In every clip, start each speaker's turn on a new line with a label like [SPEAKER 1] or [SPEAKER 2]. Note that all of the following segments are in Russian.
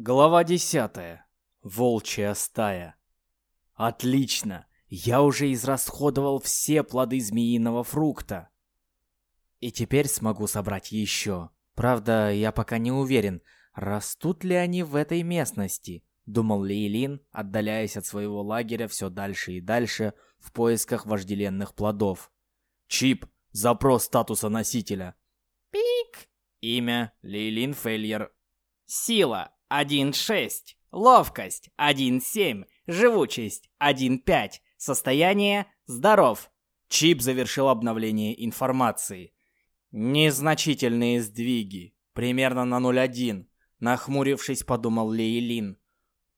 [SPEAKER 1] Глава 10. Волчья стая. Отлично! Я уже израсходовал все плоды змеиного фрукта. И теперь смогу собрать еще. Правда, я пока не уверен, растут ли они в этой местности, думал Лейлин, отдаляясь от своего лагеря все дальше и дальше в поисках вожделенных плодов. Чип, запрос статуса носителя.
[SPEAKER 2] Пик.
[SPEAKER 1] Имя Лейлин Фейльер.
[SPEAKER 2] Сила 1.6. Ловкость 1.7. Живучесть 1.5. Состояние здоров.
[SPEAKER 1] Чип завершил обновление информации. Незначительные сдвиги. Примерно на 0.1. Нахмурившись, подумал Лейлин.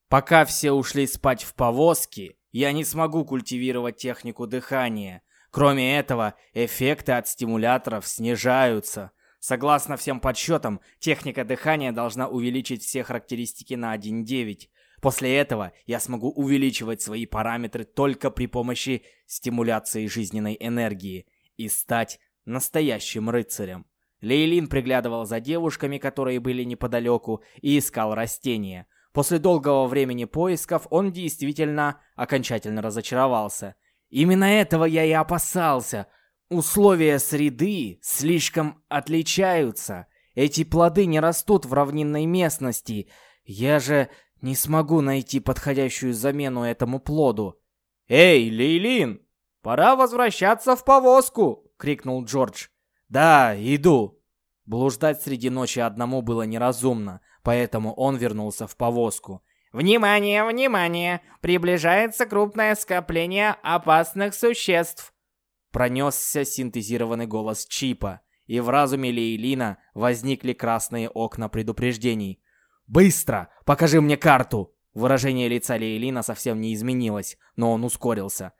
[SPEAKER 1] Пока все ушли спать в повозке, я не смогу культивировать технику дыхания. Кроме этого, эффекты от стимуляторов снижаются. Согласно всем подсчетам, техника дыхания должна увеличить все характеристики на 1.9. После этого я смогу увеличивать свои параметры только при помощи стимуляции жизненной энергии и стать настоящим рыцарем. Лейлин приглядывал за девушками, которые были неподалеку, и искал растения. После долгого времени поисков он действительно окончательно разочаровался. Именно этого я и опасался – Условия среды слишком отличаются. Эти плоды не растут в равнинной местности. Я же не смогу найти подходящую замену этому плоду. «Эй, Лейлин, пора возвращаться в повозку!» — крикнул Джордж. «Да, иду». Блуждать среди ночи одному было неразумно, поэтому он вернулся в повозку.
[SPEAKER 2] «Внимание, внимание! Приближается крупное скопление опасных существ!»
[SPEAKER 1] Пронесся синтезированный голос Чипа, и в разуме Лейлина возникли красные окна предупреждений. «Быстро! Покажи мне карту!» Выражение лица Лейлина совсем не изменилось, но он ускорился.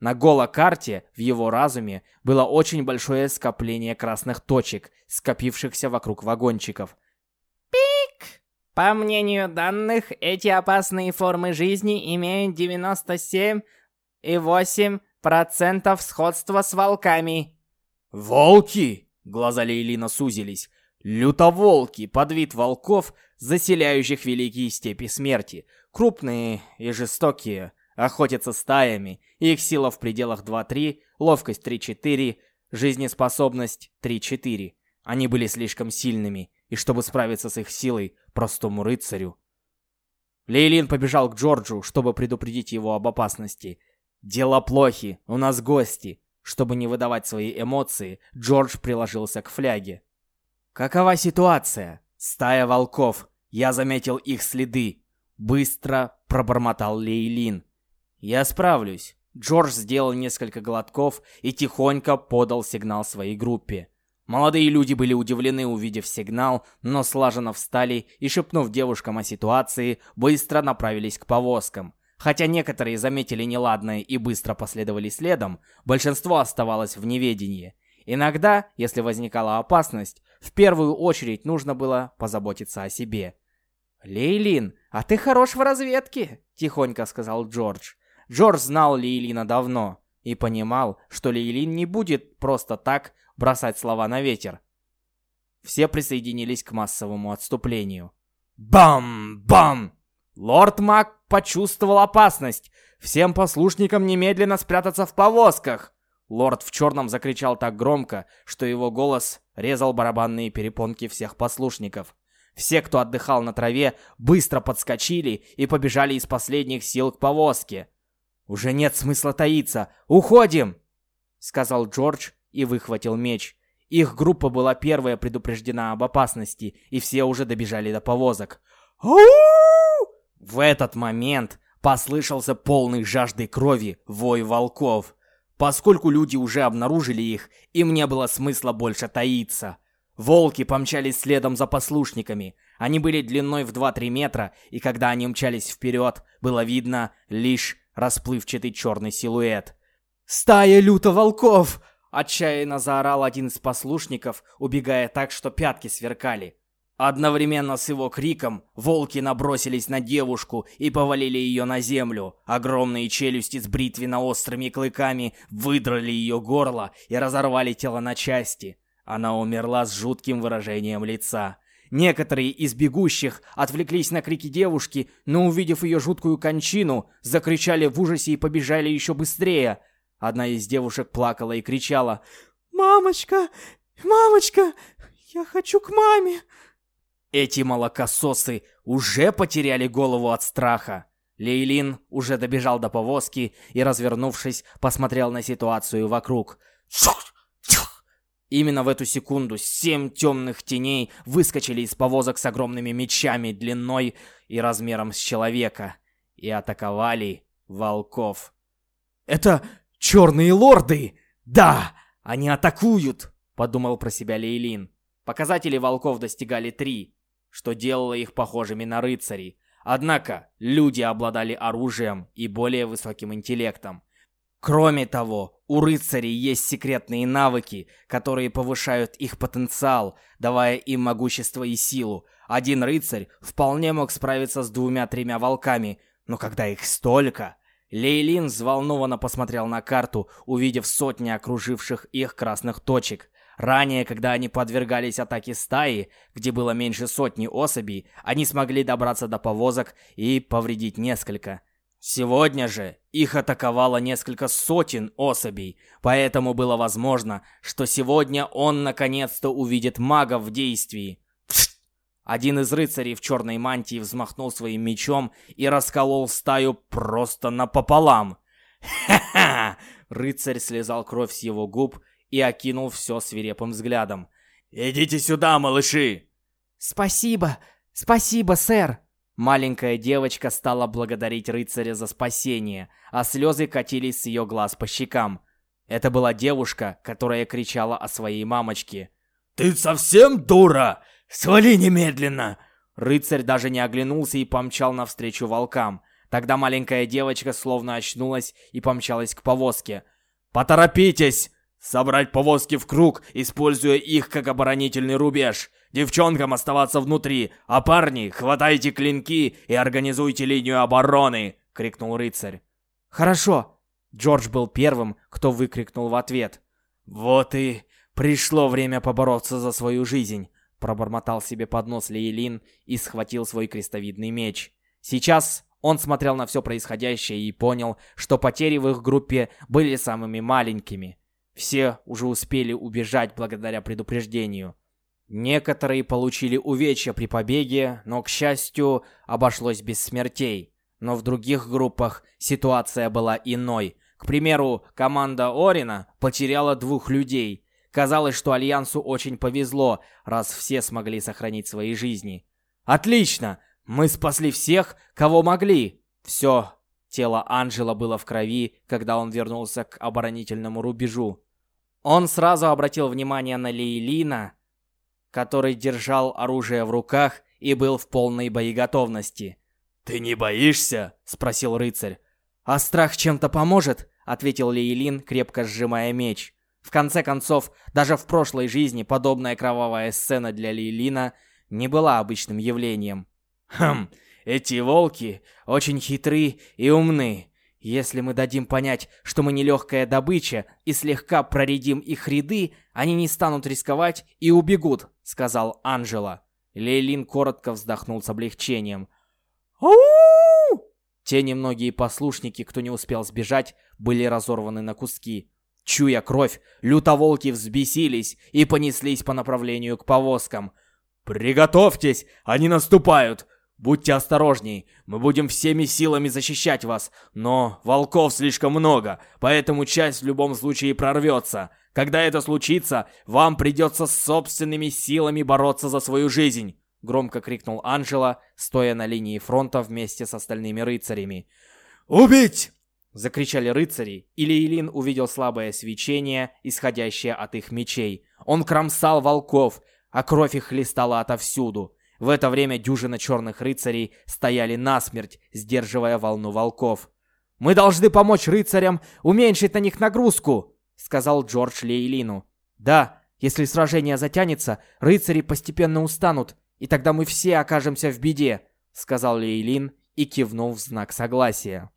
[SPEAKER 1] На голо-карте в его разуме было очень большое скопление красных точек, скопившихся вокруг вагончиков.
[SPEAKER 2] «Пик!» По мнению данных, эти опасные формы жизни имеют 97 и 8 процентов сходства с волками.
[SPEAKER 1] Волки! Глаза Лейлина сузились. Лютоволки, подвид волков, заселяющих великие степи смерти. Крупные и жестокие, охотятся стаями. Их сила в пределах 2-3, ловкость 3-4, жизнеспособность 3-4. Они были слишком сильными, и чтобы справиться с их силой, простому рыцарю... Лейлин побежал к Джорджу, чтобы предупредить его об опасности. «Дела плохи, у нас гости». Чтобы не выдавать свои эмоции, Джордж приложился к фляге. «Какова ситуация?» «Стая волков. Я заметил их следы». Быстро пробормотал Лейлин. «Я справлюсь». Джордж сделал несколько глотков и тихонько подал сигнал своей группе. Молодые люди были удивлены, увидев сигнал, но слаженно встали и, шепнув девушкам о ситуации, быстро направились к повозкам. Хотя некоторые заметили неладное и быстро последовали следом, большинство оставалось в неведении. Иногда, если возникала опасность, в первую очередь нужно было позаботиться о себе. «Лейлин, а ты хорош в разведке», — тихонько сказал Джордж. Джордж знал Лейлина давно и понимал, что Лейлин не будет просто так бросать слова на ветер. Все присоединились к массовому отступлению. Бам! Бам! Лорд Мак почувствовал опасность. Всем послушникам немедленно спрятаться в повозках. Лорд в черном закричал так громко, что его голос резал барабанные перепонки всех послушников. Все, кто отдыхал на траве, быстро подскочили и побежали из последних сил к повозке. «Уже нет смысла таиться! Уходим!» Сказал Джордж и выхватил меч. Их группа была первая предупреждена об опасности, и все уже добежали до повозок. «Ау!» В этот момент послышался полный жажды крови вой волков. Поскольку люди уже обнаружили их, им не было смысла больше таиться. Волки помчались следом за послушниками. Они были длиной в 2-3 метра, и когда они мчались вперед, было видно лишь расплывчатый черный силуэт. «Стая люто волков!» Отчаянно заорал один из послушников, убегая так, что пятки сверкали. Одновременно с его криком волки набросились на девушку и повалили ее на землю. Огромные челюсти с бритвенно-острыми клыками выдрали ее горло и разорвали тело на части. Она умерла с жутким выражением лица. Некоторые из бегущих отвлеклись на крики девушки, но увидев ее жуткую кончину, закричали в ужасе и побежали еще быстрее. Одна из девушек плакала и кричала «Мамочка! Мамочка! Я хочу к маме!» Эти молокососы уже потеряли голову от страха. Лейлин уже добежал до повозки и, развернувшись, посмотрел на ситуацию вокруг. Именно в эту секунду семь темных теней выскочили из повозок с огромными мечами длиной и размером с человека и атаковали волков. «Это черные лорды! Да, они атакуют!» — подумал про себя Лейлин. Показатели волков достигали три, что делало их похожими на рыцарей. Однако, люди обладали оружием и более высоким интеллектом. Кроме того, у рыцарей есть секретные навыки, которые повышают их потенциал, давая им могущество и силу. Один рыцарь вполне мог справиться с двумя-тремя волками, но когда их столько... Лейлин взволнованно посмотрел на карту, увидев сотни окруживших их красных точек. Ранее, когда они подвергались атаке стаи, где было меньше сотни особей, они смогли добраться до повозок и повредить несколько. Сегодня же их атаковало несколько сотен особей, поэтому было возможно, что сегодня он наконец-то увидит магов в действии. Один из рыцарей в черной мантии взмахнул своим мечом и расколол стаю просто напополам. Ха-ха! Рыцарь слезал кровь с его губ и окинул все свирепым взглядом. «Идите сюда, малыши!»
[SPEAKER 2] «Спасибо! Спасибо, сэр!»
[SPEAKER 1] Маленькая девочка стала благодарить рыцаря за спасение, а слезы катились с ее глаз по щекам. Это была девушка, которая кричала о своей мамочке. «Ты совсем дура? Свали немедленно!» Рыцарь даже не оглянулся и помчал навстречу волкам. Тогда маленькая девочка словно очнулась и помчалась к повозке. «Поторопитесь! Собрать повозки в круг, используя их как оборонительный рубеж!» Девчонкам оставаться внутри, а парни, хватайте клинки и организуйте линию обороны!» — крикнул рыцарь.
[SPEAKER 2] «Хорошо!» Джордж был первым, кто выкрикнул в ответ.
[SPEAKER 1] «Вот и пришло время побороться за свою жизнь!» Пробормотал себе под нос Лейлин и схватил свой крестовидный меч. Сейчас он смотрел на все происходящее и понял, что потери в их группе были самыми маленькими. Все уже успели убежать благодаря предупреждению. Некоторые получили увечья при побеге, но, к счастью, обошлось без смертей. Но в других группах ситуация была иной. К примеру, команда Орина потеряла двух людей. Казалось, что Альянсу очень повезло, раз все смогли сохранить свои жизни. «Отлично! Мы спасли всех, кого могли!» Все, тело Анджела было в крови, когда он вернулся к оборонительному рубежу. Он сразу обратил внимание на Лейлина, который держал оружие в руках и был в полной боеготовности. «Ты не боишься?» — спросил рыцарь. «А страх чем-то поможет?» — ответил Лейлин, крепко сжимая меч. В конце концов, даже в прошлой жизни подобная кровавая сцена для Лейлина не была обычным явлением. «Хм, эти волки очень хитры и умны. Если мы дадим понять, что мы нелегкая добыча, и слегка проредим их ряды, они не станут рисковать и убегут», — сказал Анжела. Лейлин коротко вздохнул с облегчением. «Ау!» Те немногие послушники, кто не успел сбежать, были разорваны на куски. Чуя кровь, лютоволки взбесились и понеслись по направлению к повозкам. «Приготовьтесь! Они наступают! Будьте осторожней, мы будем всеми силами защищать вас, но волков слишком много, поэтому часть в любом случае прорвется. Когда это случится, вам придется собственными силами бороться за свою жизнь!» Громко крикнул Анжела, стоя на линии фронта вместе с остальными рыцарями. «Убить!» Закричали рыцари, и Лейлин увидел слабое свечение, исходящее от их мечей. Он кромсал волков, а кровь их хлестала отовсюду. В это время дюжина черных рыцарей стояли насмерть, сдерживая волну волков. «Мы должны помочь рыцарям уменьшить на них нагрузку!» — сказал Джордж Лейлину. «Да, если сражение затянется, рыцари постепенно устанут, и тогда мы все окажемся в беде», — сказал Лейлин и кивнул в знак согласия.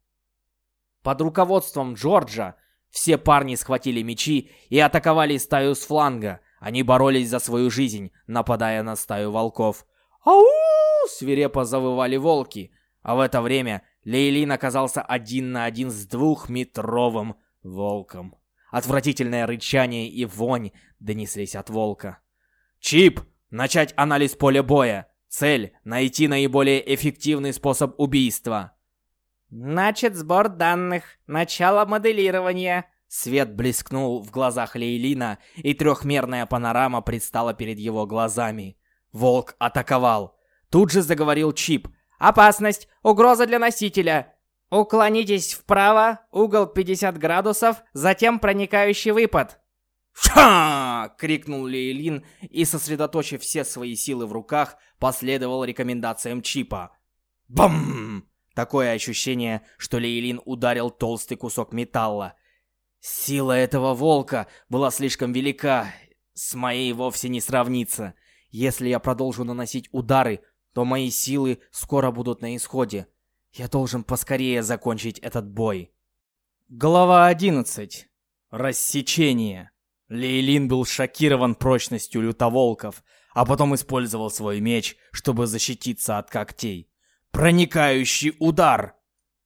[SPEAKER 1] Под руководством Джорджа все парни схватили мечи и атаковали стаю с фланга, Они боролись за свою жизнь, нападая на стаю волков. «Ау!» — свирепо завывали волки. А в это время Лейлин оказался один на один с двухметровым волком. Отвратительное рычание и вонь донеслись от волка. «Чип! Начать анализ поля боя! Цель — найти наиболее эффективный способ убийства!»
[SPEAKER 2] «Начат сбор данных. Начало моделирования».
[SPEAKER 1] Свет блескнул в глазах Лейлина, и трехмерная панорама предстала перед его глазами. Волк атаковал. Тут же заговорил Чип.
[SPEAKER 2] «Опасность! Угроза для носителя! Уклонитесь вправо, угол 50 градусов, затем проникающий выпад!»
[SPEAKER 1] «Ша!» — крикнул Лейлин и, сосредоточив все свои силы в руках, последовал рекомендациям Чипа. Бам! Такое ощущение, что Лейлин ударил толстый кусок металла. Сила этого волка была слишком велика, с моей вовсе не сравнится. Если я продолжу наносить удары, то мои силы скоро будут на исходе. Я должен поскорее закончить этот бой. Глава 11. Рассечение. Лейлин был шокирован прочностью лютоволков, а потом использовал свой меч, чтобы защититься от когтей. Проникающий удар!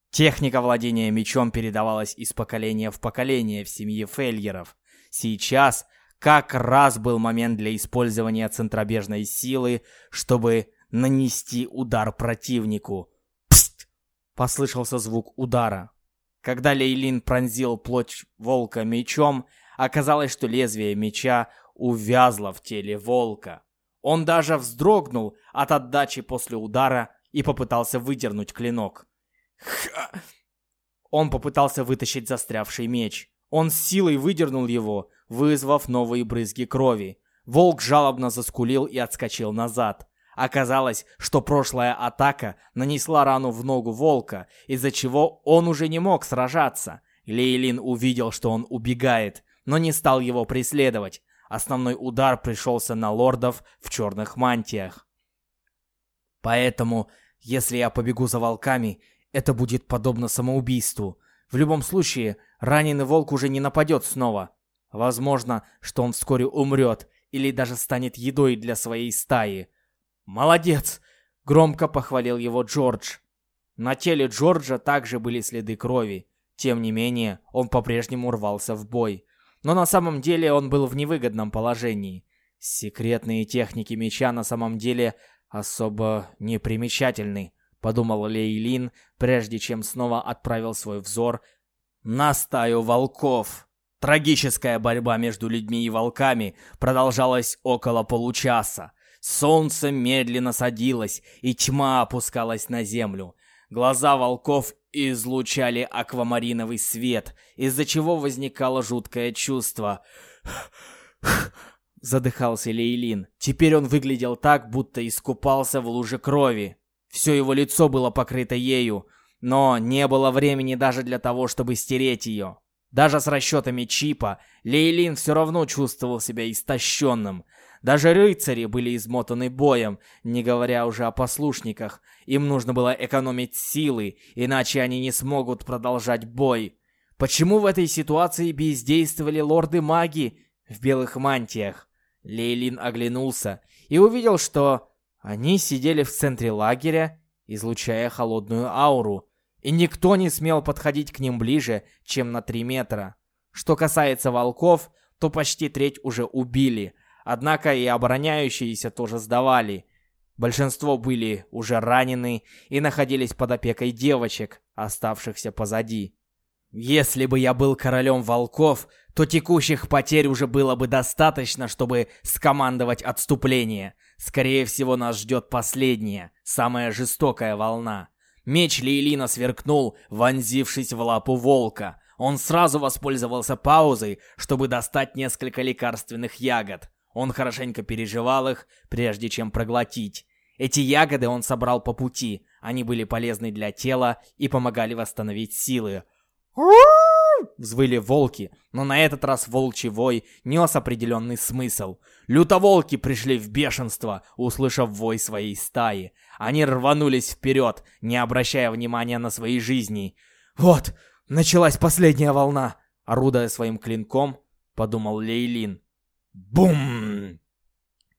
[SPEAKER 1] Техника владения мечом передавалась из поколения в поколение в семье Фельгеров. Сейчас как раз был момент для использования центробежной силы, чтобы нанести удар противнику. Пст! Послышался звук удара. Когда Лейлин пронзил плоть волка мечом, оказалось, что лезвие меча увязло в теле волка. Он даже вздрогнул от отдачи после удара и попытался выдернуть клинок. Ха! Он попытался вытащить застрявший меч. Он с силой выдернул его, вызвав новые брызги крови. Волк жалобно заскулил и отскочил назад. Оказалось, что прошлая атака нанесла рану в ногу волка, из-за чего он уже не мог сражаться. Лейлин увидел, что он убегает, но не стал его преследовать. Основной удар пришелся на лордов в черных мантиях. Поэтому, если я побегу за волками, это будет подобно самоубийству. В любом случае, раненый волк уже не нападет снова. Возможно, что он вскоре умрет или даже станет едой для своей стаи. «Молодец!» — громко похвалил его Джордж. На теле Джорджа также были следы крови. Тем не менее, он по-прежнему рвался в бой. Но на самом деле он был в невыгодном положении. Секретные техники меча на самом деле особо не примечательны, подумал Лейлин, прежде чем снова отправил свой взор на стаю волков. Трагическая борьба между людьми и волками продолжалась около получаса. Солнце медленно садилось, и тьма опускалась на землю. Глаза волков излучали аквамариновый свет, из-за чего возникало жуткое чувство. Задыхался Лейлин. Теперь он выглядел так, будто искупался в луже крови. Все его лицо было покрыто ею, но не было времени даже для того, чтобы стереть ее. Даже с расчетами чипа, Лейлин все равно чувствовал себя истощенным. Даже рыцари были измотаны боем, не говоря уже о послушниках. Им нужно было экономить силы, иначе они не смогут продолжать бой. Почему в этой ситуации бездействовали лорды-маги в белых мантиях? Лейлин оглянулся и увидел, что они сидели в центре лагеря, излучая холодную ауру и никто не смел подходить к ним ближе, чем на 3 метра. Что касается волков, то почти треть уже убили, однако и обороняющиеся тоже сдавали. Большинство были уже ранены и находились под опекой девочек, оставшихся позади. Если бы я был королем волков, то текущих потерь уже было бы достаточно, чтобы скомандовать отступление. Скорее всего, нас ждет последняя, самая жестокая волна. Меч Лейлина сверкнул, вонзившись в лапу волка. Он сразу воспользовался паузой, чтобы достать несколько лекарственных ягод. Он хорошенько переживал их, прежде чем проглотить. Эти ягоды он собрал по пути. Они были полезны для тела и помогали восстановить силы. Взвыли волки, но на этот раз волчий вой нес определенный смысл. Лютоволки пришли в бешенство, услышав вой своей стаи. Они рванулись вперед, не обращая внимания на свои жизни. «Вот, началась последняя волна!» Орудуя своим клинком, подумал Лейлин. Бум!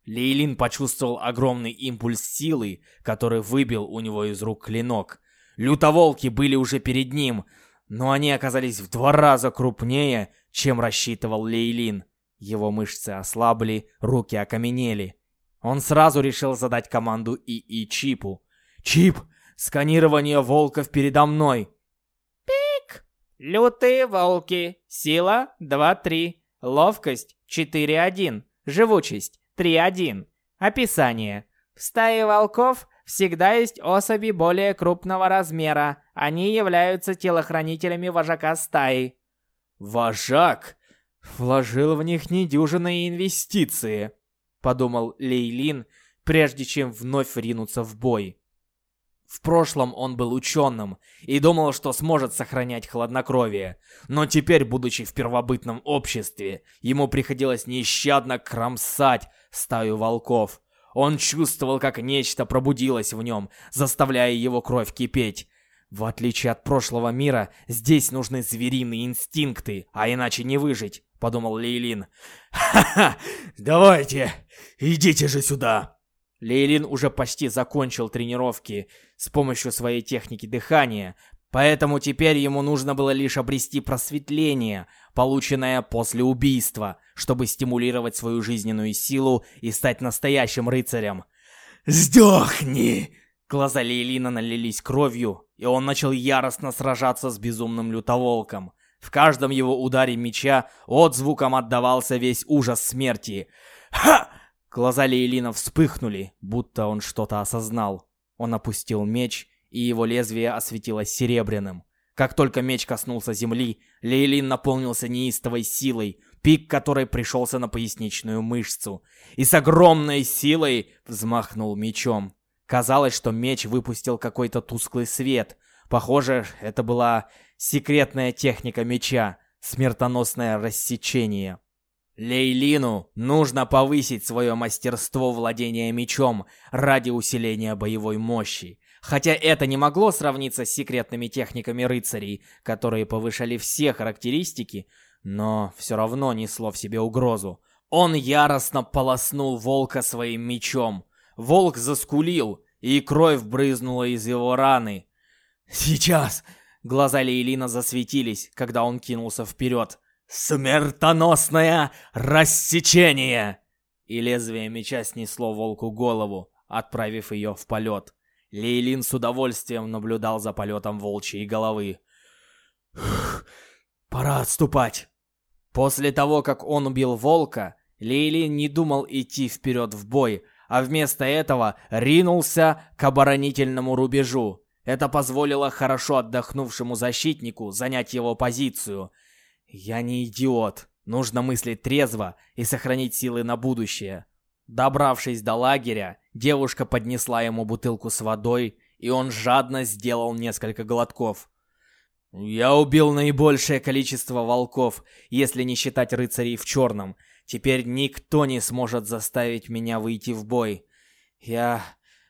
[SPEAKER 1] Лейлин почувствовал огромный импульс силы, который выбил у него из рук клинок. Лютоволки были уже перед ним, но они оказались в два раза крупнее, чем рассчитывал Лейлин. Его мышцы ослабли, руки окаменели. Он сразу решил задать команду ИИ Чипу. «Чип, сканирование волков передо мной!»
[SPEAKER 2] «Пик! Лютые волки. Сила 2-3. Ловкость 4-1. Живучесть 3.1. Описание. В стае волков всегда есть особи более крупного размера. Они являются телохранителями вожака стаи.
[SPEAKER 1] «Вожак вложил в них недюжинные инвестиции», — подумал Лейлин, прежде чем вновь ринуться в бой. В прошлом он был ученым и думал, что сможет сохранять хладнокровие. Но теперь, будучи в первобытном обществе, ему приходилось нещадно кромсать стаю волков. Он чувствовал, как нечто пробудилось в нем, заставляя его кровь кипеть. В отличие от прошлого мира, здесь нужны звериные инстинкты, а иначе не выжить, подумал Лейлин. «Ха-ха! Давайте! Идите же сюда!» Лейлин уже почти закончил тренировки с помощью своей техники дыхания, поэтому теперь ему нужно было лишь обрести просветление, полученное после убийства, чтобы стимулировать свою жизненную силу и стать настоящим рыцарем. «Сдохни!» Глаза Лейлина налились кровью, и он начал яростно сражаться с безумным лютоволком. В каждом его ударе меча отзвуком отдавался весь ужас смерти. «Ха!» Глаза Лейлина вспыхнули, будто он что-то осознал. Он опустил меч, и его лезвие осветилось серебряным. Как только меч коснулся земли, Лейлин наполнился неистовой силой, пик которой пришелся на поясничную мышцу, и с огромной силой взмахнул мечом. Казалось, что меч выпустил какой-то тусклый свет. Похоже, это была секретная техника меча, смертоносное рассечение. Лейлину нужно повысить свое мастерство владения мечом ради усиления боевой мощи. Хотя это не могло сравниться с секретными техниками рыцарей, которые повышали все характеристики, но все равно несло в себе угрозу. Он яростно полоснул волка своим мечом. Волк заскулил, и кровь брызнула из его раны. «Сейчас!» Глаза Лейлина засветились, когда он кинулся вперед. «Смертоносное рассечение!» И лезвие меча снесло волку голову, отправив ее в полет. Лейлин с удовольствием наблюдал за полетом волчьей головы. «Пора отступать!» После того, как он убил волка, Лейлин не думал идти вперед в бой, а вместо этого ринулся к оборонительному рубежу. Это позволило хорошо отдохнувшему защитнику занять его позицию – я не идиот. Нужно мыслить трезво и сохранить силы на будущее. Добравшись до лагеря, девушка поднесла ему бутылку с водой, и он жадно сделал несколько глотков. «Я убил наибольшее количество волков, если не считать рыцарей в черном. Теперь никто не сможет заставить меня выйти в бой. Я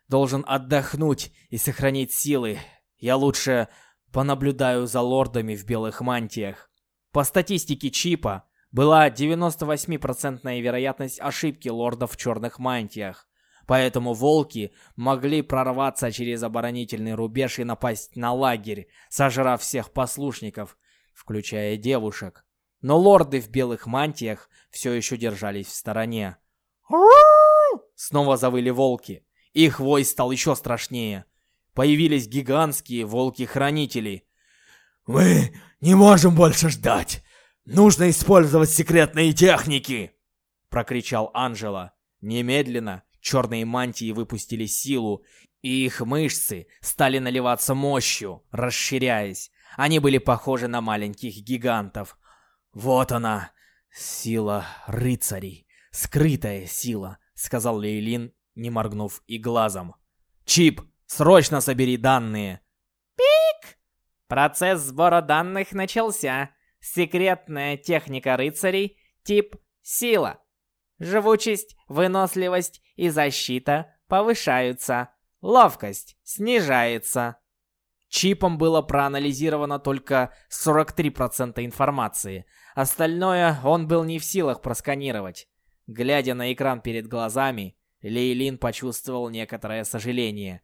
[SPEAKER 1] должен отдохнуть и сохранить силы. Я лучше понаблюдаю за лордами в белых мантиях». По статистике чипа, была 98% вероятность ошибки лордов в черных мантиях. Поэтому волки могли прорваться через оборонительный рубеж и напасть на лагерь, сожрав всех послушников, включая девушек. Но лорды в белых мантиях все еще держались в стороне. Снова завыли волки. Их вой стал еще страшнее. Появились гигантские волки-хранители. «Мы не можем больше ждать! Нужно использовать секретные техники!» Прокричал Анжела. Немедленно черные мантии выпустили силу, и их мышцы стали наливаться мощью, расширяясь. Они были похожи на маленьких гигантов. «Вот она, сила рыцарей, скрытая сила», — сказал Лейлин, не моргнув и глазом. «Чип, срочно собери данные!»
[SPEAKER 2] Процесс сбора данных начался. Секретная техника рыцарей, тип «Сила». Живучесть, выносливость и защита повышаются. Ловкость снижается.
[SPEAKER 1] Чипом было проанализировано только 43% информации. Остальное он был не в силах просканировать. Глядя на экран перед глазами, Лейлин почувствовал некоторое сожаление.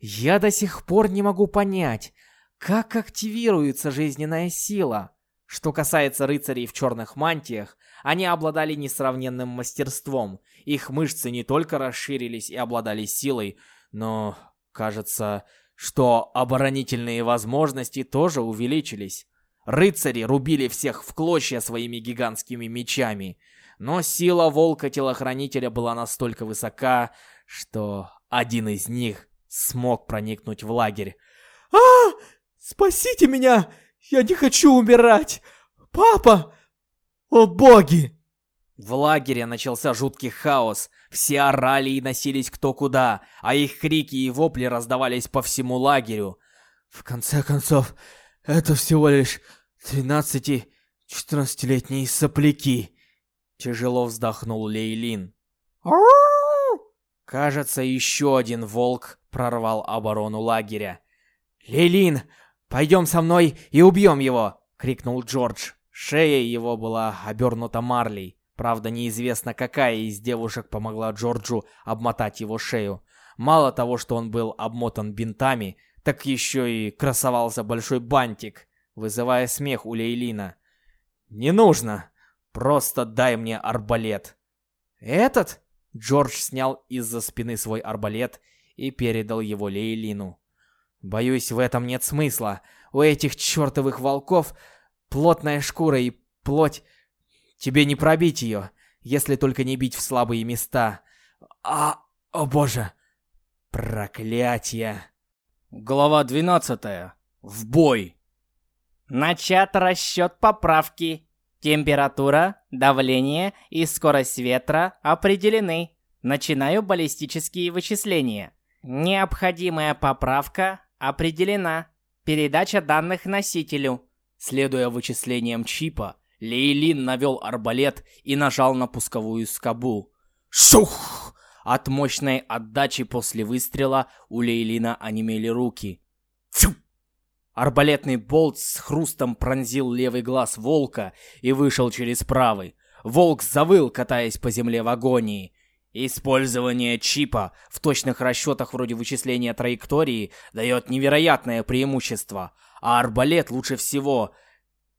[SPEAKER 1] «Я до сих пор не могу понять, как активируется жизненная сила. Что касается рыцарей в черных мантиях, они обладали несравненным мастерством. Их мышцы не только расширились и обладали силой, но, кажется, что оборонительные возможности тоже увеличились. Рыцари рубили всех в клочья своими гигантскими мечами, но сила волка-телохранителя была настолько высока, что один из них смог проникнуть в лагерь.
[SPEAKER 3] а Спасите меня! Я не хочу умирать! Папа! О боги!
[SPEAKER 1] В лагере начался жуткий хаос. Все орали и носились кто куда, а их крики и вопли раздавались по всему лагерю.
[SPEAKER 3] В конце концов, это всего лишь 13-14-летние сопляки.
[SPEAKER 1] Тяжело вздохнул Лейлин. Кажется, еще один волк прорвал оборону лагеря. «Лейлин, пойдем со мной и убьем его!» — крикнул Джордж. Шея его была обернута марлей. Правда, неизвестно, какая из девушек помогла Джорджу обмотать его шею. Мало того, что он был обмотан бинтами, так еще и красовался большой бантик, вызывая смех у Лейлина. «Не нужно! Просто дай мне арбалет!» «Этот?» Джордж снял из-за спины свой арбалет и передал его Лейлину. «Боюсь, в этом нет смысла. У этих чертовых волков плотная шкура и плоть Тебе не пробить ее, если только не бить в слабые места. А, о боже. Проклятие. Глава 12. В бой.
[SPEAKER 2] Начат расчет поправки. Температура, давление и скорость ветра определены. Начинаю баллистические вычисления. Необходимая поправка определена. Передача данных носителю.
[SPEAKER 1] Следуя вычислениям чипа, Лейлин навел арбалет и нажал на пусковую скобу. Шух! От мощной отдачи после выстрела у Лейлина онемели руки. Фью! Арбалетный болт с хрустом пронзил левый глаз волка и вышел через правый. Волк завыл, катаясь по земле в агонии. Использование чипа в точных расчетах вроде вычисления траектории дает невероятное преимущество, а арбалет лучше всего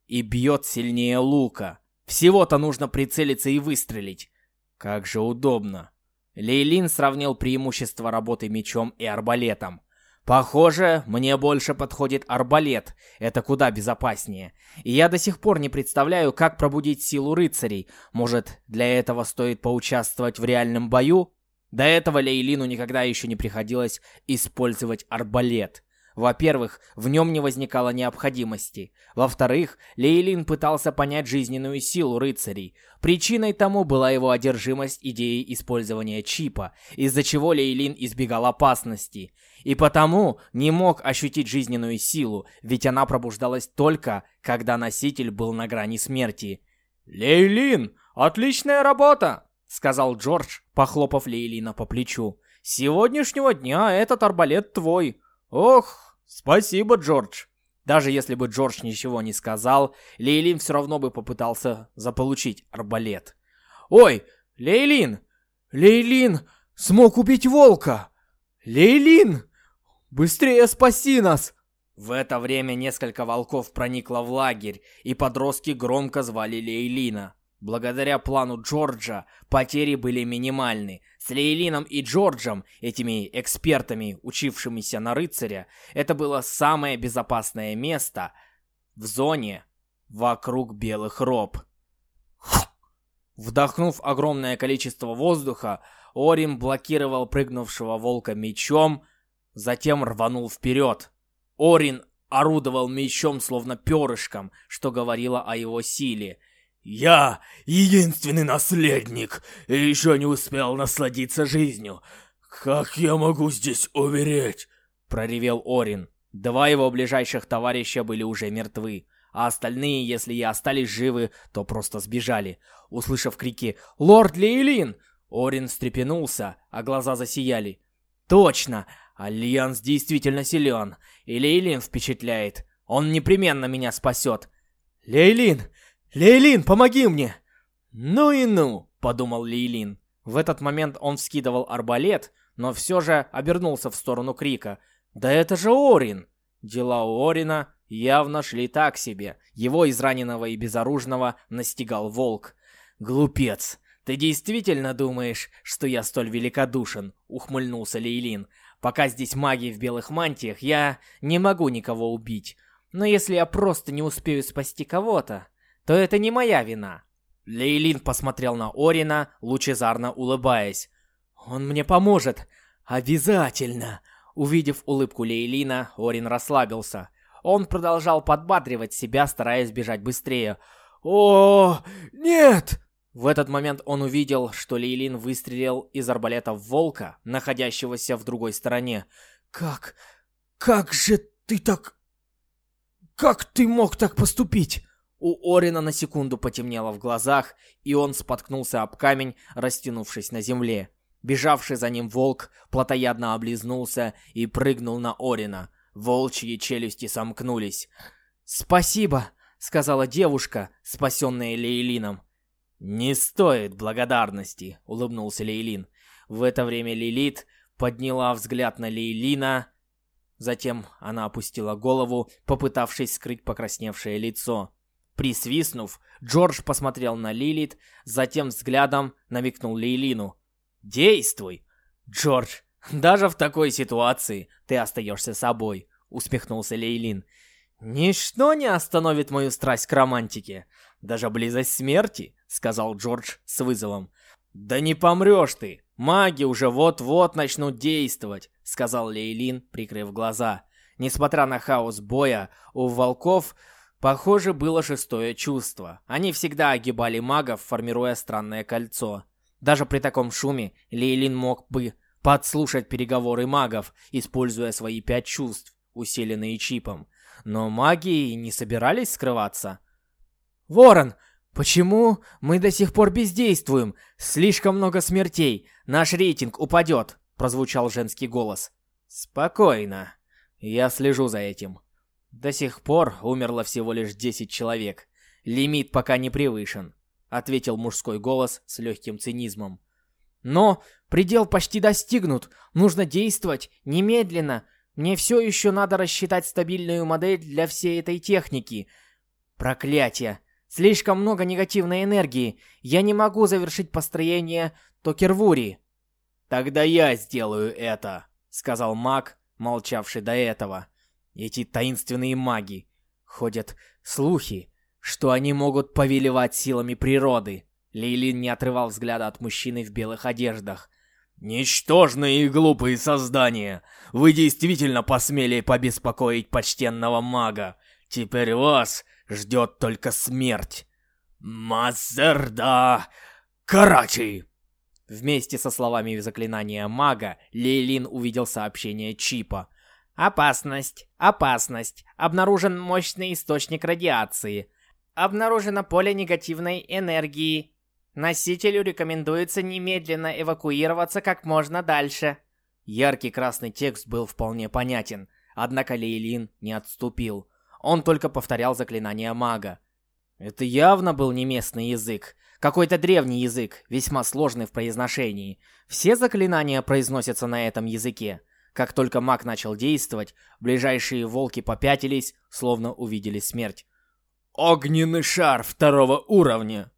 [SPEAKER 1] и бьет сильнее лука. Всего-то нужно прицелиться и выстрелить. Как же удобно. Лейлин сравнил преимущество работы мечом и арбалетом. Похоже, мне больше подходит арбалет. Это куда безопаснее. И я до сих пор не представляю, как пробудить силу рыцарей. Может, для этого стоит поучаствовать в реальном бою? До этого Лейлину никогда еще не приходилось использовать арбалет. Во-первых, в нем не возникало необходимости. Во-вторых, Лейлин пытался понять жизненную силу рыцарей. Причиной тому была его одержимость идеей использования чипа, из-за чего Лейлин избегал опасности. И потому не мог ощутить жизненную силу, ведь она пробуждалась только, когда носитель был на грани смерти. «Лейлин, отличная работа!» — сказал Джордж, похлопав Лейлина по плечу. «С сегодняшнего дня этот арбалет твой». «Ох, спасибо, Джордж!» Даже если бы Джордж ничего не сказал, Лейлин все равно бы попытался заполучить арбалет. «Ой, Лейлин! Лейлин смог убить волка! Лейлин! Быстрее спаси нас!» В это время несколько волков проникло в лагерь, и подростки громко звали Лейлина. Благодаря плану Джорджа потери были минимальны. С Лейлином и Джорджем, этими экспертами, учившимися на рыцаря, это было самое безопасное место в зоне вокруг белых роб. Вдохнув огромное количество воздуха, Орим блокировал прыгнувшего волка мечом, затем рванул вперед. Орин орудовал мечом словно перышком, что говорило о его силе –
[SPEAKER 3] «Я единственный наследник и еще не успел насладиться жизнью. Как я могу здесь умереть?»
[SPEAKER 1] — проревел Орин. Два его ближайших товарища были уже мертвы, а остальные, если и остались живы, то просто сбежали. Услышав крики «Лорд Лейлин!», Орин встрепенулся, а глаза засияли. «Точно! Альянс действительно силен, и Лейлин впечатляет. Он непременно меня спасет!» «Лейлин, «Лейлин, помоги мне!» «Ну и ну!» подумал Лейлин. В этот момент он вскидывал арбалет, но все же обернулся в сторону Крика. «Да это же Орин!» Дела у Орина явно шли так себе. Его израненного и безоружного настигал волк. «Глупец! Ты действительно думаешь, что я столь великодушен?» — ухмыльнулся Лейлин. «Пока здесь маги в белых мантиях, я не могу никого убить. Но если я просто не успею спасти кого-то, то это не моя вина». Лейлин посмотрел на Орина, лучезарно улыбаясь. «Он мне поможет! Обязательно!» Увидев улыбку Лейлина, Орин расслабился. Он продолжал подбадривать себя, стараясь бежать быстрее. «О, нет!» В этот момент он увидел, что Лейлин выстрелил из арбалета в волка, находящегося в другой стороне. «Как? Как же ты так... Как ты мог так поступить?» У Орина на секунду потемнело в глазах, и он споткнулся об камень, растянувшись на земле. Бежавший за ним волк плотоядно облизнулся и прыгнул на Орина. Волчьи челюсти сомкнулись. «Спасибо!» — сказала девушка, спасенная Лейлином. «Не стоит благодарности», — улыбнулся Лейлин. В это время Лилит подняла взгляд на Лейлина. Затем она опустила голову, попытавшись скрыть покрасневшее лицо. Присвистнув, Джордж посмотрел на Лилит, затем взглядом намекнул Лейлину. «Действуй!» «Джордж, даже в такой ситуации ты остаешься собой», — усмехнулся Лейлин. «Ничто не остановит мою страсть к романтике. Даже близость смерти», — сказал Джордж с вызовом. «Да не помрешь ты! Маги уже вот-вот начнут действовать», — сказал Лейлин, прикрыв глаза. Несмотря на хаос боя, у волков, похоже, было шестое чувство. Они всегда огибали магов, формируя странное кольцо. Даже при таком шуме Лейлин мог бы подслушать переговоры магов, используя свои пять чувств, усиленные чипом. Но маги не собирались скрываться. «Ворон, почему мы до сих пор бездействуем? Слишком много смертей. Наш рейтинг упадет», — прозвучал женский голос. «Спокойно. Я слежу за этим. До сих пор умерло всего лишь 10 человек. Лимит пока не превышен ответил мужской голос с легким цинизмом. Но предел почти достигнут. Нужно действовать немедленно. Мне все еще надо рассчитать стабильную модель для всей этой техники. Проклятие. Слишком много негативной энергии. Я не могу завершить построение Токервури. Тогда я сделаю это, сказал маг, молчавший до этого. Эти таинственные маги. Ходят слухи, что они могут повелевать силами природы. Лейлин не отрывал взгляда от мужчины в белых одеждах. «Ничтожные и глупые создания! Вы действительно посмели побеспокоить почтенного мага! Теперь вас ждет только смерть! Мазерда Карачи!» Вместе со словами заклинания мага, Лейлин увидел сообщение Чипа. «Опасность! Опасность! Обнаружен мощный источник радиации. Обнаружено поле негативной энергии. Носителю рекомендуется немедленно эвакуироваться как можно дальше. Яркий красный текст был вполне понятен, однако Лейлин не отступил. Он только повторял заклинание мага. Это явно был не местный язык. Какой-то древний язык, весьма сложный в произношении. Все заклинания произносятся на этом языке. Как только маг начал действовать, ближайшие волки попятились, словно увидели смерть. Огненный шар второго уровня.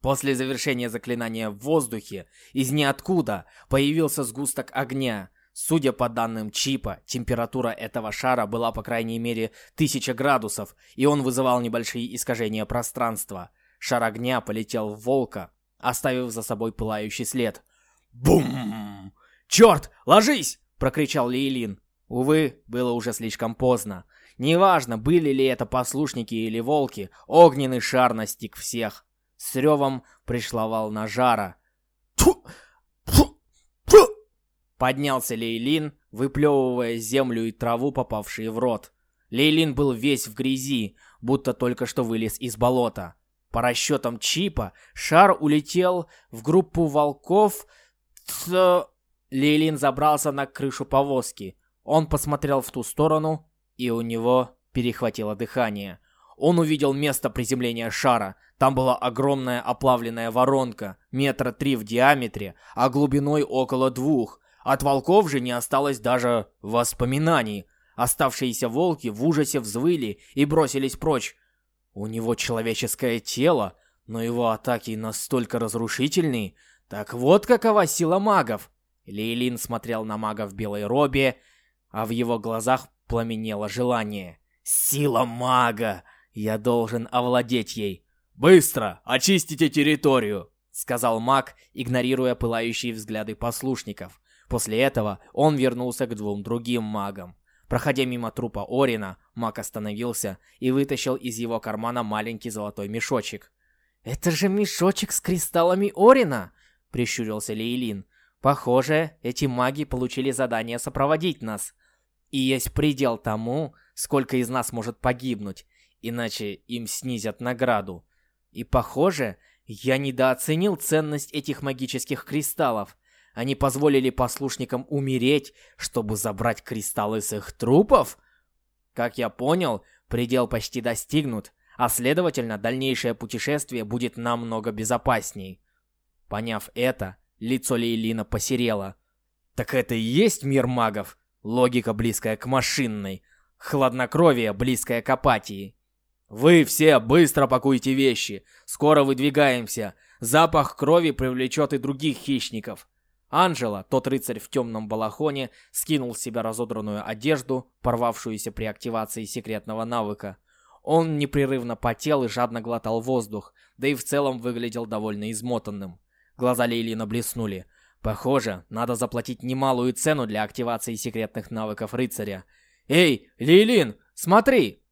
[SPEAKER 1] После завершения заклинания в воздухе, из ниоткуда появился сгусток огня. Судя по данным чипа, температура этого шара была по крайней мере 1000 градусов, и он вызывал небольшие искажения пространства. Шар огня полетел в волка, оставив за собой пылающий след. «Бум! Черт, ложись!» — прокричал Лейлин. Увы, было уже слишком поздно. Неважно, были ли это послушники или волки, огненный шар настиг всех. С ревом пришла волна жара. Тьфу! Фу! Фу! Поднялся Лейлин, выплевывая землю и траву, попавшие в рот. Лейлин был весь в грязи, будто только что вылез из болота. По расчетам Чипа, шар улетел в группу волков. Ц... Лейлин забрался на крышу повозки. Он посмотрел в ту сторону и у него перехватило дыхание. Он увидел место приземления шара. Там была огромная оплавленная воронка, метра три в диаметре, а глубиной около двух. От волков же не осталось даже воспоминаний. Оставшиеся волки в ужасе взвыли и бросились прочь. У него человеческое тело, но его атаки настолько разрушительные. Так вот какова сила магов. Лейлин смотрел на мага в белой робе, а в его глазах пламенело желание. «Сила мага! Я должен овладеть ей!» «Быстро! Очистите территорию!» — сказал маг, игнорируя пылающие взгляды послушников. После этого он вернулся к двум другим магам. Проходя мимо трупа Орина, маг остановился и вытащил из его кармана маленький золотой мешочек. «Это же мешочек с кристаллами Орина!» — прищурился Лейлин. «Похоже, эти маги получили задание сопроводить нас. И есть предел тому, сколько из нас может погибнуть, иначе им снизят награду. И похоже, я недооценил ценность этих магических кристаллов. Они позволили послушникам умереть, чтобы забрать кристаллы с их трупов? Как я понял, предел почти достигнут, а следовательно, дальнейшее путешествие будет намного безопасней. Поняв это, лицо Лейлина посерело. Так это и есть мир магов? Логика, близкая к машинной. Хладнокровие, близкое к апатии. «Вы все быстро пакуйте вещи. Скоро выдвигаемся. Запах крови привлечет и других хищников». Анжела, тот рыцарь в темном балахоне, скинул с себя разодранную одежду, порвавшуюся при активации секретного навыка. Он непрерывно потел и жадно глотал воздух, да и в целом выглядел довольно измотанным. Глаза Лейлина блеснули. Похоже, надо заплатить немалую цену для активации секретных навыков рыцаря. «Эй, Лейлин, смотри!»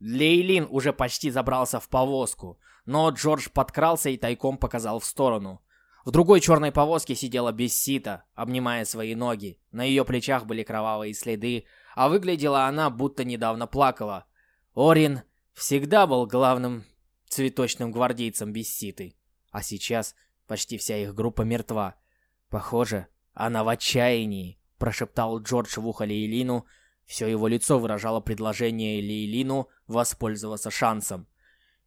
[SPEAKER 1] Лейлин уже почти забрался в повозку, но Джордж подкрался и тайком показал в сторону. В другой черной повозке сидела Бессита, обнимая свои ноги. На ее плечах были кровавые следы, а выглядела она, будто недавно плакала. Орин всегда был главным цветочным гвардейцем Бесситы, а сейчас почти вся их группа мертва. Похоже, она в отчаянии, прошептал Джордж в ухо Лейлину, все его лицо выражало предложение Лейлину воспользоваться шансом.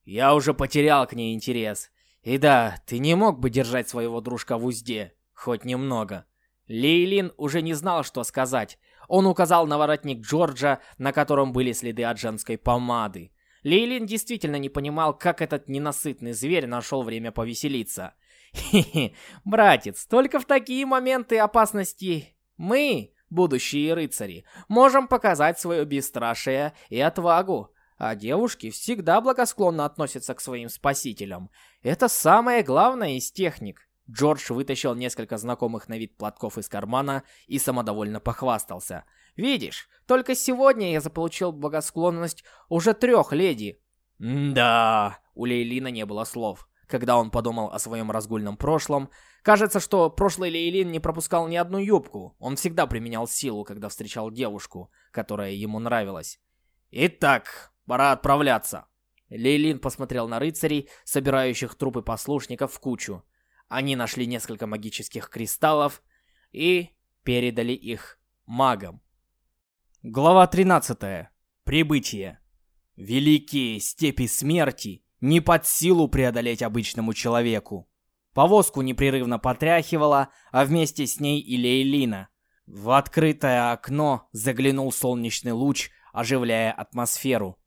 [SPEAKER 1] «Я уже потерял к ней интерес. И да, ты не мог бы держать своего дружка в узде, хоть немного». Лейлин уже не знал, что сказать. Он указал на воротник Джорджа, на котором были следы от женской помады. Лейлин действительно не понимал, как этот ненасытный зверь нашел время повеселиться. «Хе-хе, братец, только в такие моменты опасности мы, будущие рыцари, можем показать свое бесстрашие и отвагу. А девушки всегда благосклонно относятся к своим спасителям. Это самое главное из техник. Джордж вытащил несколько знакомых на вид платков из кармана и самодовольно похвастался. «Видишь, только сегодня я заполучил благосклонность уже трех леди». «Да...» — у Лейлина не было слов. Когда он подумал о своем разгульном прошлом, кажется, что прошлый Лейлин не пропускал ни одну юбку. Он всегда применял силу, когда встречал девушку, которая ему нравилась. «Итак, пора отправляться». Лейлин посмотрел на рыцарей, собирающих трупы послушников в кучу. Они нашли несколько магических кристаллов и передали их магам. Глава 13. Прибытие. Великие степи смерти не под силу преодолеть обычному человеку. Повозку непрерывно потряхивала, а вместе с ней и Лейлина. В открытое окно заглянул солнечный луч, оживляя атмосферу.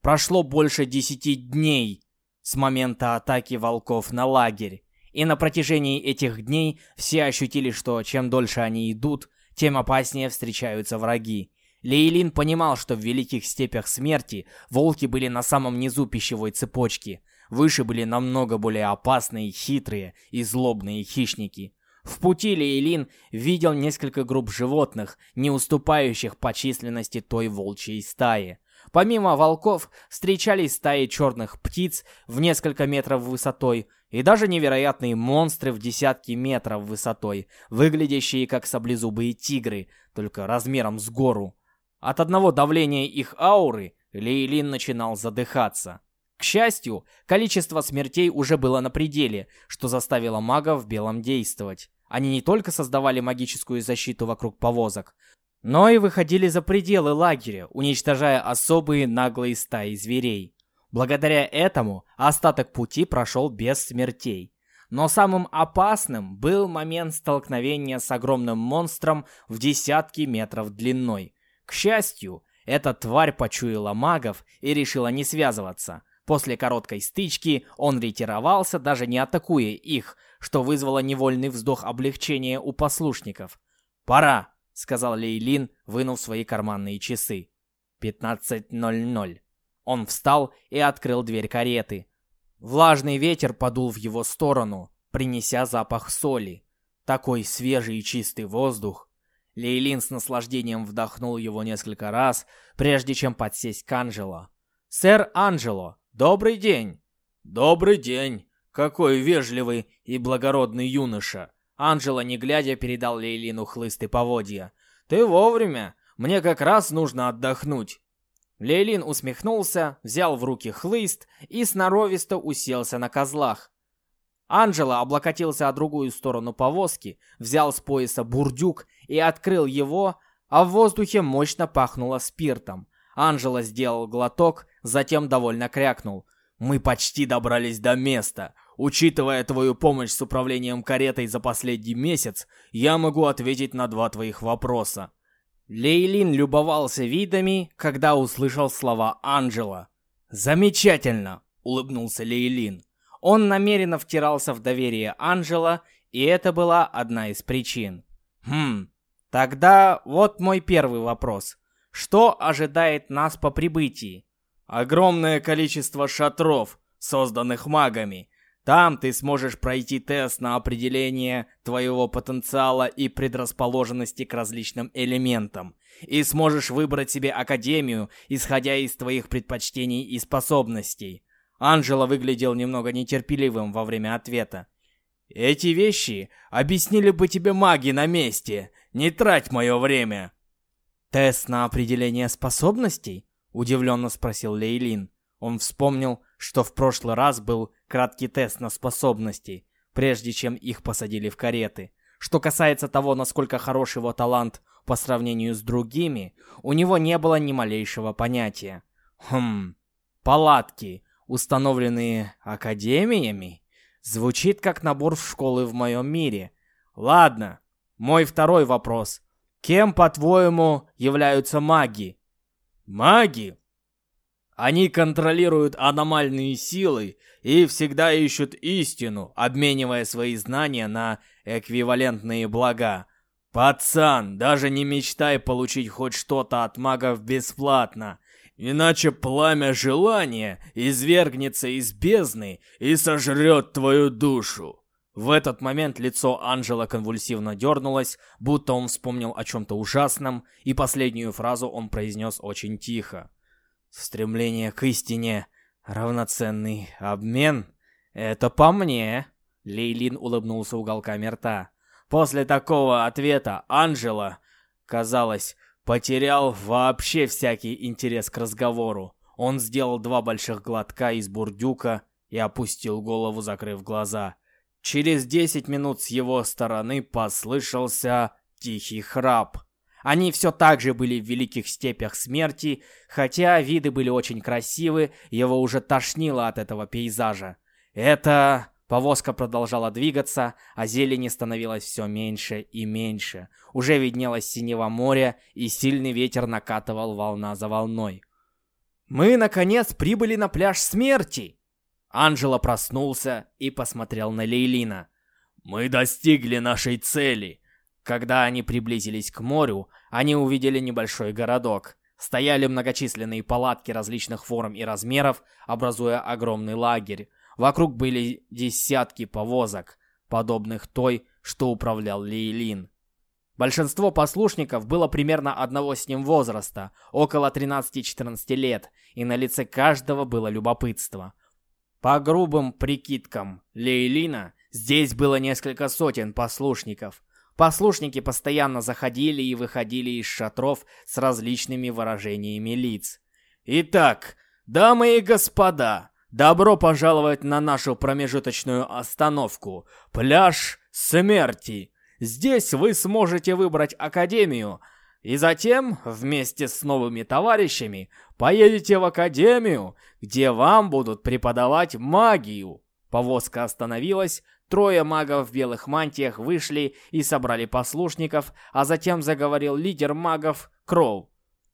[SPEAKER 1] Прошло больше десяти дней с момента атаки волков на лагерь. И на протяжении этих дней все ощутили, что чем дольше они идут, тем опаснее встречаются враги. Лейлин понимал, что в великих степях смерти волки были на самом низу пищевой цепочки. Выше были намного более опасные, хитрые и злобные хищники. В пути Лейлин видел несколько групп животных, не уступающих по численности той волчьей стаи. Помимо волков, встречались стаи черных птиц в несколько метров высотой и даже невероятные монстры в десятки метров высотой, выглядящие как саблезубые тигры, только размером с гору. От одного давления их ауры Лейлин начинал задыхаться. К счастью, количество смертей уже было на пределе, что заставило магов в белом действовать. Они не только создавали магическую защиту вокруг повозок, но и выходили за пределы лагеря, уничтожая особые наглые стаи зверей. Благодаря этому остаток пути прошел без смертей. Но самым опасным был момент столкновения с огромным монстром в десятки метров длиной. К счастью, эта тварь почуяла магов и решила не связываться. После короткой стычки он ретировался, даже не атакуя их, что вызвало невольный вздох облегчения у послушников. «Пора!» — сказал Лейлин, вынув свои карманные часы. «15.00». Он встал и открыл дверь кареты. Влажный ветер подул в его сторону, принеся запах соли. Такой свежий и чистый воздух. Лейлин с наслаждением вдохнул его несколько раз, прежде чем подсесть к Анджело. «Сэр Анджело, добрый день!»
[SPEAKER 3] «Добрый день! Какой вежливый и благородный юноша!»
[SPEAKER 1] Анджело, не глядя, передал Лейлину хлысты поводья. «Ты вовремя! Мне как раз нужно отдохнуть!» Лейлин усмехнулся, взял в руки хлыст и сноровисто уселся на козлах. Анджело облокотился о другую сторону повозки, взял с пояса бурдюк и открыл его, а в воздухе мощно пахнуло спиртом. Анджело сделал глоток, затем довольно крякнул. «Мы почти добрались до места. Учитывая твою помощь с управлением каретой за последний месяц, я могу ответить на два твоих вопроса. Лейлин любовался видами, когда услышал слова Анджела. «Замечательно!» — улыбнулся Лейлин. Он намеренно втирался в доверие Анджела, и это была одна из причин. «Хм, тогда вот мой первый вопрос. Что ожидает нас по прибытии?» «Огромное количество шатров, созданных магами, там ты сможешь пройти тест на определение твоего потенциала и предрасположенности к различным элементам. И сможешь выбрать себе академию, исходя из твоих предпочтений и способностей. Анджело выглядел немного нетерпеливым во время ответа. «Эти вещи объяснили бы тебе маги на месте. Не трать мое время!» «Тест на определение способностей?» — удивленно спросил Лейлин. Он вспомнил, что в прошлый раз был краткий тест на способности, прежде чем их посадили в кареты. Что касается того, насколько хорош его талант по сравнению с другими, у него не было ни малейшего понятия. Хм, палатки, установленные академиями? Звучит как набор в школы в моем мире. Ладно, мой второй вопрос. Кем, по-твоему, являются маги? Маги? Они контролируют аномальные силы и всегда ищут истину, обменивая свои знания на эквивалентные блага. Пацан, даже не мечтай получить хоть что-то от магов бесплатно, иначе пламя желания извергнется из бездны и сожрет твою душу. В этот момент лицо Анжела конвульсивно дернулось, будто он вспомнил о чем-то ужасном, и последнюю фразу он произнес очень тихо. Стремление к истине, равноценный обмен — это по мне. Лейлин улыбнулся уголками рта. После такого ответа Анжела, казалось, потерял вообще всякий интерес к разговору. Он сделал два больших глотка из бурдюка и опустил голову, закрыв глаза. Через десять минут с его стороны послышался тихий храп. Они все так же были в великих степях смерти, хотя виды были очень красивы, его уже тошнило от этого пейзажа. Это... Повозка продолжала двигаться, а зелени становилось все меньше и меньше. Уже виднелось синего моря, и сильный ветер накатывал волна за волной. «Мы, наконец, прибыли на пляж смерти!» Анджело проснулся и посмотрел на Лейлина. «Мы достигли нашей цели!» Когда они приблизились к морю, они увидели небольшой городок. Стояли многочисленные палатки различных форм и размеров, образуя огромный лагерь. Вокруг были десятки повозок, подобных той, что управлял Лейлин. Большинство послушников было примерно одного с ним возраста, около 13-14 лет, и на лице каждого было любопытство. По грубым прикидкам Лейлина, здесь было несколько сотен послушников. Послушники постоянно заходили и выходили из шатров с различными выражениями лиц. «Итак, дамы и господа, добро пожаловать на нашу промежуточную остановку, пляж смерти. Здесь вы сможете выбрать академию, И затем, вместе с новыми товарищами, поедете в академию, где вам будут преподавать магию. Повозка остановилась, трое магов в белых мантиях вышли и собрали послушников, а затем заговорил лидер магов Кроу.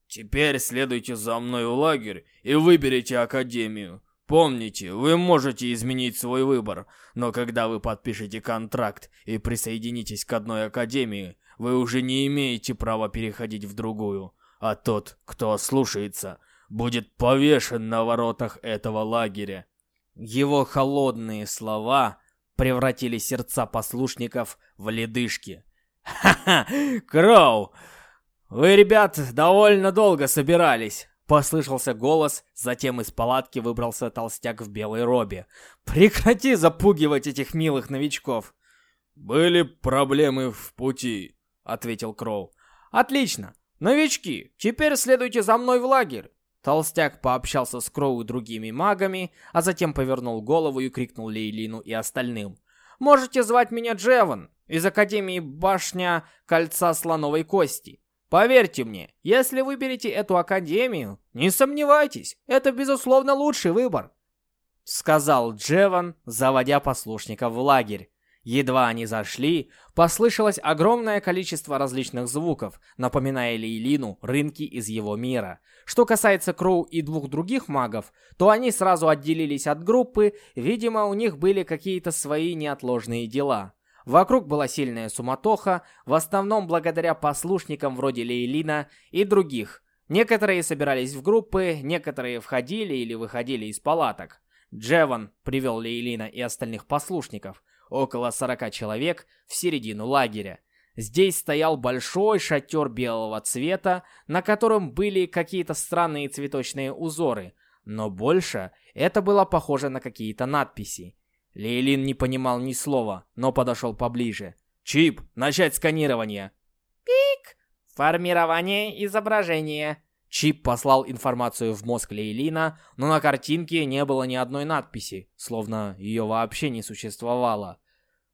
[SPEAKER 3] «Теперь следуйте за мной в лагерь и выберите академию. Помните, вы можете изменить свой выбор, но когда вы подпишете контракт и присоединитесь к одной академии, вы уже не имеете права переходить в другую, а тот, кто ослушается, будет повешен на воротах этого лагеря.
[SPEAKER 1] Его холодные слова превратили сердца послушников в ледышки. «Ха-ха! Кроу! Вы, ребят, довольно долго собирались!» Послышался голос, затем из палатки выбрался толстяк в белой робе. «Прекрати запугивать этих милых новичков!»
[SPEAKER 3] «Были проблемы в пути», — ответил Кроу.
[SPEAKER 1] «Отлично! Новички, теперь следуйте за мной в лагерь!» Толстяк пообщался с Кроу и другими магами, а затем повернул голову и крикнул Лейлину и остальным. «Можете звать меня Джеван из Академии Башня Кольца Слоновой Кости. Поверьте мне, если выберете эту Академию, не сомневайтесь, это безусловно лучший выбор», — сказал Джеван, заводя послушников в лагерь. Едва они зашли, послышалось огромное количество различных звуков, напоминая Лейлину рынки из его мира. Что касается Кроу и двух других магов, то они сразу отделились от группы, видимо, у них были какие-то свои неотложные дела. Вокруг была сильная суматоха, в основном благодаря послушникам вроде Лейлина и других. Некоторые собирались в группы, некоторые входили или выходили из палаток. Джеван привел Лейлина и остальных послушников – около 40 человек, в середину лагеря. Здесь стоял большой шатер белого цвета, на котором были какие-то странные цветочные узоры, но больше это было похоже на какие-то надписи. Лейлин не понимал ни слова, но подошел поближе. «Чип, начать сканирование!»
[SPEAKER 2] «Пик! Формирование изображения!»
[SPEAKER 1] Чип послал информацию в мозг Лейлина, но на картинке не было ни одной надписи, словно ее вообще не существовало.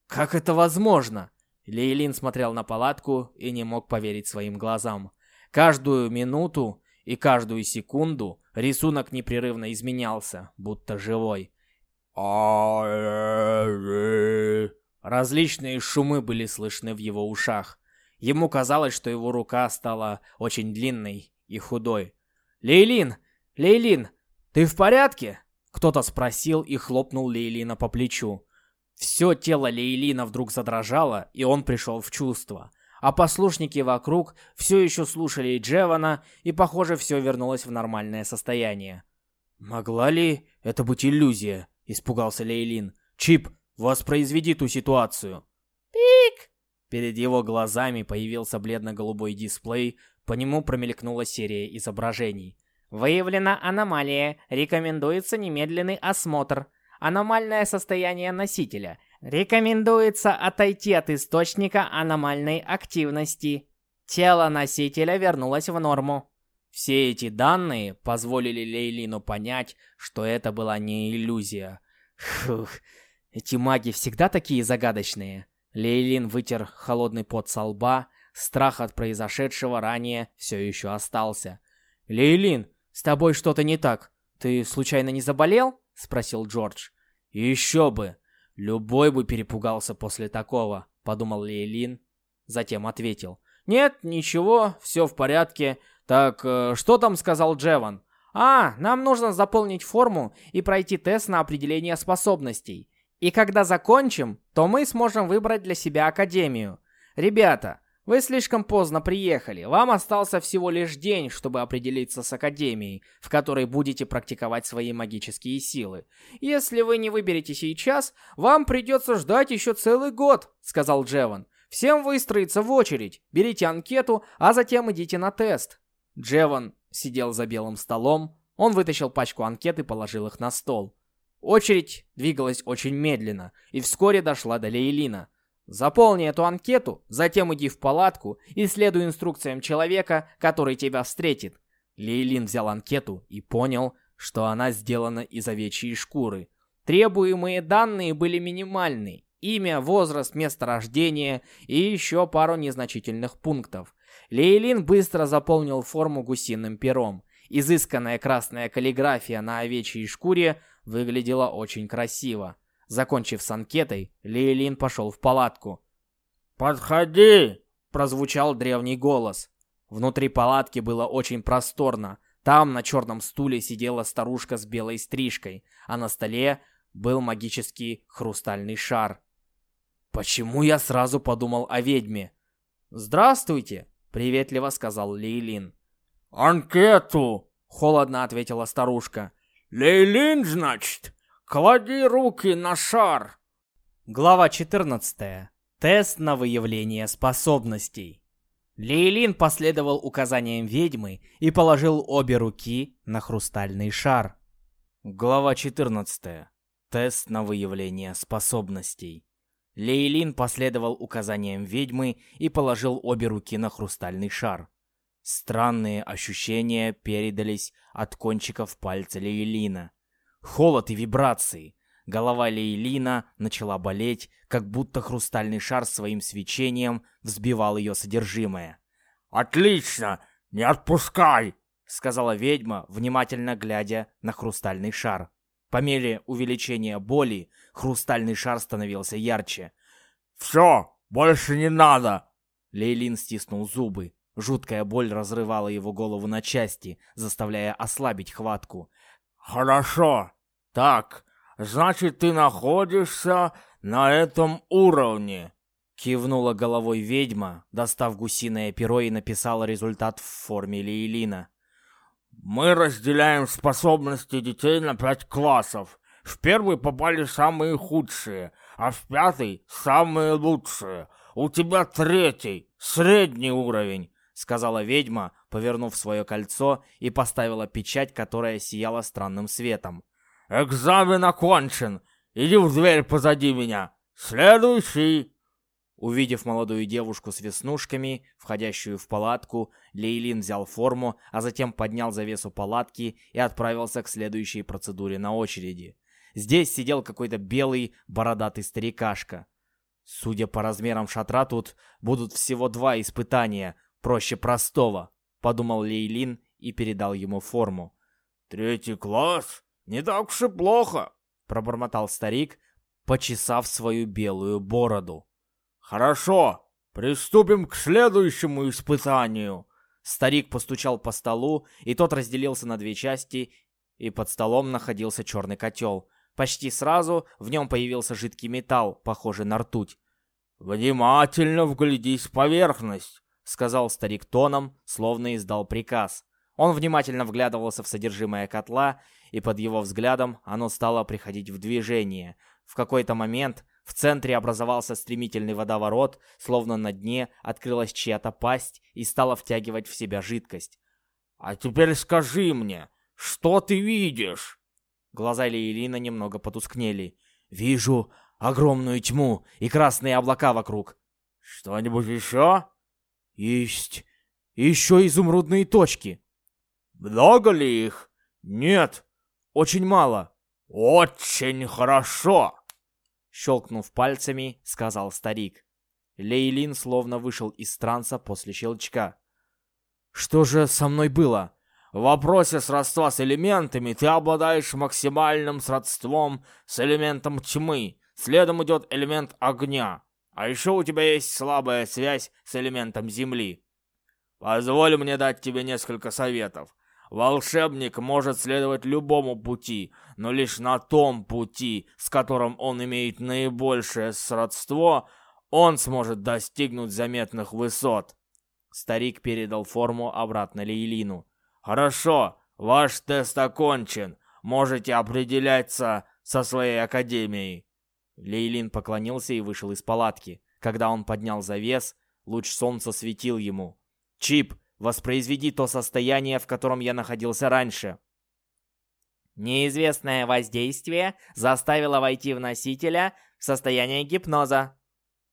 [SPEAKER 1] Как это возможно? Лейлин смотрел на палатку и не мог поверить своим глазам. Каждую минуту и каждую секунду рисунок непрерывно изменялся, будто живой. Различные шумы были слышны в его ушах. Ему казалось, что его рука стала очень длинной и худой. «Лейлин! Лейлин! Ты в порядке?» Кто-то спросил и хлопнул Лейлина по плечу. Все тело Лейлина вдруг задрожало, и он пришел в чувство. А послушники вокруг все еще слушали Джевана, и, похоже, все вернулось в нормальное состояние. «Могла ли это быть иллюзия?» – испугался Лейлин. «Чип, воспроизведи ту ситуацию».
[SPEAKER 2] «Пик!»
[SPEAKER 1] Перед его глазами появился бледно-голубой дисплей, по нему промелькнула серия изображений.
[SPEAKER 2] Выявлена аномалия. Рекомендуется немедленный осмотр. Аномальное состояние носителя. Рекомендуется отойти от источника аномальной активности. Тело носителя вернулось в норму.
[SPEAKER 1] Все эти данные позволили Лейлину понять, что это была не иллюзия. Фух, эти маги всегда такие загадочные. Лейлин вытер холодный пот со лба, Страх от произошедшего ранее все еще остался. «Лейлин, с тобой что-то не так. Ты случайно не заболел?» — спросил Джордж. «Еще бы! Любой бы перепугался после такого», — подумал Лейлин. Затем ответил. «Нет, ничего, все в порядке. Так, э, что там сказал Джеван?» «А, нам нужно заполнить форму и пройти тест на определение способностей. И когда закончим, то мы сможем выбрать для себя академию. Ребята, вы слишком поздно приехали. Вам остался всего лишь день, чтобы определиться с Академией, в которой будете практиковать свои магические силы. Если вы не выберете сейчас, вам придется ждать еще целый год, сказал Джеван. Всем выстроиться в очередь, берите анкету, а затем идите на тест. Джеван сидел за белым столом, он вытащил пачку анкет и положил их на стол. Очередь двигалась очень медленно и вскоре дошла до Лейлина. Заполни эту анкету, затем иди в палатку и следуй инструкциям человека, который тебя встретит. Лейлин взял анкету и понял, что она сделана из овечьей шкуры. Требуемые данные были минимальны. Имя, возраст, место рождения и еще пару незначительных пунктов. Лейлин быстро заполнил форму гусиным пером. Изысканная красная каллиграфия на овечьей шкуре выглядела очень красиво. Закончив с анкетой, Лейлин пошел в палатку.
[SPEAKER 3] «Подходи!»
[SPEAKER 1] — прозвучал древний голос. Внутри палатки было очень просторно. Там на черном стуле сидела старушка с белой стрижкой, а на столе был магический хрустальный шар. Почему я сразу подумал о ведьме? «Здравствуйте!» — приветливо сказал Лейлин.
[SPEAKER 3] «Анкету!»
[SPEAKER 1] — холодно ответила старушка.
[SPEAKER 3] «Лейлин, значит? Клади руки на шар!»
[SPEAKER 1] Глава 14. Тест на выявление способностей. Лейлин последовал указаниям ведьмы и положил обе руки на хрустальный шар. Глава 14. Тест на выявление способностей. Лейлин последовал указаниям ведьмы и положил обе руки на хрустальный шар. Странные ощущения передались от кончиков пальца Лейлина. Холод и вибрации. Голова Лейлина начала болеть, как будто хрустальный шар своим свечением взбивал ее содержимое.
[SPEAKER 3] «Отлично! Не отпускай!»
[SPEAKER 1] — сказала ведьма, внимательно глядя на хрустальный шар. По мере увеличения боли, хрустальный шар становился ярче.
[SPEAKER 3] «Все, больше не надо!»
[SPEAKER 1] Лейлин стиснул зубы. Жуткая боль разрывала его голову на части, заставляя ослабить хватку.
[SPEAKER 3] «Хорошо. Так, значит, ты находишься на этом уровне!»
[SPEAKER 1] Кивнула головой ведьма, достав гусиное перо и написала результат в форме Лейлина.
[SPEAKER 3] Мы разделяем способности детей на пять классов. В первый попали самые худшие, а в пятый — самые лучшие. У тебя третий, средний уровень, — сказала ведьма, повернув свое кольцо и поставила печать, которая сияла странным светом. «Экзамен окончен! Иди в дверь позади меня! Следующий!»
[SPEAKER 1] Увидев молодую девушку с веснушками, входящую в палатку, Лейлин взял форму, а затем поднял завесу палатки и отправился к следующей процедуре на очереди. Здесь сидел какой-то белый бородатый старикашка. Судя по размерам шатра, тут будут всего два испытания, проще простого, подумал Лейлин и передал ему форму.
[SPEAKER 3] Третий класс? Не так уж и плохо,
[SPEAKER 1] пробормотал старик, почесав свою белую бороду.
[SPEAKER 3] «Хорошо, приступим к следующему испытанию!»
[SPEAKER 1] Старик постучал по столу, и тот разделился на две части, и под столом находился черный котел. Почти сразу в нем появился жидкий металл, похожий на ртуть.
[SPEAKER 3] «Внимательно вглядись в поверхность», —
[SPEAKER 1] сказал старик тоном, словно издал приказ. Он внимательно вглядывался в содержимое котла, и под его взглядом оно стало приходить в движение. В какой-то момент в центре образовался стремительный водоворот, словно на дне открылась чья-то пасть и стала втягивать в себя жидкость.
[SPEAKER 3] «А теперь скажи мне, что ты видишь?»
[SPEAKER 1] Глаза Лейлина немного потускнели. «Вижу огромную тьму и красные облака вокруг».
[SPEAKER 3] «Что-нибудь еще?»
[SPEAKER 1] «Есть еще изумрудные точки».
[SPEAKER 3] «Много ли их?»
[SPEAKER 1] «Нет, очень мало».
[SPEAKER 3] «Очень хорошо!»
[SPEAKER 1] Щелкнув пальцами, сказал старик. Лейлин словно вышел из транса после щелчка. «Что же со мной было?»
[SPEAKER 3] В вопросе сродства с элементами ты обладаешь максимальным сродством с элементом тьмы. Следом идет элемент огня. А еще у тебя есть слабая связь с элементом земли. Позволь мне дать тебе несколько советов. Волшебник может следовать любому пути, но лишь на том пути, с которым он имеет наибольшее сродство, он сможет достигнуть заметных высот. Старик передал форму обратно Лейлину. «Хорошо, ваш тест окончен. Можете определяться со своей академией».
[SPEAKER 1] Лейлин поклонился и вышел из палатки. Когда он поднял завес, луч солнца светил ему. «Чип, Воспроизведи то состояние, в котором я находился раньше.
[SPEAKER 2] Неизвестное воздействие заставило войти в носителя в состояние гипноза.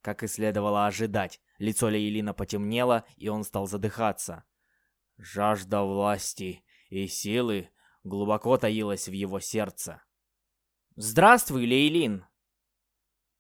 [SPEAKER 1] Как и следовало ожидать, лицо Лейлина потемнело, и он стал задыхаться. Жажда власти и силы глубоко таилась в его сердце. «Здравствуй, Лейлин!»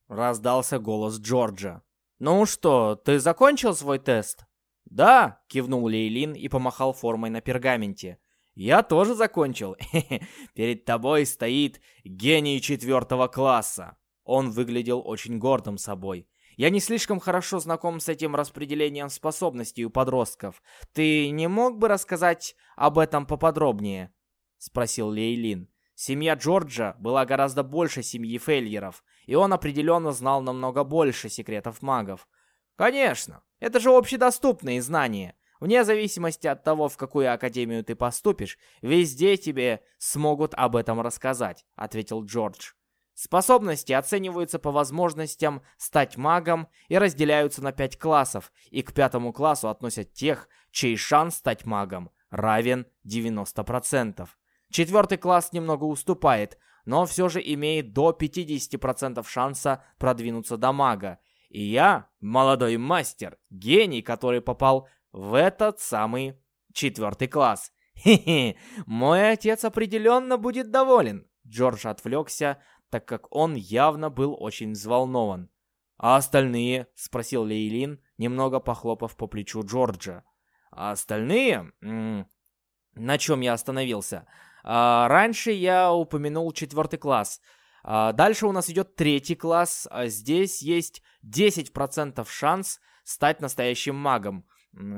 [SPEAKER 1] Раздался голос Джорджа. «Ну что, ты закончил свой тест?» «Да!» — кивнул Лейлин и помахал формой на пергаменте. «Я тоже закончил. Перед тобой стоит гений четвертого класса». Он выглядел очень гордым собой. Я не слишком хорошо знаком с этим распределением способностей у подростков. Ты не мог бы рассказать об этом поподробнее?» — спросил Лейлин. Семья Джорджа была гораздо больше семьи Фейльеров, и он определенно знал намного больше секретов магов. Конечно, это же общедоступные знания. Вне зависимости от того, в какую академию ты поступишь, везде тебе смогут об этом рассказать, ответил Джордж. Способности оцениваются по возможностям стать магом и разделяются на пять классов, и к пятому классу относят тех, чей шанс стать магом равен 90%. Четвертый класс немного уступает, но все же имеет до 50% шанса продвинуться до мага. И я, молодой мастер, гений, который попал в этот самый четвертый класс. Хе-хе, мой отец определенно будет доволен. Джордж отвлекся, так как он явно был очень взволнован. «А остальные?» — спросил Лейлин, немного похлопав по плечу Джорджа. «А остальные?» На чем я остановился? А, раньше я упомянул четвертый класс. А, дальше у нас идет третий класс. А здесь есть 10% шанс стать настоящим магом.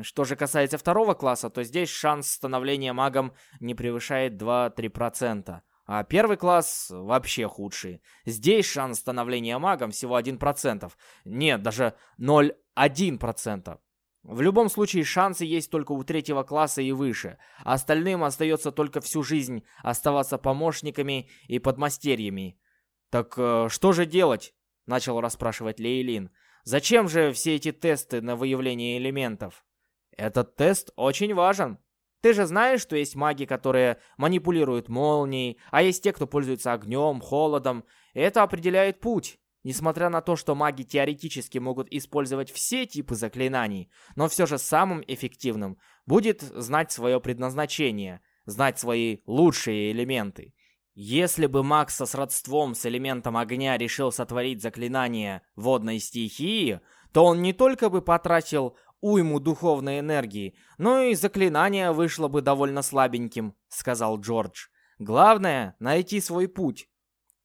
[SPEAKER 1] Что же касается второго класса, то здесь шанс становления магом не превышает 2-3%. А первый класс вообще худший. Здесь шанс становления магом всего 1%. Нет, даже 0,1%. В любом случае, шансы есть только у третьего класса и выше. Остальным остается только всю жизнь оставаться помощниками и подмастерьями. «Так э, что же делать?» — начал расспрашивать Лейлин. «Зачем же все эти тесты на выявление элементов?» «Этот тест очень важен. Ты же знаешь, что есть маги, которые манипулируют молнией, а есть те, кто пользуется огнем, холодом. Это определяет путь. Несмотря на то, что маги теоретически могут использовать все типы заклинаний, но все же самым эффективным будет знать свое предназначение, знать свои лучшие элементы. Если бы маг со сродством с элементом огня решил сотворить заклинание водной стихии, то он не только бы потратил уйму духовной энергии, но и заклинание вышло бы довольно слабеньким, сказал Джордж. Главное — найти свой путь.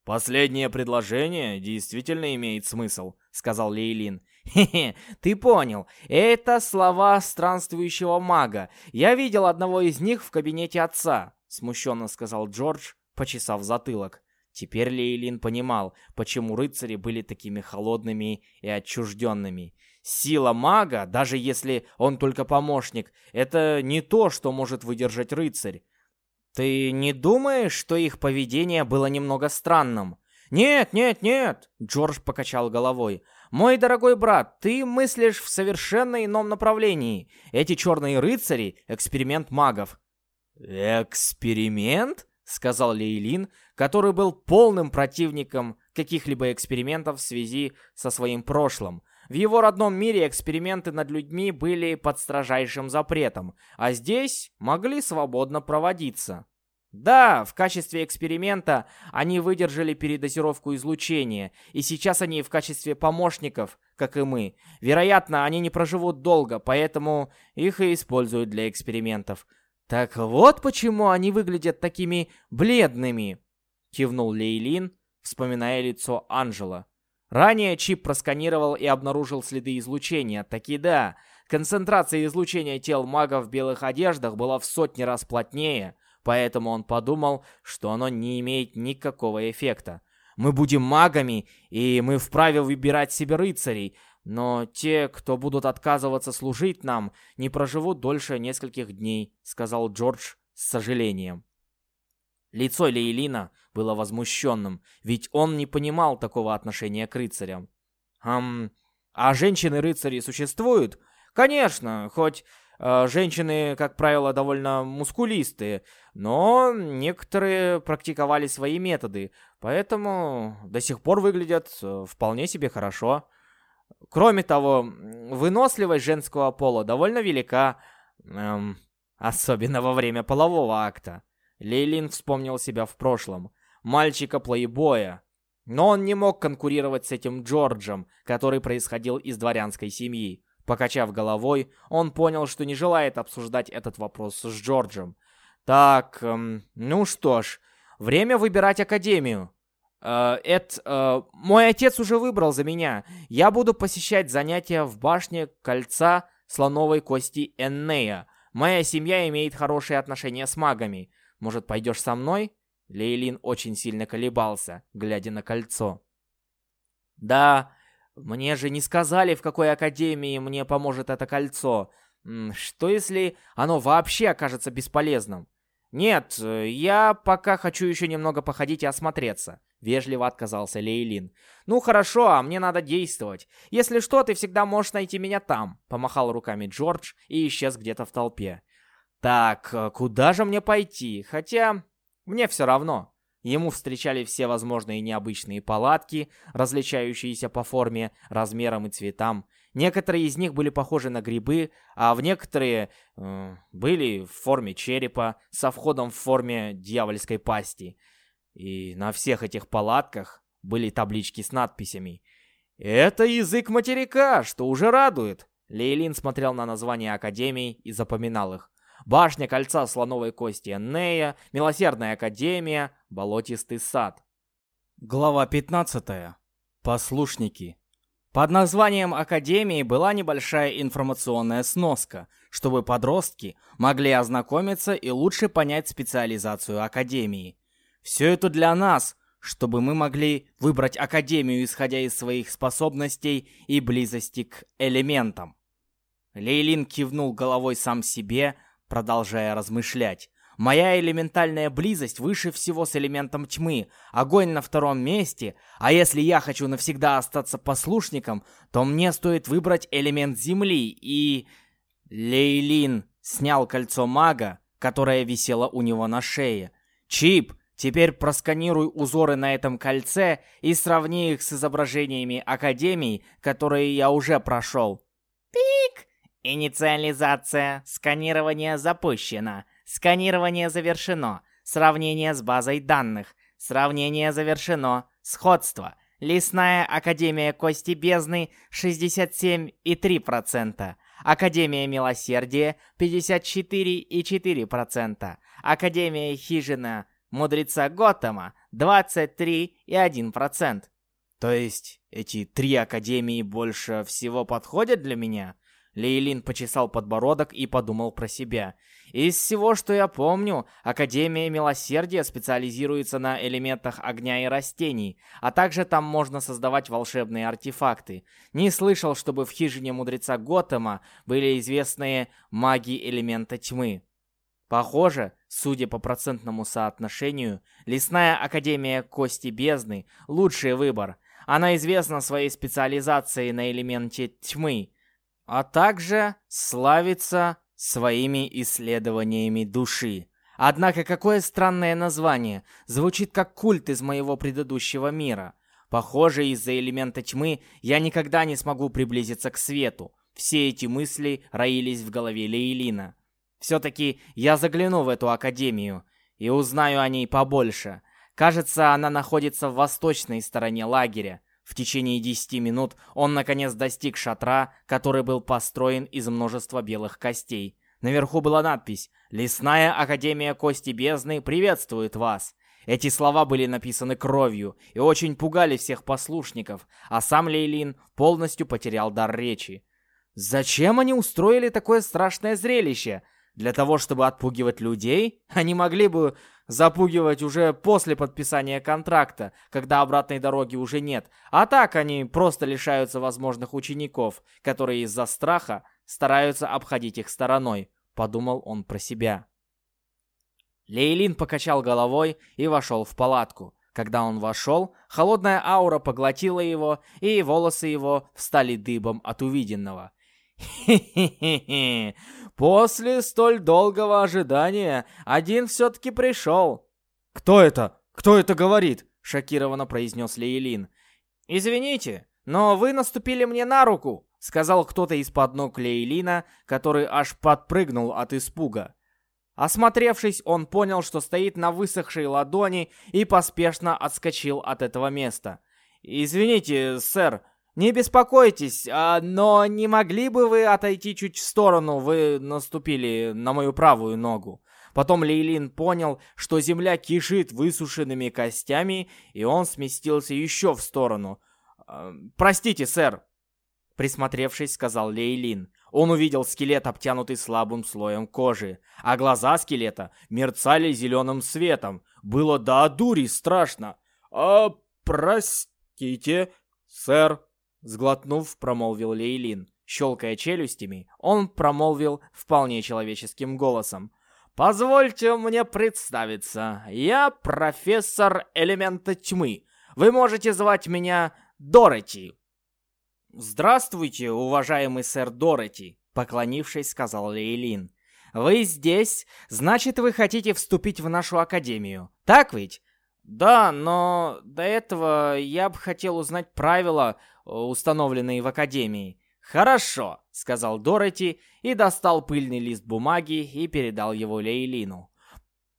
[SPEAKER 1] «Последнее предложение действительно имеет смысл», — сказал Лейлин. «Хе-хе, ты понял. Это слова странствующего мага. Я видел одного из них в кабинете отца», — смущенно сказал Джордж, почесав затылок. Теперь Лейлин понимал, почему рыцари были такими холодными и отчужденными. Сила мага, даже если он только помощник, это не то, что может выдержать рыцарь. «Ты не думаешь, что их поведение было немного странным?» «Нет, нет, нет!» — Джордж покачал головой. «Мой дорогой брат, ты мыслишь в совершенно ином направлении. Эти черные рыцари — эксперимент магов». «Эксперимент?» — сказал Лейлин, который был полным противником каких-либо экспериментов в связи со своим прошлым. В его родном мире эксперименты над людьми были под строжайшим запретом, а здесь могли свободно проводиться. Да, в качестве эксперимента они выдержали передозировку излучения, и сейчас они в качестве помощников, как и мы. Вероятно, они не проживут долго, поэтому их и используют для экспериментов. Так вот почему они выглядят такими бледными, кивнул Лейлин, вспоминая лицо Анжела. Ранее чип просканировал и обнаружил следы излучения. Таки да, концентрация излучения тел магов в белых одеждах была в сотни раз плотнее, поэтому он подумал, что оно не имеет никакого эффекта. Мы будем магами, и мы вправе выбирать себе рыцарей, но те, кто будут отказываться служить нам, не проживут дольше нескольких дней, сказал Джордж с сожалением. Лицо Лейлина было возмущенным, ведь он не понимал такого отношения к рыцарям. «Ам, а женщины-рыцари существуют?» «Конечно, хоть э, женщины, как правило, довольно мускулистые, но некоторые практиковали свои методы, поэтому до сих пор выглядят э, вполне себе хорошо. Кроме того, выносливость женского пола довольно велика, эм, особенно во время полового акта. Лейлин вспомнил себя в прошлом. Мальчика-плейбоя. Но он не мог конкурировать с этим Джорджем, который происходил из дворянской семьи. Покачав головой, он понял, что не желает обсуждать этот вопрос с Джорджем. Так, эм, ну что ж, время выбирать академию. Э, Эд, э, мой отец уже выбрал за меня. Я буду посещать занятия в башне кольца слоновой кости Эннея. Моя семья имеет хорошие отношения с магами. Может, пойдешь со мной? Лейлин очень сильно колебался, глядя на кольцо. Да, мне же не сказали, в какой академии мне поможет это кольцо. Что если оно вообще окажется бесполезным? Нет, я пока хочу еще немного походить и осмотреться. Вежливо отказался Лейлин. «Ну хорошо, а мне надо действовать. Если что, ты всегда можешь найти меня там», — помахал руками Джордж и исчез где-то в толпе. «Так, куда же мне пойти? Хотя, мне все равно». Ему встречали все возможные необычные палатки, различающиеся по форме, размерам и цветам. Некоторые из них были похожи на грибы, а в некоторые э, были в форме черепа, со входом в форме дьявольской пасти. И на всех этих палатках были таблички с надписями. «Это язык материка, что уже радует!» Лейлин смотрел на названия академий и запоминал их. Башня кольца слоновой кости Эннея, Милосердная академия, Болотистый сад. Глава 15. Послушники. Под названием Академии была небольшая информационная сноска, чтобы подростки могли ознакомиться и лучше понять специализацию Академии. Все это для нас, чтобы мы могли выбрать Академию, исходя из своих способностей и близости к элементам. Лейлин кивнул головой сам себе, продолжая размышлять. Моя элементальная близость выше всего с элементом тьмы, огонь на втором месте, а если я хочу навсегда остаться послушником, то мне стоит выбрать элемент земли и... Лейлин снял кольцо мага, которое висело у него на шее. Чип, Теперь просканируй узоры на этом кольце и сравни их с изображениями Академий, которые я уже прошел.
[SPEAKER 2] Пик! Инициализация. Сканирование запущено. Сканирование завершено. Сравнение с базой данных. Сравнение завершено. Сходство. Лесная Академия Кости Бездны 67,3%. Академия Милосердия 54,4%. Академия Хижина мудреца Готэма 23,1%.
[SPEAKER 1] То есть эти три академии больше всего подходят для меня? Лейлин почесал подбородок и подумал про себя. Из всего, что я помню, Академия Милосердия специализируется на элементах огня и растений, а также там можно создавать волшебные артефакты. Не слышал, чтобы в хижине мудреца Готэма были известные маги элемента тьмы. Похоже, судя по процентному соотношению, Лесная Академия Кости Бездны – лучший выбор. Она известна своей специализацией на элементе тьмы, а также славится своими исследованиями души. Однако какое странное название, звучит как культ из моего предыдущего мира. Похоже, из-за элемента тьмы я никогда не смогу приблизиться к свету. Все эти мысли роились в голове Лейлина. Все-таки я загляну в эту академию и узнаю о ней побольше. Кажется, она находится в восточной стороне лагеря. В течение 10 минут он наконец достиг шатра, который был построен из множества белых костей. Наверху была надпись «Лесная Академия Кости Бездны приветствует вас». Эти слова были написаны кровью и очень пугали всех послушников, а сам Лейлин полностью потерял дар речи. Зачем они устроили такое страшное зрелище? Для того, чтобы отпугивать людей, они могли бы запугивать уже после подписания контракта, когда обратной дороги уже нет. А так они просто лишаются возможных учеников, которые из-за страха стараются обходить их стороной, подумал он про себя. Лейлин покачал головой и вошел в палатку. Когда он вошел, холодная аура поглотила его, и волосы его встали дыбом от увиденного. Хе-хе-хе. После столь долгого ожидания один все-таки пришел. «Кто это? Кто это говорит?» — шокированно произнес Лейлин.
[SPEAKER 2] «Извините, но вы наступили мне на руку», — сказал кто-то из-под ног Лейлина, который аж подпрыгнул от испуга. Осмотревшись, он понял, что стоит на высохшей ладони и поспешно отскочил от этого места. «Извините, сэр, не беспокойтесь, а, но не могли бы вы отойти чуть в сторону? Вы наступили на мою правую ногу. Потом Лейлин понял, что земля кишит высушенными костями, и он сместился еще в сторону. «А, «Простите, сэр», — присмотревшись, сказал Лейлин. Он увидел скелет, обтянутый слабым слоем кожи, а глаза скелета мерцали зеленым светом. Было до дури страшно. «А, простите, сэр», — сглотнув, промолвил Лейлин. Щелкая челюстями, он промолвил вполне человеческим голосом. «Позвольте мне представиться. Я профессор элемента тьмы. Вы можете звать меня Дороти». «Здравствуйте, уважаемый сэр Дороти», — поклонившись, сказал Лейлин. «Вы здесь? Значит, вы хотите вступить в нашу академию. Так ведь?» «Да, но до этого я бы хотел узнать правила, установленные в академии». «Хорошо», — сказал Дороти и достал пыльный лист бумаги и передал его Лейлину.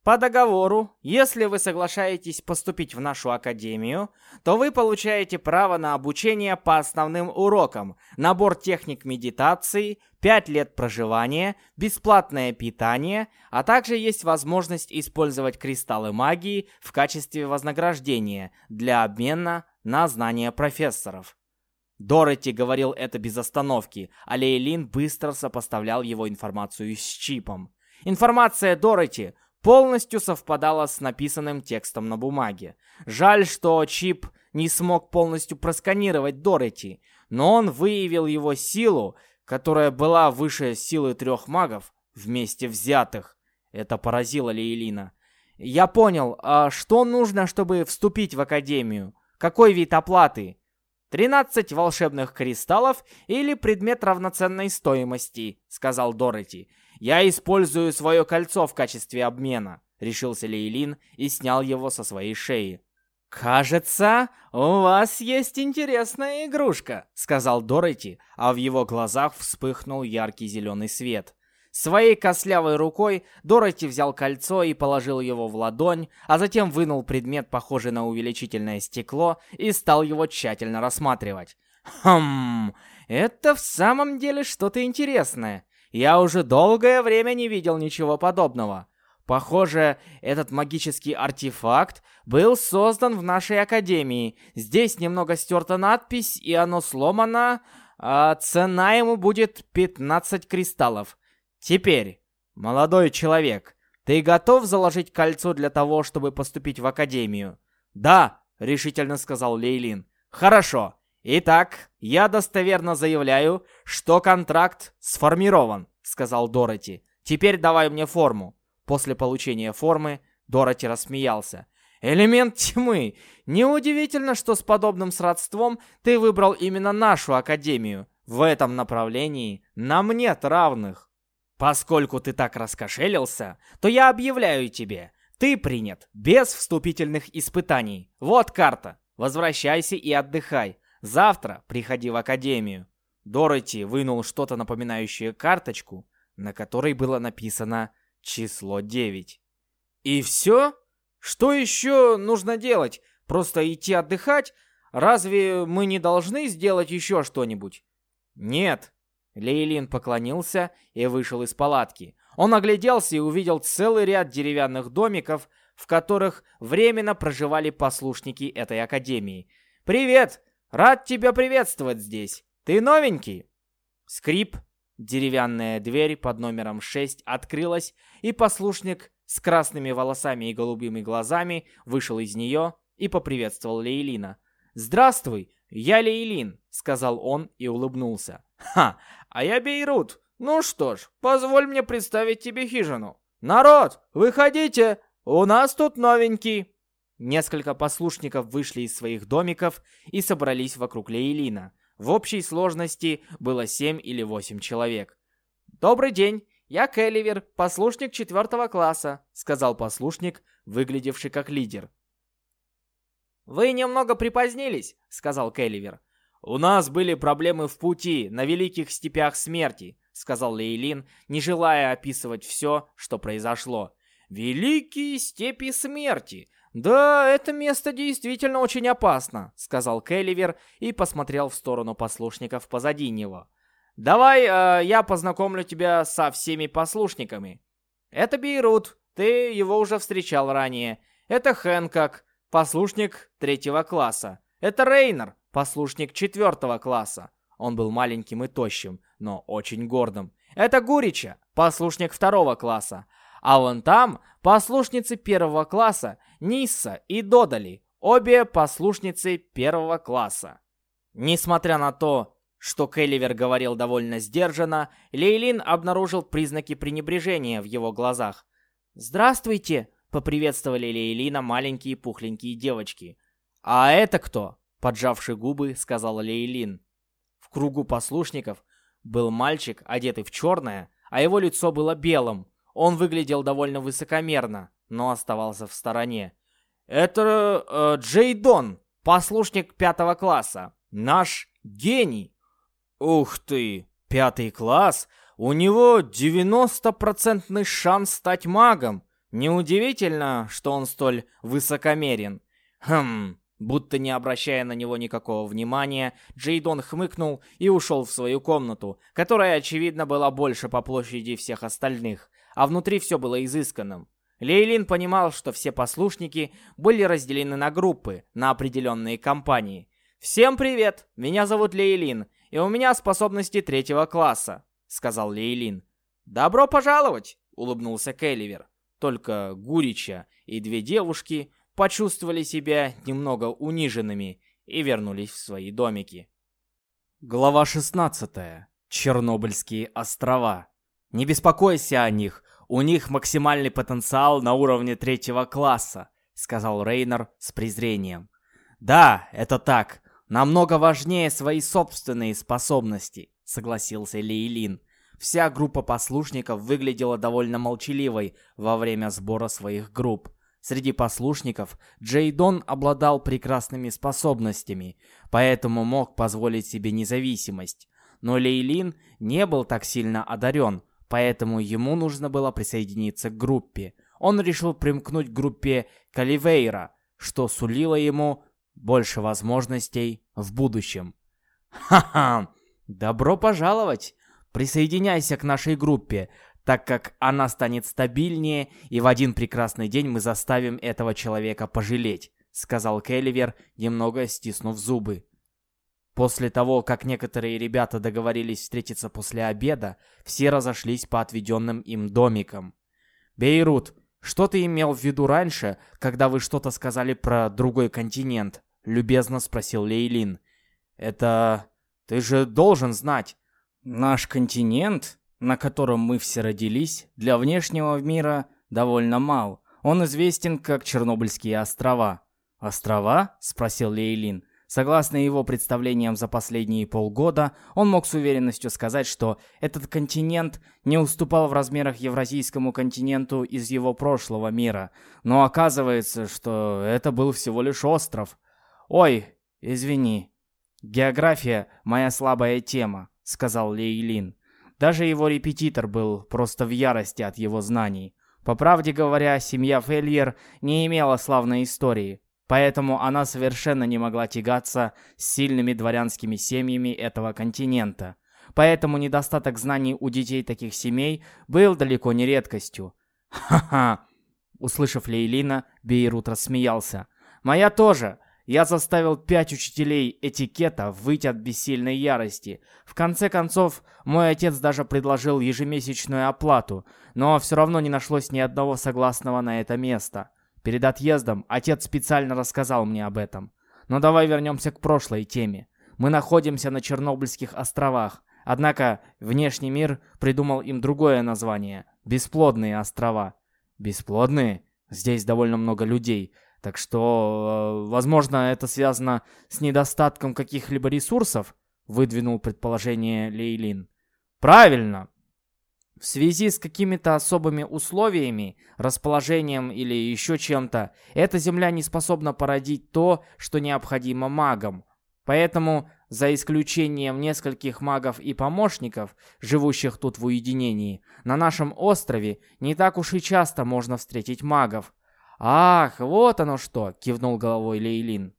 [SPEAKER 2] По договору, если вы соглашаетесь поступить в нашу академию, то вы получаете право на обучение по основным урокам, набор техник медитации, 5 лет проживания, бесплатное питание, а также есть возможность использовать кристаллы магии в качестве вознаграждения для обмена на знания профессоров. Дороти говорил это без остановки, а Лейлин быстро сопоставлял его информацию с чипом. Информация Дороти – полностью совпадала с написанным текстом на бумаге. Жаль, что чип не смог полностью просканировать Дороти, но он выявил его силу, которая была выше силы трех магов вместе взятых. Это поразило Лейлина. «Я понял, а что нужно, чтобы вступить в Академию? Какой вид оплаты?» «Тринадцать волшебных кристаллов или предмет равноценной стоимости», — сказал Дороти. «Я использую свое кольцо в качестве обмена», — решился Лейлин и снял его со своей шеи. «Кажется, у вас есть интересная игрушка», — сказал Дороти, а в его глазах вспыхнул яркий зеленый свет. Своей костлявой рукой Дороти взял кольцо и положил его в ладонь, а затем вынул предмет, похожий на увеличительное стекло, и стал его тщательно рассматривать. «Хм, это в самом деле что-то интересное. Я уже долгое время не видел ничего подобного. Похоже, этот магический артефакт был создан в нашей академии. Здесь немного стерта надпись, и оно сломано. А цена ему будет 15 кристаллов. Теперь, молодой человек, ты готов заложить кольцо для того, чтобы поступить в академию? Да, решительно сказал Лейлин. Хорошо. «Итак, я достоверно заявляю, что контракт сформирован», — сказал Дороти. «Теперь давай мне форму». После получения формы Дороти рассмеялся. «Элемент тьмы! Неудивительно, что с подобным сродством ты выбрал именно нашу академию. В этом направлении нам нет равных. Поскольку ты так раскошелился, то я объявляю тебе, ты принят без вступительных испытаний. Вот карта. Возвращайся и отдыхай. Завтра приходи в академию». Дороти вынул что-то напоминающее карточку, на которой было написано число 9. «И все? Что еще нужно делать? Просто идти отдыхать? Разве мы не должны сделать еще что-нибудь?» «Нет». Лейлин поклонился и вышел из палатки. Он огляделся и увидел целый ряд деревянных домиков, в которых временно проживали послушники этой академии. «Привет! Рад тебя приветствовать здесь. Ты новенький?» Скрип. Деревянная дверь под номером 6 открылась, и послушник с красными волосами и голубыми глазами вышел из нее и поприветствовал Лейлина. «Здравствуй, я Лейлин», — сказал он и улыбнулся. «Ха, а я Бейрут. Ну что ж, позволь мне представить тебе хижину. Народ, выходите, у нас тут новенький». Несколько послушников вышли из своих домиков и собрались вокруг Лейлина. В общей сложности было семь или восемь человек. «Добрый день, я Келливер, послушник четвертого класса», сказал послушник, выглядевший как лидер. «Вы немного припозднились», — сказал Келливер. «У нас были проблемы в пути, на великих степях смерти», — сказал Лейлин, не желая описывать все, что произошло. Великие степи смерти. Да, это место действительно очень опасно, сказал Келливер и посмотрел в сторону послушников позади него. Давай э, я познакомлю тебя со всеми послушниками. Это Бейрут, ты его уже встречал ранее. Это Хэнкок, послушник третьего класса. Это Рейнер, послушник четвертого класса. Он был маленьким и тощим, но очень гордым. Это Гурича, послушник второго класса. А вон там послушницы первого класса Нисса и Додали, обе послушницы первого класса. Несмотря на то, что Келливер говорил довольно сдержанно, Лейлин обнаружил признаки пренебрежения в его глазах. «Здравствуйте!» — поприветствовали Лейлина маленькие пухленькие девочки. «А это кто?» — поджавший губы, сказал Лейлин. В кругу послушников был мальчик, одетый в черное, а его лицо было белым. Он выглядел довольно высокомерно, но оставался в стороне. «Это э, Джей Дон, послушник пятого класса. Наш гений!» «Ух ты! Пятый класс? У него 90% шанс стать магом. Неудивительно, что он столь высокомерен. Хм, будто не обращая на него никакого внимания, Джейдон хмыкнул и ушел в свою комнату, которая, очевидно, была больше по площади всех остальных, а внутри все было изысканным. Лейлин понимал, что все послушники были разделены на группы, на определенные компании. «Всем привет! Меня зовут Лейлин, и у меня способности третьего класса», — сказал Лейлин. «Добро пожаловать!» — улыбнулся Келливер. Только Гурича и две девушки почувствовали себя немного униженными и вернулись в свои домики.
[SPEAKER 1] Глава 16. Чернобыльские острова. Не беспокойся о них, у них максимальный потенциал на уровне третьего класса, сказал Рейнер с презрением. Да, это так, намного важнее свои собственные способности, согласился Лейлин. Вся группа послушников выглядела довольно молчаливой во время сбора своих групп. Среди послушников Джейдон обладал прекрасными способностями, поэтому мог позволить себе независимость. Но Лейлин не был так сильно одарен, поэтому ему нужно было присоединиться к группе. Он решил примкнуть к группе Каливейра, что сулило ему больше возможностей в будущем. Ха-ха! Добро пожаловать! Присоединяйся к нашей группе, так как она станет стабильнее, и в один прекрасный день мы заставим этого человека пожалеть», — сказал Келливер, немного стиснув зубы. После того, как некоторые ребята договорились встретиться после обеда, все разошлись по отведенным им домикам. «Бейрут, что ты имел в виду раньше, когда вы что-то сказали про другой континент?» — любезно спросил Лейлин. «Это... ты же должен знать. Наш континент, на котором мы все родились, для внешнего мира довольно мал. Он известен как Чернобыльские острова. «Острова?» — спросил Лейлин. Согласно его представлениям за последние полгода, он мог с уверенностью сказать, что этот континент не уступал в размерах Евразийскому континенту из его прошлого мира. Но оказывается, что это был всего лишь остров. «Ой, извини. География — моя слабая тема сказал Лейлин. Даже его репетитор был просто в ярости от его знаний. По правде говоря, семья Фельер не имела славной истории, поэтому она совершенно не могла тягаться с сильными дворянскими семьями этого континента. Поэтому недостаток знаний у детей таких семей был далеко не редкостью. «Ха-ха!» Услышав Лейлина, Бейрут рассмеялся. «Моя тоже! Я заставил пять учителей этикета выйти от бессильной ярости. В конце концов, мой отец даже предложил ежемесячную оплату, но все равно не нашлось ни одного согласного на это место. Перед отъездом отец специально рассказал мне об этом. Но давай вернемся к прошлой теме. Мы находимся на Чернобыльских островах. Однако внешний мир придумал им другое название – Бесплодные острова. Бесплодные? Здесь довольно много людей – так что, э, возможно, это связано с недостатком каких-либо ресурсов, выдвинул предположение Лейлин. Правильно. В связи с какими-то особыми условиями, расположением или еще чем-то, эта Земля не способна породить то, что необходимо магам.
[SPEAKER 2] Поэтому, за исключением нескольких магов и помощников, живущих тут в уединении, на нашем острове не так уж и часто можно встретить магов. «Ах, вот оно что!» — кивнул головой Лейлин.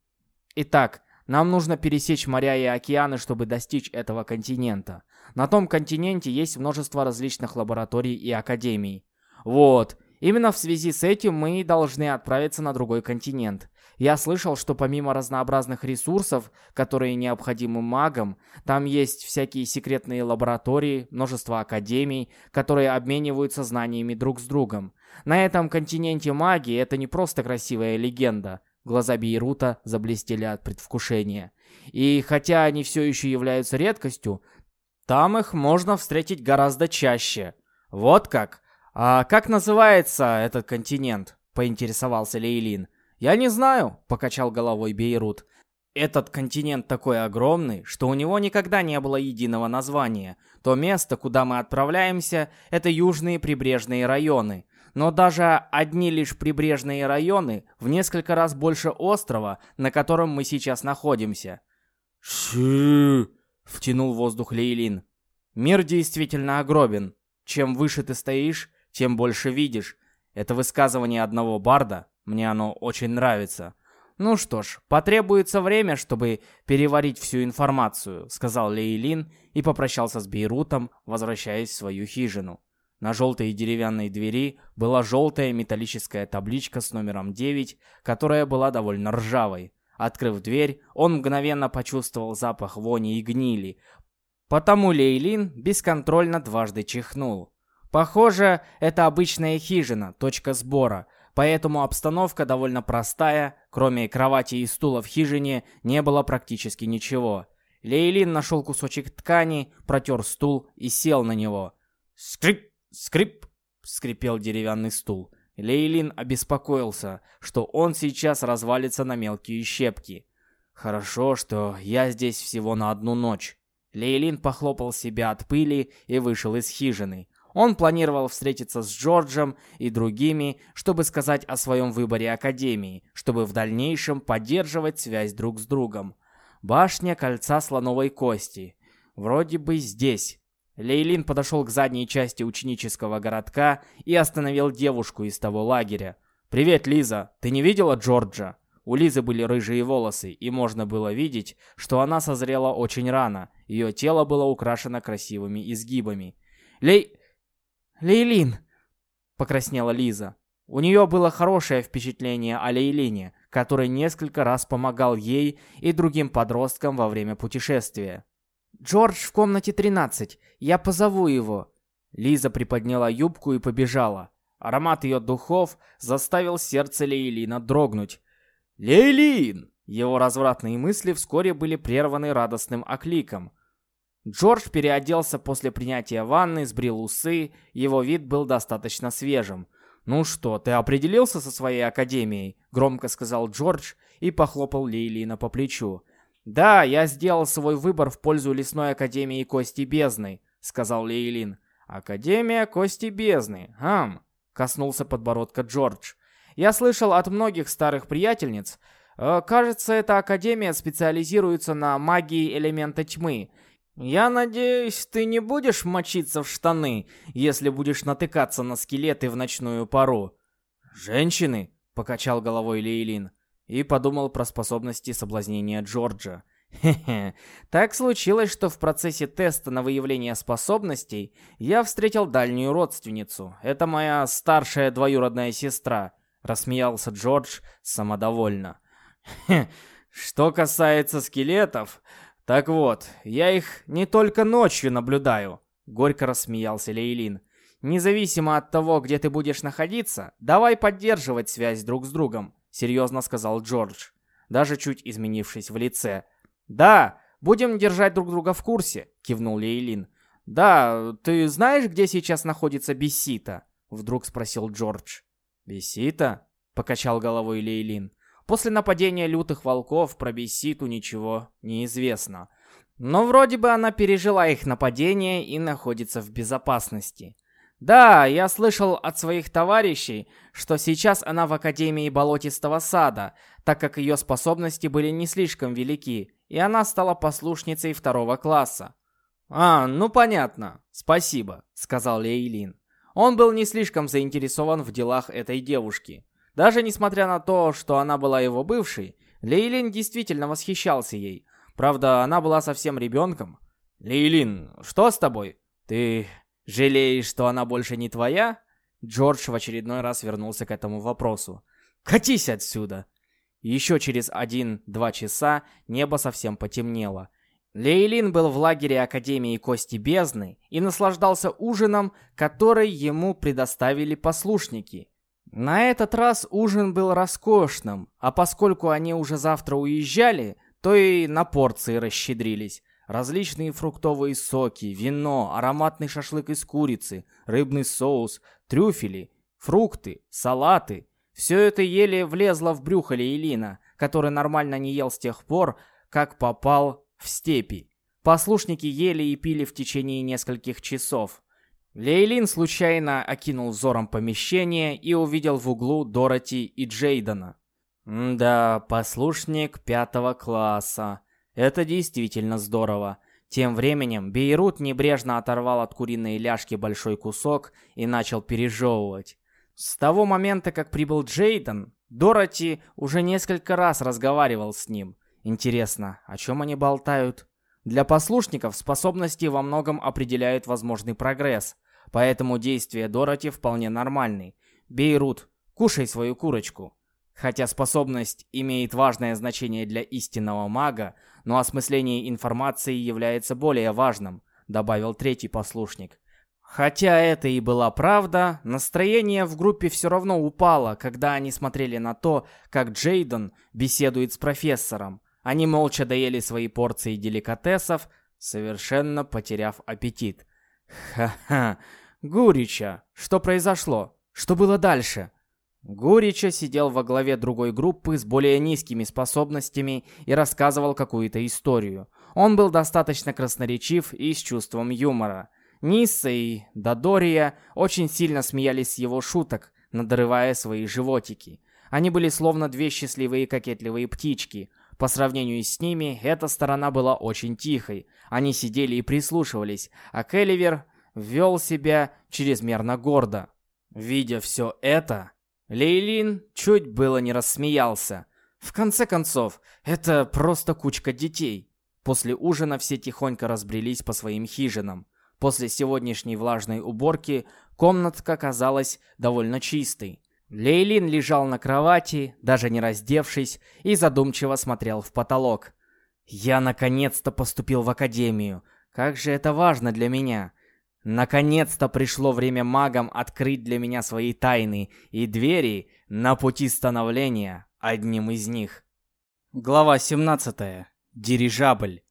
[SPEAKER 2] «Итак, нам нужно пересечь моря и океаны, чтобы достичь этого континента. На том континенте есть множество различных лабораторий и академий. Вот, именно в связи с этим мы должны отправиться на другой континент. Я слышал, что помимо разнообразных ресурсов, которые необходимы магам, там есть всякие секретные лаборатории, множество академий, которые обмениваются знаниями друг с другом. На этом континенте магии это не просто красивая легенда. Глаза Бейрута заблестели от предвкушения. И хотя они все еще являются редкостью, там их можно встретить гораздо чаще. Вот как? А как называется этот континент? Поинтересовался Лейлин. Я не знаю, покачал головой Бейрут. Этот континент такой огромный, что у него никогда не было единого названия. То место, куда мы отправляемся, это южные прибрежные районы. Но даже одни лишь прибрежные районы в несколько раз больше острова, на котором мы сейчас находимся.
[SPEAKER 1] Шы! Втянул воздух Лейлин. Мир действительно огромен. Чем выше ты стоишь, тем больше видишь. Это высказывание одного барда, мне оно очень нравится. Ну что ж, потребуется время, чтобы переварить всю информацию, сказал Лейлин и попрощался с Бейрутом, возвращаясь в свою хижину. На желтой деревянной двери была желтая металлическая табличка с номером 9, которая была довольно ржавой. Открыв дверь, он мгновенно почувствовал запах вони и гнили. Потому Лейлин бесконтрольно дважды чихнул. Похоже, это обычная хижина, точка сбора, поэтому обстановка довольно простая, кроме кровати и стула в хижине не было практически ничего. Лейлин нашел кусочек ткани, протер стул и сел на него. Скрип! Скрип! Скрипел деревянный стул. Лейлин обеспокоился, что он сейчас развалится на мелкие щепки. Хорошо, что я здесь всего на одну ночь. Лейлин похлопал себя от пыли и вышел из хижины. Он планировал встретиться с Джорджем и другими, чтобы сказать о своем выборе Академии, чтобы в дальнейшем поддерживать связь друг с другом. Башня Кольца Слоновой Кости. Вроде бы здесь. Лейлин подошел к задней части ученического городка и остановил девушку из того лагеря. «Привет, Лиза. Ты не видела Джорджа?» У Лизы были рыжие волосы, и можно было видеть, что она созрела очень рано. Ее тело было украшено красивыми изгибами. «Лей... Лейлин!» — покраснела Лиза. У нее было хорошее впечатление о Лейлине, который несколько раз помогал ей и другим подросткам во время путешествия. «Джордж в комнате 13. Я позову его». Лиза приподняла юбку и побежала. Аромат ее духов заставил сердце Лейлина дрогнуть. «Лейлин!» Его развратные мысли вскоре были прерваны радостным окликом. Джордж переоделся после принятия ванны, сбрил усы, его вид был достаточно свежим. «Ну что, ты определился со своей академией?» — громко сказал Джордж и похлопал Лейлина по плечу. «Да, я сделал свой выбор в пользу Лесной Академии Кости Бездны», — сказал Лейлин. «Академия Кости Бездны, хм», — коснулся подбородка Джордж. «Я слышал от многих старых приятельниц. Э, кажется, эта Академия специализируется на магии элемента тьмы. Я надеюсь, ты не будешь мочиться в штаны, если будешь натыкаться на скелеты в ночную пору». «Женщины?» — покачал головой Лейлин и подумал про способности соблазнения Джорджа. Хе-хе. Так случилось, что в процессе теста на выявление способностей я встретил дальнюю родственницу. Это моя старшая двоюродная сестра, рассмеялся Джордж самодовольно. Хе. Что касается скелетов, так вот, я их не только ночью наблюдаю, горько рассмеялся Лейлин. Независимо от того, где ты будешь находиться, давай поддерживать связь друг с другом серьезно сказал Джордж, даже чуть изменившись в лице. «Да, будем держать друг друга в курсе», — кивнул Лейлин. «Да, ты знаешь, где сейчас находится Бессита?» — вдруг спросил Джордж. «Бессита?» — покачал головой Лейлин. «После нападения лютых волков про Бесситу ничего не известно. Но вроде бы она пережила их нападение и находится в безопасности. Да, я слышал от своих товарищей, что сейчас она в Академии Болотистого Сада, так как ее способности были не слишком велики,
[SPEAKER 2] и она стала послушницей второго класса. «А, ну понятно. Спасибо», — сказал Лейлин. Он был не слишком заинтересован в делах этой девушки. Даже несмотря на то, что она была его бывшей, Лейлин действительно восхищался ей. Правда, она была совсем ребенком. «Лейлин, что с тобой? Ты жалеешь, что она больше не твоя?» Джордж в очередной раз вернулся к этому вопросу. «Катись отсюда!» Еще через один-два часа небо совсем потемнело. Лейлин был в лагере Академии Кости Бездны и наслаждался ужином, который ему предоставили послушники. На этот раз ужин был роскошным, а поскольку они уже завтра уезжали, то и на порции расщедрились. Различные фруктовые соки, вино, ароматный шашлык из курицы, рыбный соус, трюфели, фрукты, салаты. Все это еле влезло в брюхо Лейлина, который нормально не ел с тех пор, как попал в степи. Послушники ели и пили в течение нескольких часов. Лейлин случайно окинул взором помещение и увидел в углу Дороти и Джейдена. да, послушник пятого класса. Это действительно здорово. Тем временем Бейрут небрежно оторвал от куриной ляжки большой кусок и начал пережевывать. С того момента, как прибыл Джейден, Дороти уже несколько раз разговаривал с ним. Интересно, о чем они болтают? Для послушников способности во многом определяют возможный прогресс, поэтому действия Дороти вполне нормальны. Бейрут, кушай свою курочку. Хотя способность имеет важное значение для истинного мага, но осмысление информации является более важным, добавил третий послушник. Хотя это и была правда, настроение в группе все равно упало, когда они смотрели на то, как Джейден беседует с профессором. Они молча доели свои порции деликатесов, совершенно потеряв аппетит. Ха-ха. Гурича, что произошло? Что было дальше? Гурича сидел во главе другой группы с более низкими способностями и рассказывал какую-то историю. Он был достаточно красноречив и с чувством юмора. Нисса и Дадория очень сильно смеялись с его шуток, надрывая свои животики. Они были словно две счастливые кокетливые птички, по сравнению с ними, эта сторона была очень тихой. Они сидели и прислушивались, а Келливер вел себя чрезмерно гордо. Видя все это, Лейлин чуть было не рассмеялся. В конце концов, это просто кучка детей. После ужина все тихонько разбрелись по своим хижинам. После сегодняшней влажной уборки комнатка казалась довольно чистой. Лейлин лежал на кровати, даже не раздевшись, и задумчиво смотрел в потолок. «Я наконец-то поступил в академию. Как же это важно для меня!» Наконец-то пришло время магам открыть для меня свои тайны и двери на пути становления одним из них. Глава 17. Дирижабль.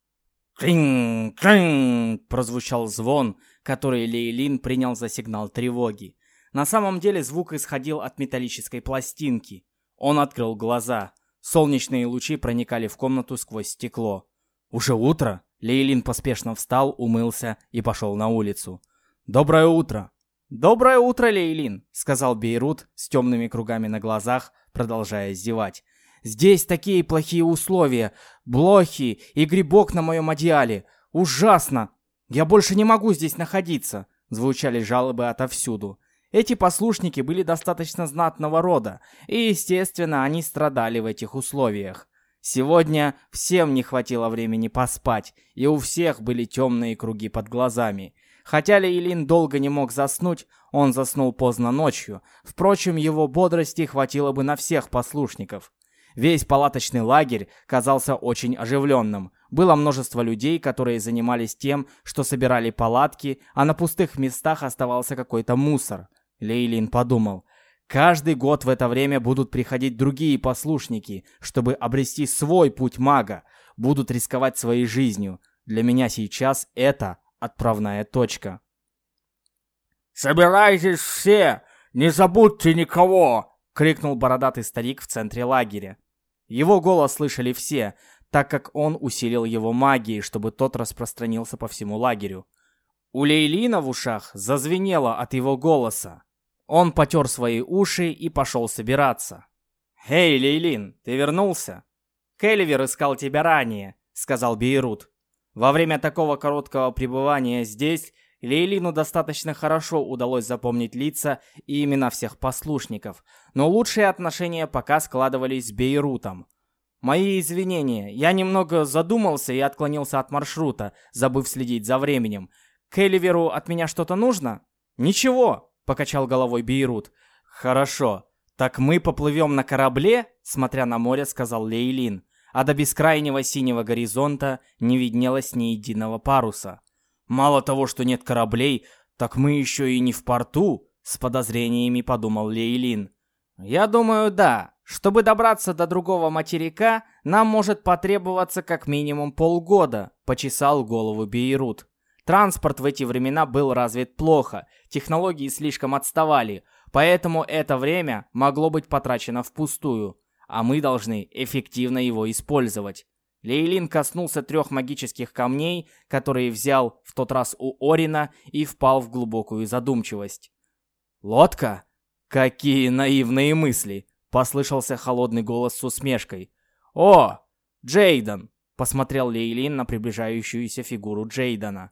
[SPEAKER 2] «Тринг-тринг!» прозвучал звон, который Лейлин принял за сигнал тревоги. На самом деле звук исходил от металлической пластинки. Он открыл глаза. Солнечные лучи проникали в комнату сквозь стекло. Уже утро? Лейлин поспешно встал, умылся и пошел на улицу. «Доброе утро!» «Доброе утро, Лейлин!» — сказал Бейрут с темными кругами на глазах, продолжая зевать. «Здесь такие плохие условия. Блохи и грибок на моем одеяле. Ужасно! Я больше не могу здесь находиться!» — звучали жалобы отовсюду. Эти послушники были достаточно знатного рода, и, естественно, они страдали в этих условиях. Сегодня всем не хватило времени поспать, и у всех были темные круги под глазами. Хотя Лейлин долго не мог заснуть, он заснул поздно ночью. Впрочем, его бодрости хватило бы на всех послушников. Весь палаточный лагерь казался очень оживленным. Было множество людей, которые занимались тем, что собирали палатки, а на пустых местах оставался какой-то мусор. Лейлин подумал, каждый год в это время будут приходить другие послушники, чтобы обрести свой путь мага, будут рисковать своей жизнью. Для меня сейчас это отправная точка.
[SPEAKER 3] «Собирайтесь все! Не забудьте никого!» — крикнул бородатый старик в центре лагеря.
[SPEAKER 2] Его голос слышали все, так как он усилил его магией, чтобы тот распространился по всему лагерю. У Лейлина в ушах зазвенело от его голоса. Он потер свои уши и пошел собираться. «Эй, Лейлин, ты вернулся?» «Келливер искал тебя ранее», — сказал Бейрут. Во время такого короткого пребывания здесь Лейлину достаточно хорошо удалось запомнить лица и имена всех послушников, но лучшие отношения пока складывались с Бейрутом. Мои извинения, я немного задумался и отклонился от маршрута, забыв следить за временем. К Эливеру от меня что-то нужно? Ничего, покачал головой Бейрут. Хорошо, так мы поплывем на корабле, смотря на море, сказал Лейлин, а до бескрайнего синего горизонта не виднелось ни единого паруса. Мало того, что нет кораблей, так мы еще и не в порту, с подозрениями подумал Лейлин. Я думаю, да. Чтобы добраться до другого материка, нам может потребоваться как минимум полгода, почесал голову Бейрут. Транспорт в эти времена был развит плохо, технологии слишком отставали, поэтому это время могло быть потрачено впустую, а мы должны эффективно его использовать. Лейлин коснулся трех магических камней, которые взял в тот раз у Орина и впал в глубокую задумчивость. «Лодка? Какие наивные мысли!» — послышался холодный голос с усмешкой. «О, Джейден!» — посмотрел Лейлин на приближающуюся фигуру Джейдена.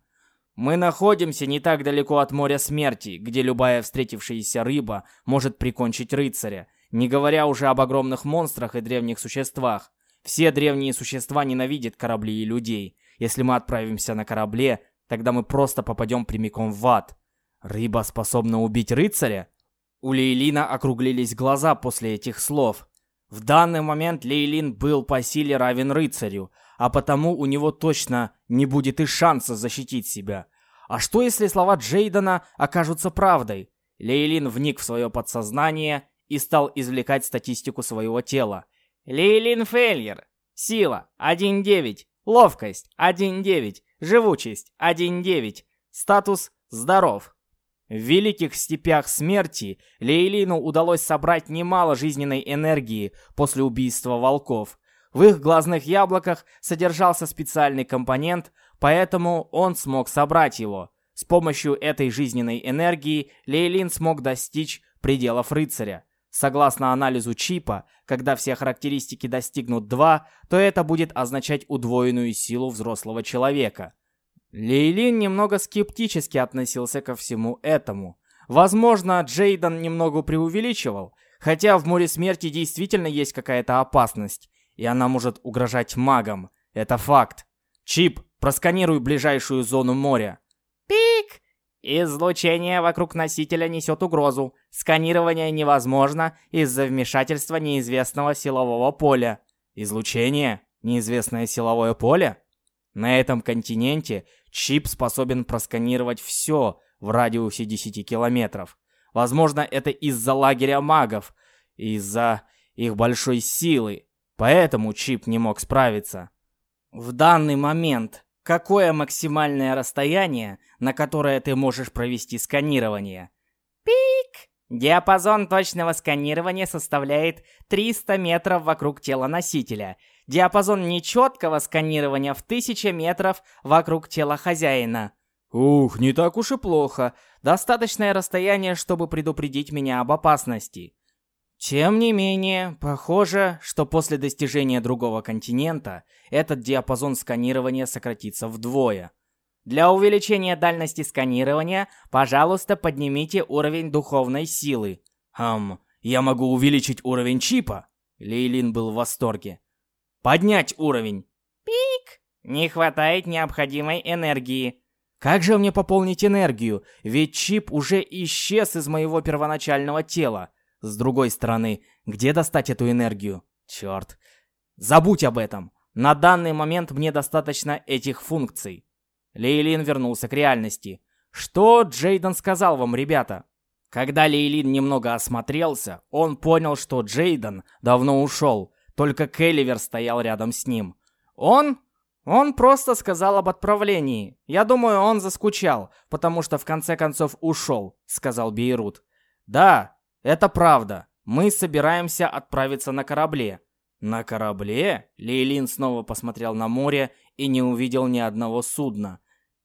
[SPEAKER 2] «Мы находимся не так далеко от моря смерти, где любая встретившаяся рыба может прикончить рыцаря, не говоря уже об огромных монстрах и древних существах. Все древние существа ненавидят корабли и людей. Если мы отправимся на корабле, тогда мы просто попадем прямиком в ад. Рыба способна убить рыцаря? У Лейлина округлились глаза после этих слов. В данный момент Лейлин был по силе равен рыцарю, а потому у него точно не будет и шанса защитить себя. А что если слова Джейдена окажутся правдой? Лейлин вник в свое подсознание и стал извлекать статистику своего тела. Лейлин Фельер. Сила 1.9. Ловкость 1.9. Живучесть 1.9. Статус здоров. В великих степях смерти Лейлину удалось собрать немало жизненной энергии после убийства волков. В их глазных яблоках содержался специальный компонент, поэтому он смог собрать его. С помощью этой жизненной энергии Лейлин смог достичь пределов рыцаря. Согласно анализу чипа, когда все характеристики достигнут 2, то это будет означать удвоенную силу взрослого человека. Лейлин немного скептически относился ко всему этому. Возможно, Джейден немного преувеличивал, хотя в море смерти действительно есть какая-то опасность, и она может угрожать магам. Это факт. Чип, просканируй ближайшую зону моря. Пик! Излучение вокруг носителя несет угрозу. Сканирование невозможно из-за вмешательства неизвестного силового поля. Излучение? Неизвестное силовое поле? На этом континенте чип способен просканировать все в радиусе 10 километров. Возможно, это из-за лагеря магов, из-за их большой силы. Поэтому чип не мог справиться. В данный момент Какое максимальное расстояние, на которое ты можешь провести сканирование? Пик! Диапазон точного сканирования составляет 300 метров вокруг тела носителя. Диапазон нечеткого сканирования в 1000 метров вокруг тела хозяина. Ух, не так уж и плохо. Достаточное расстояние, чтобы предупредить меня об опасности. Тем не менее, похоже, что после достижения другого континента этот диапазон сканирования сократится вдвое. Для увеличения дальности сканирования, пожалуйста, поднимите уровень духовной силы. Хм, я могу увеличить уровень чипа? Лейлин был в восторге. Поднять уровень. Пик! Не хватает необходимой энергии. Как же мне пополнить энергию? Ведь чип уже исчез из моего первоначального тела. С другой стороны, где достать эту энергию? Черт. Забудь об этом. На данный момент мне достаточно этих функций. Лейлин вернулся к реальности. Что Джейден сказал вам, ребята? Когда Лейлин немного осмотрелся, он понял, что Джейден давно ушел, только Келливер стоял рядом с ним. Он? Он просто сказал об отправлении. Я думаю, он заскучал, потому что в конце концов ушел, сказал Бейрут. Да, «Это правда. Мы собираемся отправиться на корабле». «На корабле?» Лейлин снова посмотрел на море и не увидел ни одного судна.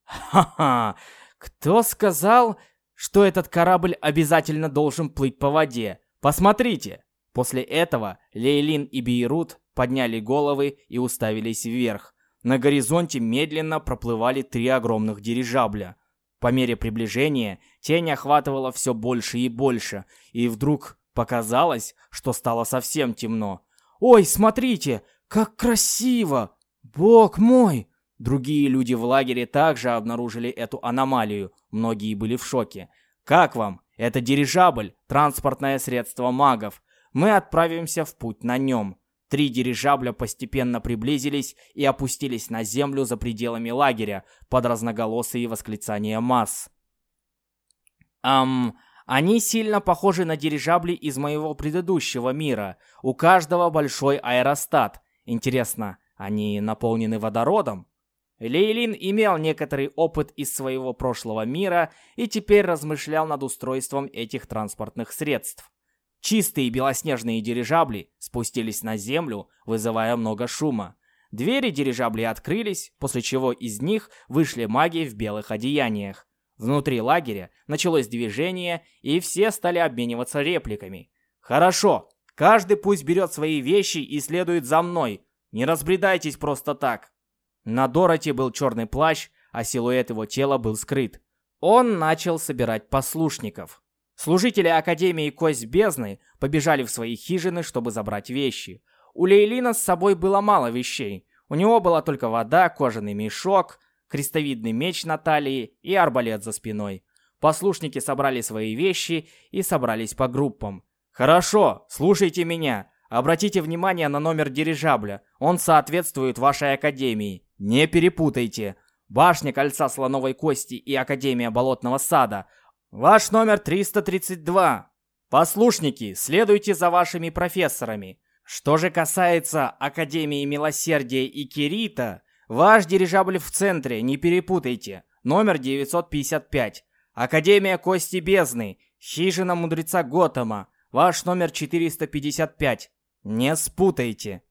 [SPEAKER 2] «Ха-ха! Кто сказал, что этот корабль обязательно должен плыть по воде? Посмотрите!» После этого Лейлин и Бейрут подняли головы и уставились вверх.
[SPEAKER 1] На горизонте медленно проплывали три огромных дирижабля. По мере приближения тень охватывала все больше и больше, и вдруг показалось, что стало совсем темно. «Ой, смотрите, как красиво! Бог мой!» Другие люди в лагере также обнаружили эту аномалию. Многие были в шоке. «Как вам? Это дирижабль, транспортное средство магов. Мы отправимся в путь на нем». Три дирижабля постепенно приблизились и опустились на землю за пределами лагеря под разноголосые восклицания масс. Ам, они сильно похожи на дирижабли из моего предыдущего мира. У каждого большой аэростат. Интересно, они наполнены водородом? Лейлин имел некоторый опыт из своего прошлого мира и теперь размышлял над устройством этих транспортных средств. Чистые белоснежные дирижабли спустились на землю, вызывая много шума. Двери дирижаблей открылись, после чего из них вышли маги в белых одеяниях. Внутри лагеря началось движение, и все стали обмениваться репликами. «Хорошо, каждый пусть берет свои вещи и следует за мной. Не разбредайтесь просто так». На Дороти был черный плащ, а силуэт его тела был скрыт. Он начал собирать послушников. Служители Академии Кость Бездны побежали в свои хижины, чтобы забрать вещи. У Лейлина с собой было мало вещей. У него была только вода, кожаный мешок, крестовидный меч на талии и арбалет за спиной. Послушники собрали свои вещи и собрались по группам. «Хорошо, слушайте меня. Обратите внимание на номер дирижабля. Он соответствует вашей академии. Не перепутайте. Башня Кольца Слоновой Кости и Академия Болотного Сада – Ваш номер 332. Послушники, следуйте за вашими профессорами. Что же касается Академии Милосердия и Кирита, ваш дирижабль в центре, не перепутайте. Номер 955. Академия Кости Бездны, хижина мудреца Готэма, ваш номер 455. Не спутайте.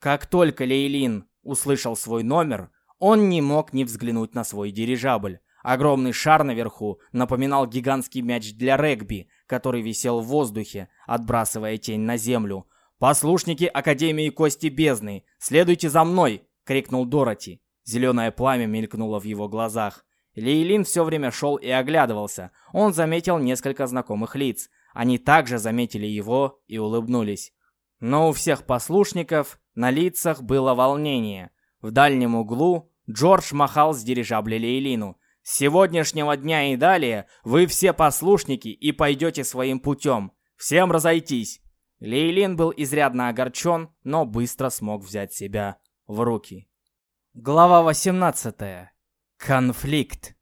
[SPEAKER 1] Как только Лейлин услышал свой номер, он не мог не взглянуть на свой дирижабль. Огромный шар наверху напоминал гигантский мяч для регби, который висел в воздухе, отбрасывая тень на землю. «Послушники Академии Кости Бездны, следуйте за мной!» — крикнул Дороти. Зеленое пламя мелькнуло в его глазах. Лейлин все время шел и оглядывался. Он заметил несколько знакомых лиц. Они также заметили его и улыбнулись. Но у всех послушников на лицах было волнение. В дальнем углу Джордж махал с дирижабля Лейлину. С сегодняшнего дня и далее вы все послушники и пойдете своим путем. Всем разойтись!» Лейлин был изрядно огорчен, но быстро смог взять себя в руки. Глава 18. Конфликт.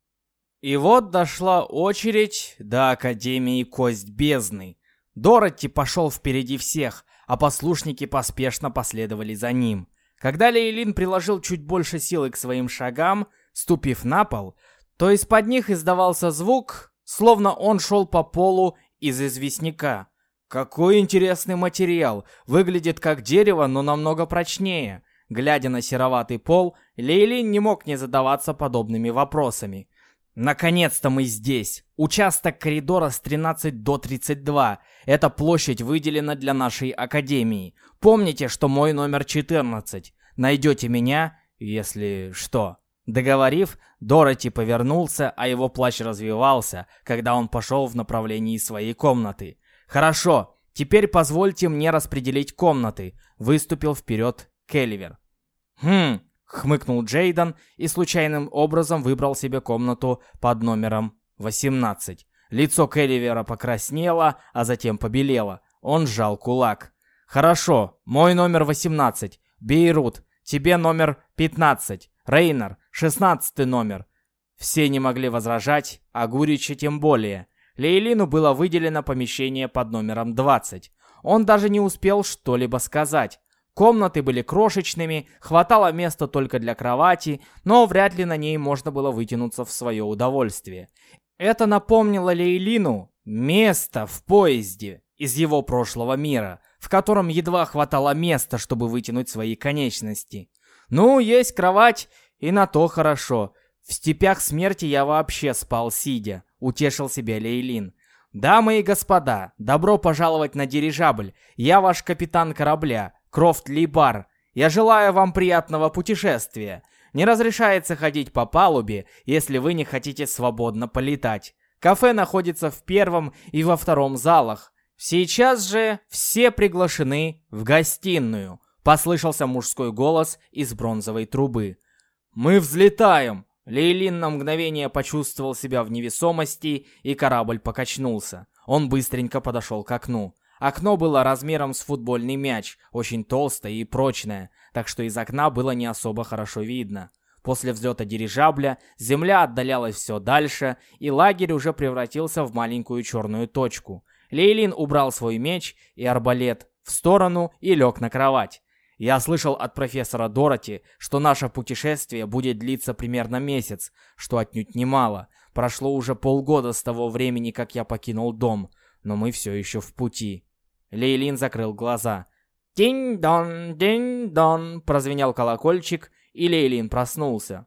[SPEAKER 1] И вот дошла очередь до Академии Кость Бездны. Дороти пошел впереди всех, а послушники поспешно последовали за ним. Когда Лейлин приложил чуть больше силы к своим шагам, ступив на пол, то из-под них издавался звук, словно он шел по полу из известняка. Какой интересный материал! Выглядит как дерево, но намного прочнее. Глядя на сероватый пол, Лейлин не мог не задаваться подобными вопросами. Наконец-то мы здесь. Участок коридора с 13 до 32. Эта площадь выделена для нашей академии. Помните, что мой номер 14. Найдете меня, если что. Договорив, Дороти повернулся, а его плащ развивался, когда он пошел в направлении своей комнаты. «Хорошо, теперь позвольте мне распределить комнаты», — выступил вперед Келливер. «Хм», — хмыкнул Джейден и случайным образом выбрал себе комнату под номером 18. Лицо Келливера покраснело, а затем побелело. Он сжал кулак. «Хорошо, мой номер 18. Бейрут, тебе номер 15. Рейнер, шестнадцатый номер. Все не могли возражать, а Гурича тем более. Лейлину было выделено помещение под номером 20. Он даже не успел что-либо сказать. Комнаты были крошечными, хватало места только для кровати, но вряд ли на ней можно было вытянуться в свое удовольствие. Это напомнило Лейлину место в поезде из его прошлого мира, в котором едва хватало места, чтобы вытянуть свои конечности. Ну, есть кровать, и на то хорошо. В степях смерти я вообще спал сидя, утешил себя Лейлин. Дамы и господа, добро пожаловать на дирижабль. Я ваш капитан корабля, Крофт Либар. Я желаю вам приятного путешествия.
[SPEAKER 2] Не разрешается ходить по палубе, если вы не хотите свободно полетать. Кафе находится в первом и во втором залах. Сейчас же все приглашены в гостиную. Послышался мужской голос из бронзовой трубы. «Мы взлетаем!» Лейлин на мгновение почувствовал себя в невесомости, и корабль покачнулся. Он быстренько подошел к окну. Окно было размером с футбольный мяч, очень толстое и прочное, так что из окна было не особо хорошо видно. После взлета дирижабля земля отдалялась все дальше, и лагерь уже превратился в маленькую черную точку. Лейлин убрал свой меч и арбалет в сторону и лег на кровать. Я слышал от профессора Дороти, что наше путешествие будет длиться примерно месяц, что отнюдь немало. Прошло уже полгода с того времени, как я покинул дом, но мы все еще в пути. Лейлин закрыл глаза. «Динь-дон, динь-дон!» прозвенел колокольчик, и Лейлин проснулся.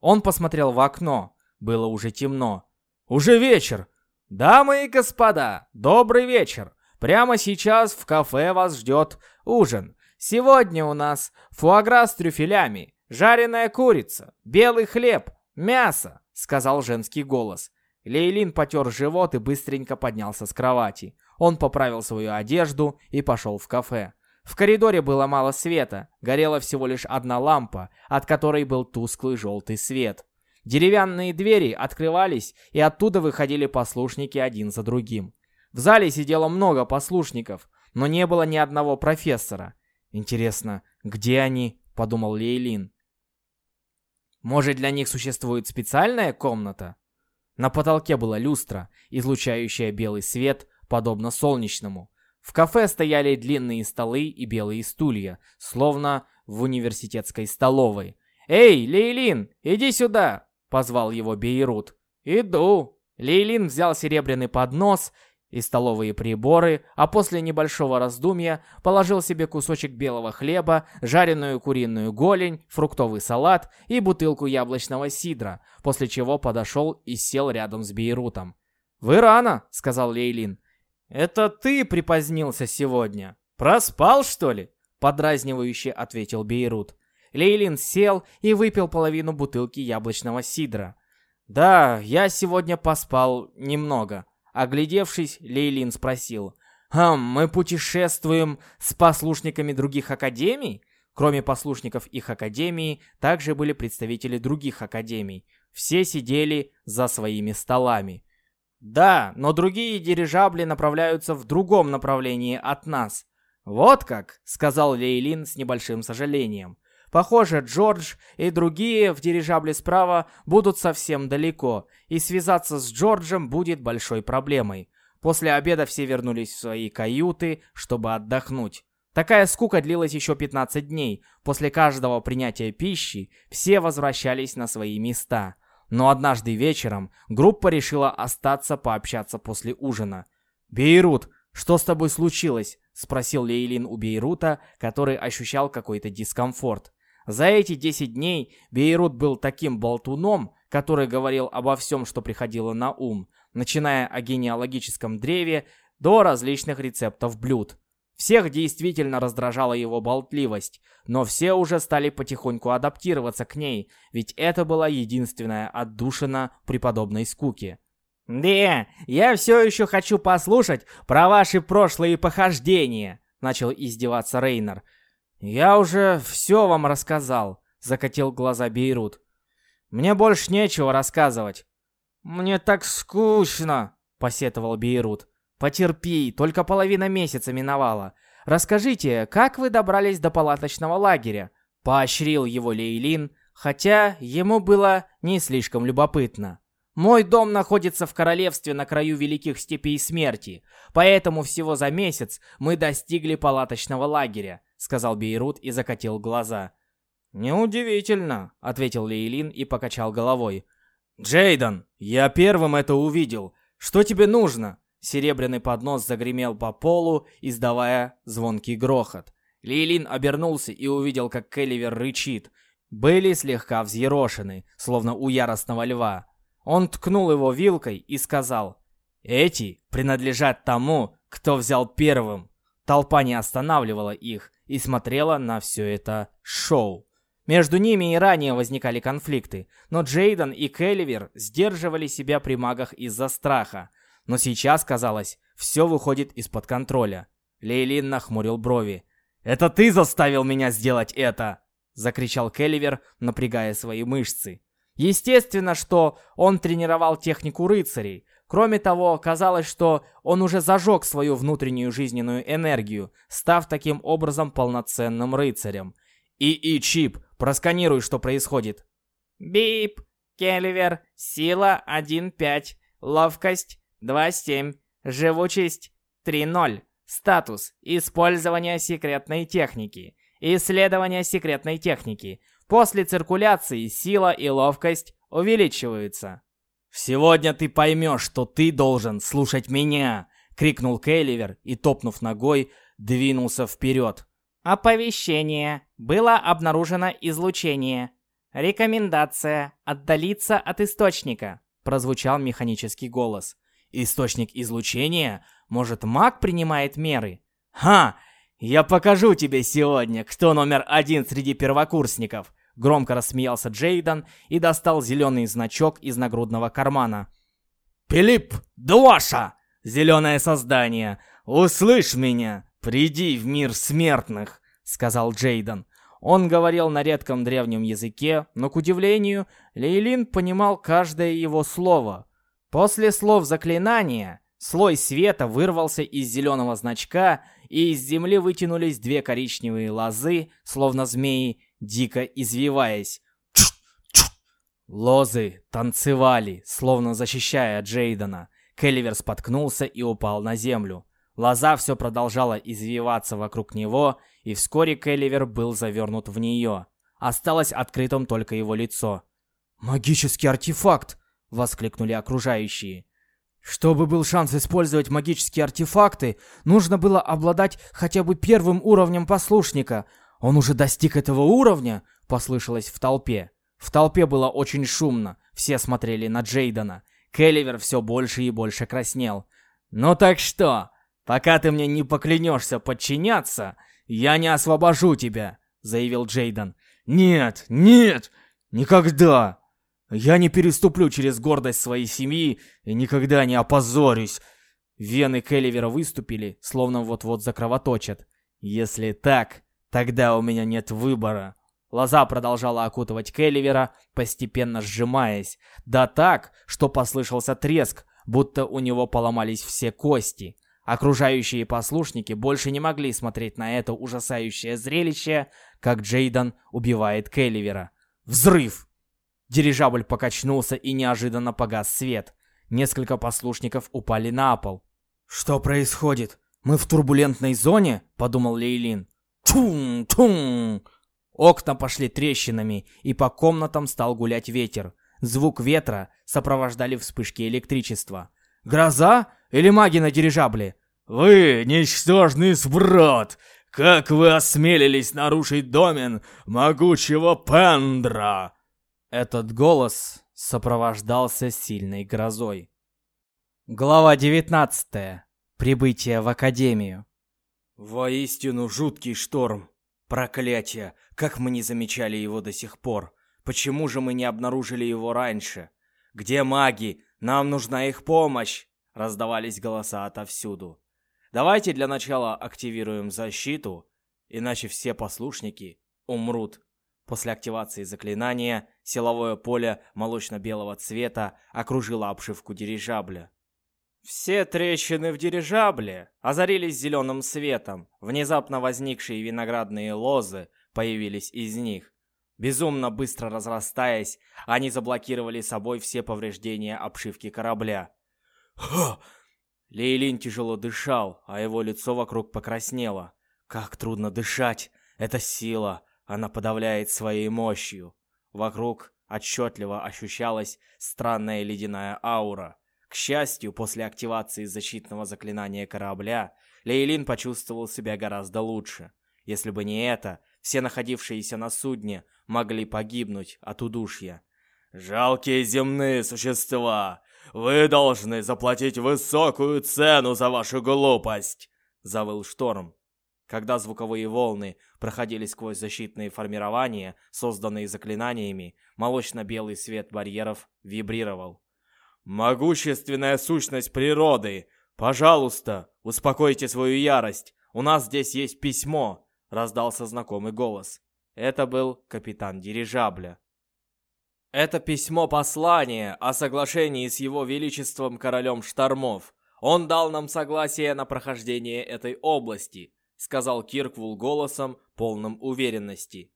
[SPEAKER 2] Он посмотрел в окно. Было уже темно. «Уже вечер!» «Дамы и господа, добрый вечер! Прямо сейчас в кафе вас ждет ужин. Сегодня у нас фуагра с трюфелями, жареная курица, белый хлеб, мясо», — сказал женский голос. Лейлин потер живот и быстренько поднялся с кровати. Он поправил свою одежду и пошел в кафе. В коридоре было мало света, горела всего лишь одна лампа, от которой был тусклый желтый свет. Деревянные двери открывались, и оттуда выходили послушники один за другим. В зале сидело много послушников, но не было ни одного профессора. «Интересно, где они?» — подумал Лейлин. «Может, для них существует специальная комната?» На потолке была люстра, излучающая белый свет, подобно солнечному. В кафе стояли длинные столы и белые стулья, словно в университетской столовой. «Эй, Лейлин, иди сюда!» — позвал его Бейрут. «Иду!» Лейлин взял серебряный поднос и столовые приборы, а после небольшого раздумья положил себе кусочек белого хлеба, жареную куриную голень, фруктовый салат и бутылку яблочного сидра, после чего подошел и сел рядом с Бейрутом. «Вы рано», — сказал Лейлин. «Это ты припозднился сегодня. Проспал, что ли?» — подразнивающе ответил Бейрут. Лейлин сел и выпил половину бутылки яблочного сидра. «Да, я сегодня поспал немного», Оглядевшись, Лейлин спросил. «Хм, мы путешествуем с послушниками других академий?» Кроме послушников их академии, также были представители других академий. Все сидели за своими столами. «Да, но другие дирижабли направляются в другом направлении от нас». «Вот как», — сказал Лейлин с небольшим сожалением. Похоже, Джордж и другие в дирижабле справа будут совсем далеко, и связаться с Джорджем будет большой проблемой. После обеда все вернулись в свои каюты, чтобы отдохнуть. Такая скука длилась еще 15 дней. После каждого принятия пищи все возвращались на свои места. Но однажды вечером группа решила остаться пообщаться после ужина. «Бейрут, что с тобой случилось?» — спросил Лейлин у Бейрута, который ощущал какой-то дискомфорт. За эти 10 дней Бейрут был таким болтуном, который говорил обо всем, что приходило на ум, начиная о генеалогическом древе до различных рецептов блюд. Всех действительно раздражала его болтливость, но все уже стали потихоньку адаптироваться к ней, ведь это была единственная отдушина при подобной скуке. «Да, я все еще хочу послушать про ваши прошлые похождения», — начал издеваться Рейнер. «Я уже все вам рассказал», — закатил глаза Бейрут. «Мне больше нечего рассказывать». «Мне так скучно», — посетовал Бейрут. «Потерпи, только половина месяца миновала. Расскажите, как вы добрались до палаточного лагеря?» Поощрил его Лейлин, хотя ему было не слишком любопытно. Мой дом находится в королевстве на краю великих степей смерти, поэтому всего за месяц мы достигли палаточного лагеря сказал Бейрут и закатил глаза. «Неудивительно», — ответил Лейлин и покачал головой. «Джейден, я первым это увидел. Что тебе нужно?» Серебряный поднос загремел по полу, издавая звонкий грохот. Лейлин обернулся и увидел, как Келливер рычит. Были слегка взъерошены, словно у яростного льва. Он ткнул его вилкой и сказал, «Эти принадлежат тому, кто взял первым». Толпа не останавливала их, и смотрела на все это шоу. Между ними и ранее возникали конфликты, но Джейден и Келливер сдерживали себя при магах из-за страха. Но сейчас, казалось, все выходит из-под контроля. Лейлин нахмурил брови. «Это ты заставил меня сделать это!» Закричал Келливер, напрягая свои мышцы. Естественно, что он тренировал технику рыцарей. Кроме того, казалось, что он уже зажег свою внутреннюю жизненную энергию, став таким образом полноценным рыцарем. «И-И-Чип, просканируй, что происходит».
[SPEAKER 4] «Бип, Келливер, сила 1.5, ловкость 2.7, живучесть 3.0, статус использование секретной техники, исследование секретной техники. После циркуляции сила и ловкость увеличиваются».
[SPEAKER 2] «Сегодня ты поймешь, что ты должен слушать меня!» — крикнул Келливер и, топнув ногой, двинулся вперед.
[SPEAKER 4] Оповещение. Было обнаружено излучение. Рекомендация. Отдалиться от источника.
[SPEAKER 2] Прозвучал механический голос. Источник излучения? Может, маг принимает меры? Ха! Я покажу тебе сегодня, кто номер один среди первокурсников. Громко рассмеялся Джейден и достал зеленый значок из нагрудного кармана. «Пилип Дуаша! Зеленое создание! Услышь меня! «Приди в мир смертных», — сказал Джейден. Он говорил на редком древнем языке, но, к удивлению, Лейлин понимал каждое его слово. После слов заклинания слой света вырвался из зеленого значка, и из земли вытянулись две коричневые лозы, словно змеи, дико извиваясь. Лозы танцевали, словно защищая Джейдена. Келливер споткнулся и упал на землю. Лоза все продолжала извиваться вокруг него, и вскоре Келливер был завернут в нее. Осталось открытым только его лицо. «Магический артефакт!» — воскликнули окружающие. Чтобы был шанс использовать магические артефакты, нужно было обладать хотя бы первым уровнем послушника. Он уже достиг этого уровня, послышалось в толпе. В толпе было очень шумно, все смотрели на Джейдена. Келливер все больше и больше краснел. «Ну так что, «Пока ты мне не поклянешься подчиняться, я не освобожу тебя», — заявил Джейден. «Нет, нет, никогда! Я не переступлю через гордость своей семьи и никогда не опозорюсь!» Вены Келливера выступили, словно вот-вот закровоточат. «Если так, тогда у меня нет выбора». Лоза продолжала окутывать Келливера, постепенно сжимаясь. Да так, что послышался треск, будто у него поломались все кости. Окружающие послушники больше не могли смотреть на это ужасающее зрелище, как Джейден убивает Келливера. Взрыв! Дирижабль покачнулся и неожиданно погас свет. Несколько послушников упали на пол. «Что происходит? Мы в турбулентной зоне?» — подумал Лейлин. Тум-тум! Окна пошли трещинами, и по комнатам стал гулять ветер. Звук ветра сопровождали вспышки электричества. «Гроза? Или маги на дирижабле?» «Вы, ничтожный сброд! Как вы осмелились нарушить домен могучего Пендра?» Этот голос сопровождался сильной грозой. Глава 19. Прибытие в Академию. Воистину жуткий шторм. Проклятие, как мы не замечали его до сих пор. Почему же мы не обнаружили его раньше? Где маги? Нам нужна их помощь. Раздавались голоса отовсюду. Давайте для начала активируем защиту, иначе все послушники умрут. После активации заклинания силовое поле молочно-белого цвета окружило обшивку дирижабля. Все трещины в дирижабле озарились зеленым светом. Внезапно возникшие виноградные лозы появились из них. Безумно быстро разрастаясь, они заблокировали собой все повреждения обшивки корабля. «Ха! Лейлин тяжело дышал, а его лицо вокруг покраснело. Как трудно дышать! Это сила! Она подавляет своей мощью. Вокруг отчетливо ощущалась странная ледяная аура. К счастью, после активации защитного заклинания корабля, Лейлин почувствовал себя гораздо лучше. Если бы не это, все находившиеся на судне могли погибнуть от удушья. «Жалкие земные существа! Вы должны заплатить высокую цену за вашу глупость!» — завыл Шторм.
[SPEAKER 1] Когда звуковые волны проходили сквозь защитные формирования, созданные заклинаниями, молочно-белый свет барьеров вибрировал. «Могущественная сущность природы! Пожалуйста, успокойте свою ярость! У нас здесь есть письмо!» — раздался знакомый голос. Это был капитан дирижабля. Это письмо послание о соглашении с его величеством королем штормов. Он дал нам согласие на прохождение этой области, сказал Кирквул голосом, полным уверенности.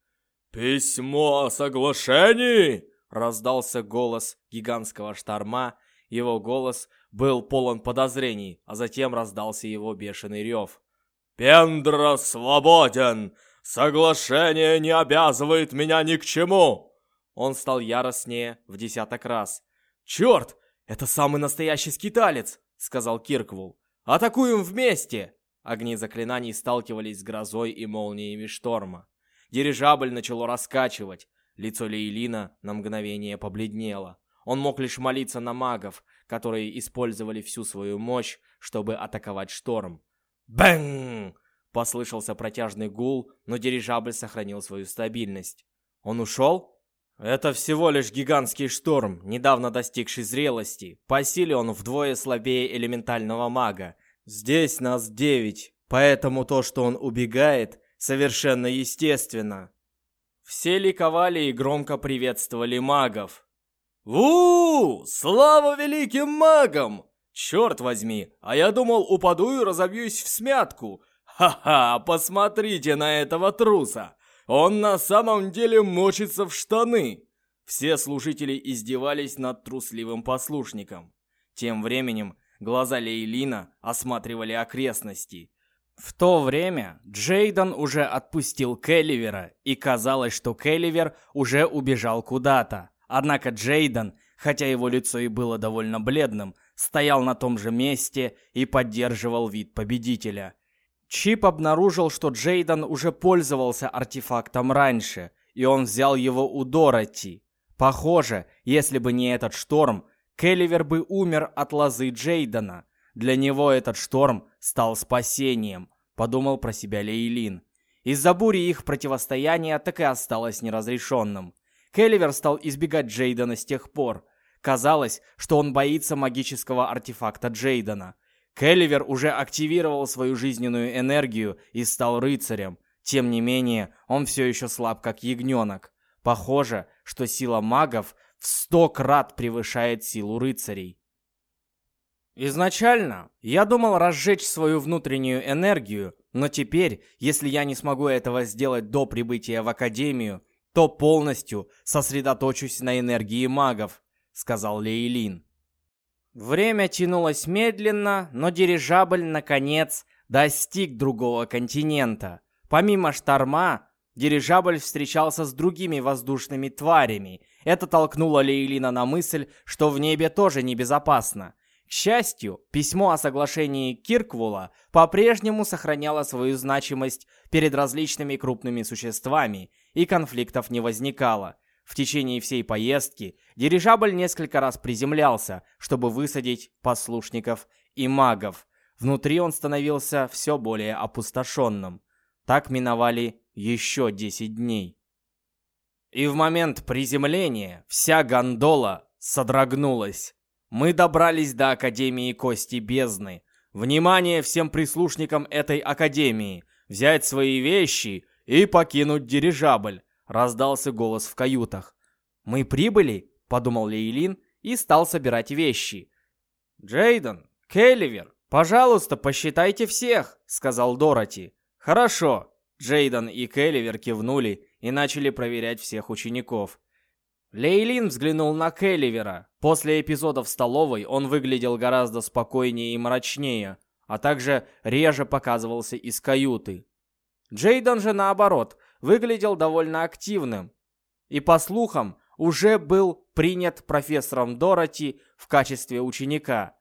[SPEAKER 1] «Письмо о соглашении!» Раздался голос гигантского шторма. Его голос был полон подозрений, а затем раздался его бешеный рев. «Пендра свободен! Соглашение не обязывает меня ни к чему!» Он стал яростнее в десяток раз. «Черт! Это самый настоящий скиталец!» — сказал Кирквул. «Атакуем вместе!» Огни заклинаний сталкивались с грозой и молниями шторма. Дирижабль начало раскачивать. Лицо Лейлина на мгновение побледнело. Он мог лишь молиться на магов, которые использовали всю свою мощь, чтобы атаковать шторм. «Бэнг!» — послышался протяжный гул, но дирижабль сохранил свою стабильность. «Он ушел?» Это всего лишь гигантский шторм, недавно достигший зрелости. По силе он вдвое слабее элементального мага. Здесь нас девять, поэтому то, что он убегает, совершенно естественно. Все ликовали и громко приветствовали магов. у Слава великим магам! Черт возьми, а я думал, упаду и разобьюсь в смятку. Ха-ха, посмотрите на этого труса! Он на самом деле мочится в штаны!» Все служители издевались над трусливым послушником. Тем временем глаза Лейлина осматривали окрестности. В то время Джейден уже отпустил Келливера, и казалось, что Келливер уже убежал куда-то. Однако Джейден, хотя его лицо и было довольно бледным, стоял на том же месте и поддерживал вид победителя – Чип обнаружил, что Джейден уже пользовался артефактом раньше, и он взял его у Дороти. Похоже, если бы не этот шторм, Келливер бы умер от лозы Джейдена. Для него этот шторм стал спасением, подумал про себя Лейлин. Из-за бури их противостояние так и осталось неразрешенным. Келливер стал избегать Джейдена с тех пор. Казалось, что он боится магического артефакта Джейдена. Келливер уже активировал свою жизненную энергию и стал рыцарем. Тем не менее, он все еще слаб, как ягненок. Похоже, что сила магов в сто крат превышает силу рыцарей. Изначально я думал разжечь свою внутреннюю энергию, но теперь, если я не смогу этого сделать до прибытия в Академию, то полностью сосредоточусь на энергии магов, сказал Лейлин. Время тянулось медленно, но дирижабль, наконец, достиг другого континента. Помимо шторма, дирижабль встречался с другими воздушными тварями. Это толкнуло Лейлина на мысль, что в небе тоже небезопасно. К счастью, письмо о соглашении Кирквула по-прежнему сохраняло свою значимость перед различными крупными существами, и конфликтов не возникало. В течение всей поездки дирижабль несколько раз приземлялся, чтобы высадить послушников и магов. Внутри он становился все более опустошенным. Так миновали еще 10 дней. И в момент приземления вся гондола содрогнулась. Мы добрались до Академии Кости Бездны. Внимание всем прислушникам этой Академии! Взять свои вещи и покинуть дирижабль. Раздался голос в каютах. «Мы прибыли?» — подумал Лейлин и стал собирать вещи. «Джейден, Келливер, пожалуйста, посчитайте всех!» — сказал Дороти. «Хорошо!» Джейден и Келливер кивнули и начали проверять всех учеников. Лейлин взглянул на Келливера. После эпизода в столовой он выглядел гораздо спокойнее и мрачнее, а также реже показывался из каюты. Джейден же наоборот, выглядел довольно активным. И по слухам, уже был принят профессором Дороти в качестве ученика.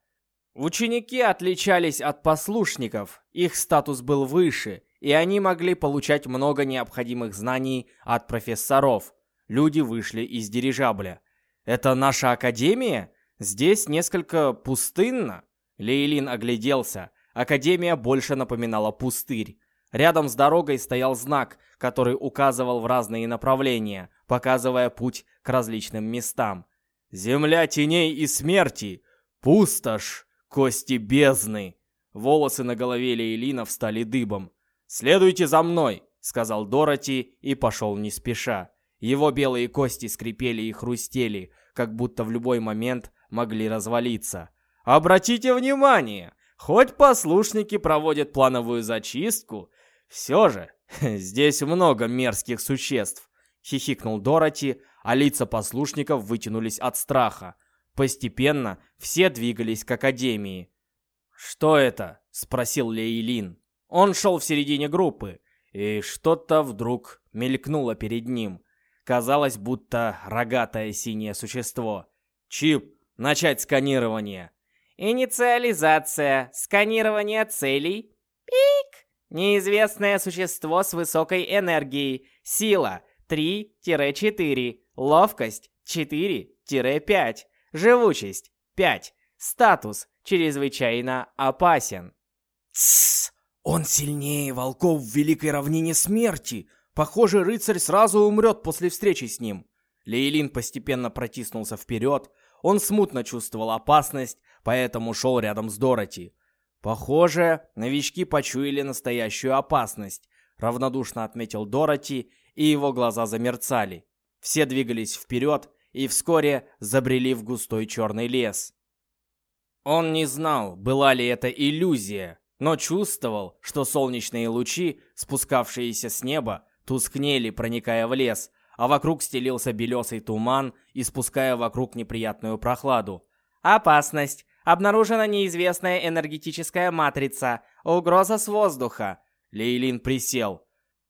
[SPEAKER 1] Ученики отличались от послушников, их статус был выше, и они могли получать много необходимых знаний от профессоров. Люди вышли из дирижабля. «Это наша академия? Здесь несколько пустынно?» Лейлин огляделся. Академия больше напоминала пустырь.
[SPEAKER 2] Рядом с дорогой стоял знак, который указывал в разные направления, показывая путь к различным местам. «Земля теней и смерти! Пустошь! Кости бездны!» Волосы на голове Лейлина встали дыбом. «Следуйте за мной!» — сказал Дороти и пошел не спеша. Его белые кости скрипели и хрустели, как будто в любой момент могли развалиться. «Обратите внимание! Хоть послушники проводят плановую зачистку, все же здесь много мерзких существ!» — хихикнул Дороти, а лица послушников вытянулись от страха. Постепенно все двигались к Академии. «Что это?» — спросил Лейлин. Он шел в середине группы, и что-то вдруг мелькнуло перед ним. Казалось, будто рогатое синее существо. «Чип, начать сканирование!»
[SPEAKER 4] «Инициализация. Сканирование целей. Пик! Неизвестное существо с высокой энергией. Сила 3-4. Ловкость 4-5. Живучесть 5. Статус чрезвычайно опасен.
[SPEAKER 2] Тссс! Он сильнее волков в Великой Равнине Смерти. Похоже, рыцарь сразу умрет после встречи с ним. Лейлин постепенно протиснулся вперед. Он смутно чувствовал опасность, поэтому шел рядом с Дороти. Похоже, новички почуяли настоящую опасность. Равнодушно отметил Дороти, и его глаза замерцали. Все двигались вперед и вскоре забрели в густой черный лес. Он не знал, была ли это иллюзия, но чувствовал, что солнечные лучи, спускавшиеся с неба, тускнели, проникая в лес, а вокруг стелился белесый туман, испуская вокруг неприятную прохладу.
[SPEAKER 4] Опасность. Обнаружена неизвестная энергетическая матрица. Угроза с воздуха.
[SPEAKER 2] Лейлин присел.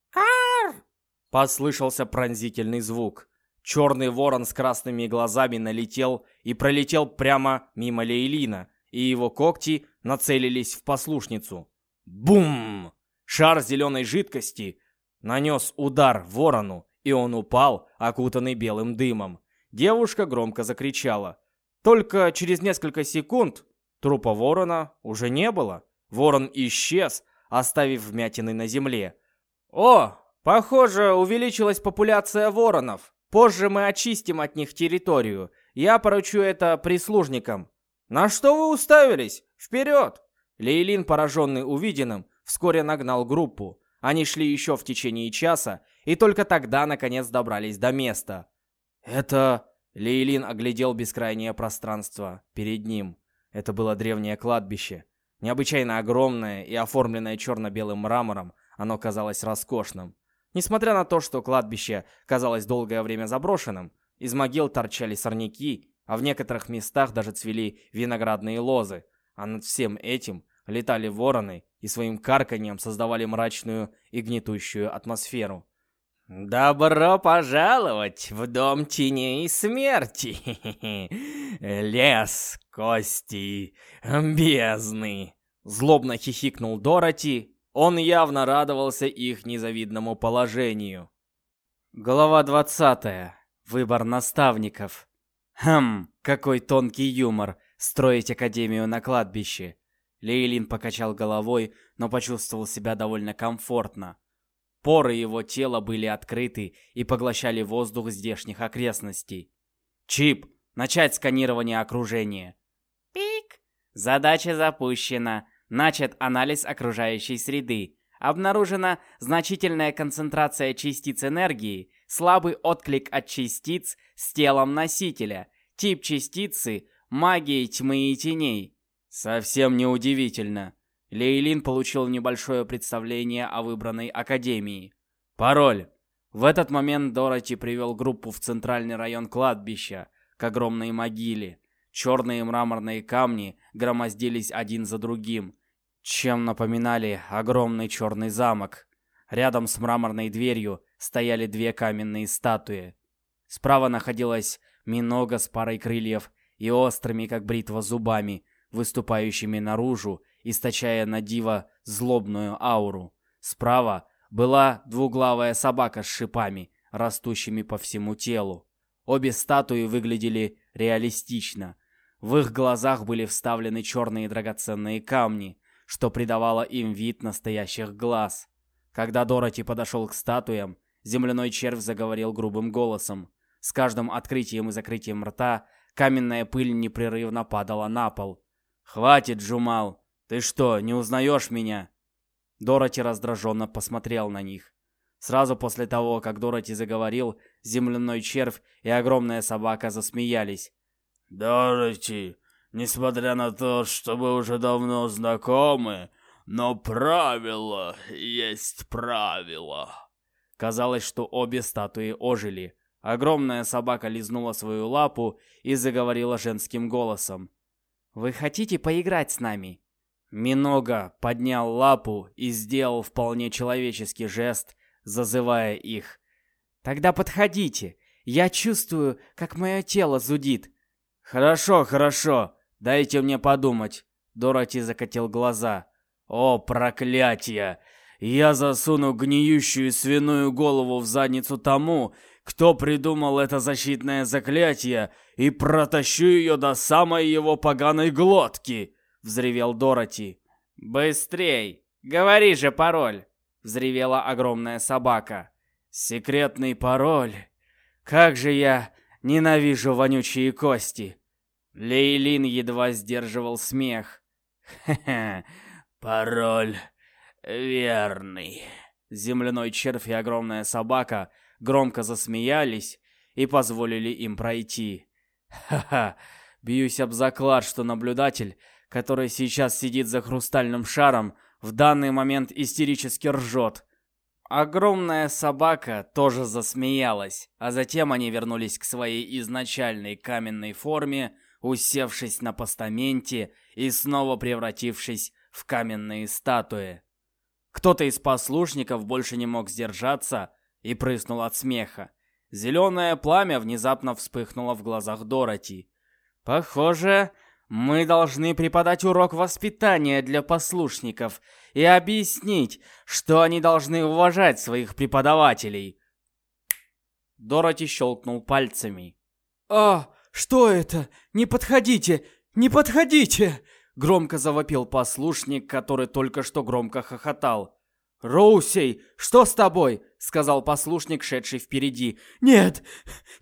[SPEAKER 2] «Кар!» Послышался пронзительный звук. Черный ворон с красными глазами налетел и пролетел прямо мимо Лейлина, и его когти нацелились в послушницу. Бум! Шар зеленой жидкости нанес удар ворону, и он упал, окутанный белым дымом. Девушка громко закричала. Только через несколько секунд трупа ворона уже не было. Ворон исчез, оставив вмятины на земле. «О, похоже, увеличилась популяция воронов. Позже мы очистим от них территорию. Я поручу это прислужникам. На что вы уставились? Вперед! Лейлин, пораженный увиденным, вскоре нагнал группу. Они шли еще в течение часа, и только тогда, наконец, добрались до места. Это... Лейлин оглядел бескрайнее пространство перед ним. Это было древнее кладбище. Необычайно огромное и оформленное черно-белым мрамором, оно казалось роскошным. Несмотря на то, что кладбище казалось долгое время заброшенным, из могил торчали сорняки, а в некоторых местах даже цвели виноградные лозы, а над всем этим летали вороны и своим карканьем создавали мрачную и гнетущую атмосферу. «Добро пожаловать в дом теней смерти! Лес, кости, бездны!» Злобно хихикнул Дороти, он явно радовался их незавидному положению. Глава 20. Выбор наставников. Хм, какой тонкий юмор строить академию на кладбище. Лейлин покачал головой, но почувствовал себя довольно комфортно. Поры его тела были открыты и поглощали воздух здешних окрестностей. Чип, начать сканирование окружения.
[SPEAKER 4] Пик. Задача запущена. Начат анализ окружающей среды. Обнаружена значительная концентрация частиц энергии, слабый отклик от частиц с телом носителя, тип частицы – магии тьмы и теней.
[SPEAKER 2] Совсем неудивительно. Лейлин получил небольшое представление о выбранной академии. Пароль. В этот момент Дороти привел группу в центральный район кладбища, к огромной могиле. Черные мраморные камни громоздились один за другим, чем напоминали огромный черный замок. Рядом с мраморной дверью стояли две каменные статуи. Справа находилась Минога с парой крыльев и острыми, как бритва, зубами, выступающими наружу, источая на диво злобную ауру. Справа была двуглавая собака с шипами, растущими по всему телу. Обе статуи выглядели реалистично. В их глазах были вставлены черные драгоценные камни, что придавало им вид настоящих глаз. Когда Дороти подошел к статуям, земляной червь заговорил грубым голосом. С каждым открытием и закрытием рта каменная пыль непрерывно падала на пол. «Хватит, Джумал! Ты что, не узнаешь меня?» Дороти раздраженно посмотрел на них. Сразу после того, как Дороти заговорил, земляной червь и огромная собака засмеялись.
[SPEAKER 3] «Дороти, несмотря на то, что мы уже давно знакомы, но правило есть правило».
[SPEAKER 2] Казалось, что обе статуи ожили. Огромная собака лизнула свою лапу и заговорила женским голосом. «Вы хотите поиграть с нами?» Минога поднял лапу и сделал вполне человеческий жест, зазывая их. «Тогда подходите. Я чувствую, как мое тело зудит». «Хорошо, хорошо. Дайте мне подумать». Дороти закатил глаза. «О, проклятие! Я засуну гниющую свиную голову в задницу тому, кто придумал это защитное заклятие, и протащу ее до самой его поганой глотки!» — взревел Дороти. «Быстрей! Говори же пароль!» — взревела огромная собака. «Секретный пароль! Как же я ненавижу вонючие кости!» Лейлин едва сдерживал смех. «Хе-хе, пароль верный!» Земляной червь и огромная собака — громко засмеялись и позволили им пройти. Ха-ха, бьюсь об заклад, что наблюдатель, который сейчас сидит за хрустальным шаром, в данный момент истерически ржет. Огромная собака тоже засмеялась, а затем они вернулись к своей изначальной каменной форме, усевшись на постаменте и снова превратившись в каменные статуи. Кто-то из послушников больше не мог сдержаться и прыснул от смеха. Зеленое пламя внезапно вспыхнуло в глазах Дороти. «Похоже, мы должны преподать урок воспитания для послушников и объяснить, что они должны уважать своих преподавателей». Дороти щелкнул пальцами. «А, что это? Не подходите! Не подходите!» Громко завопил послушник, который только что громко хохотал. «Роусей, что с тобой?» — сказал послушник, шедший впереди. «Нет,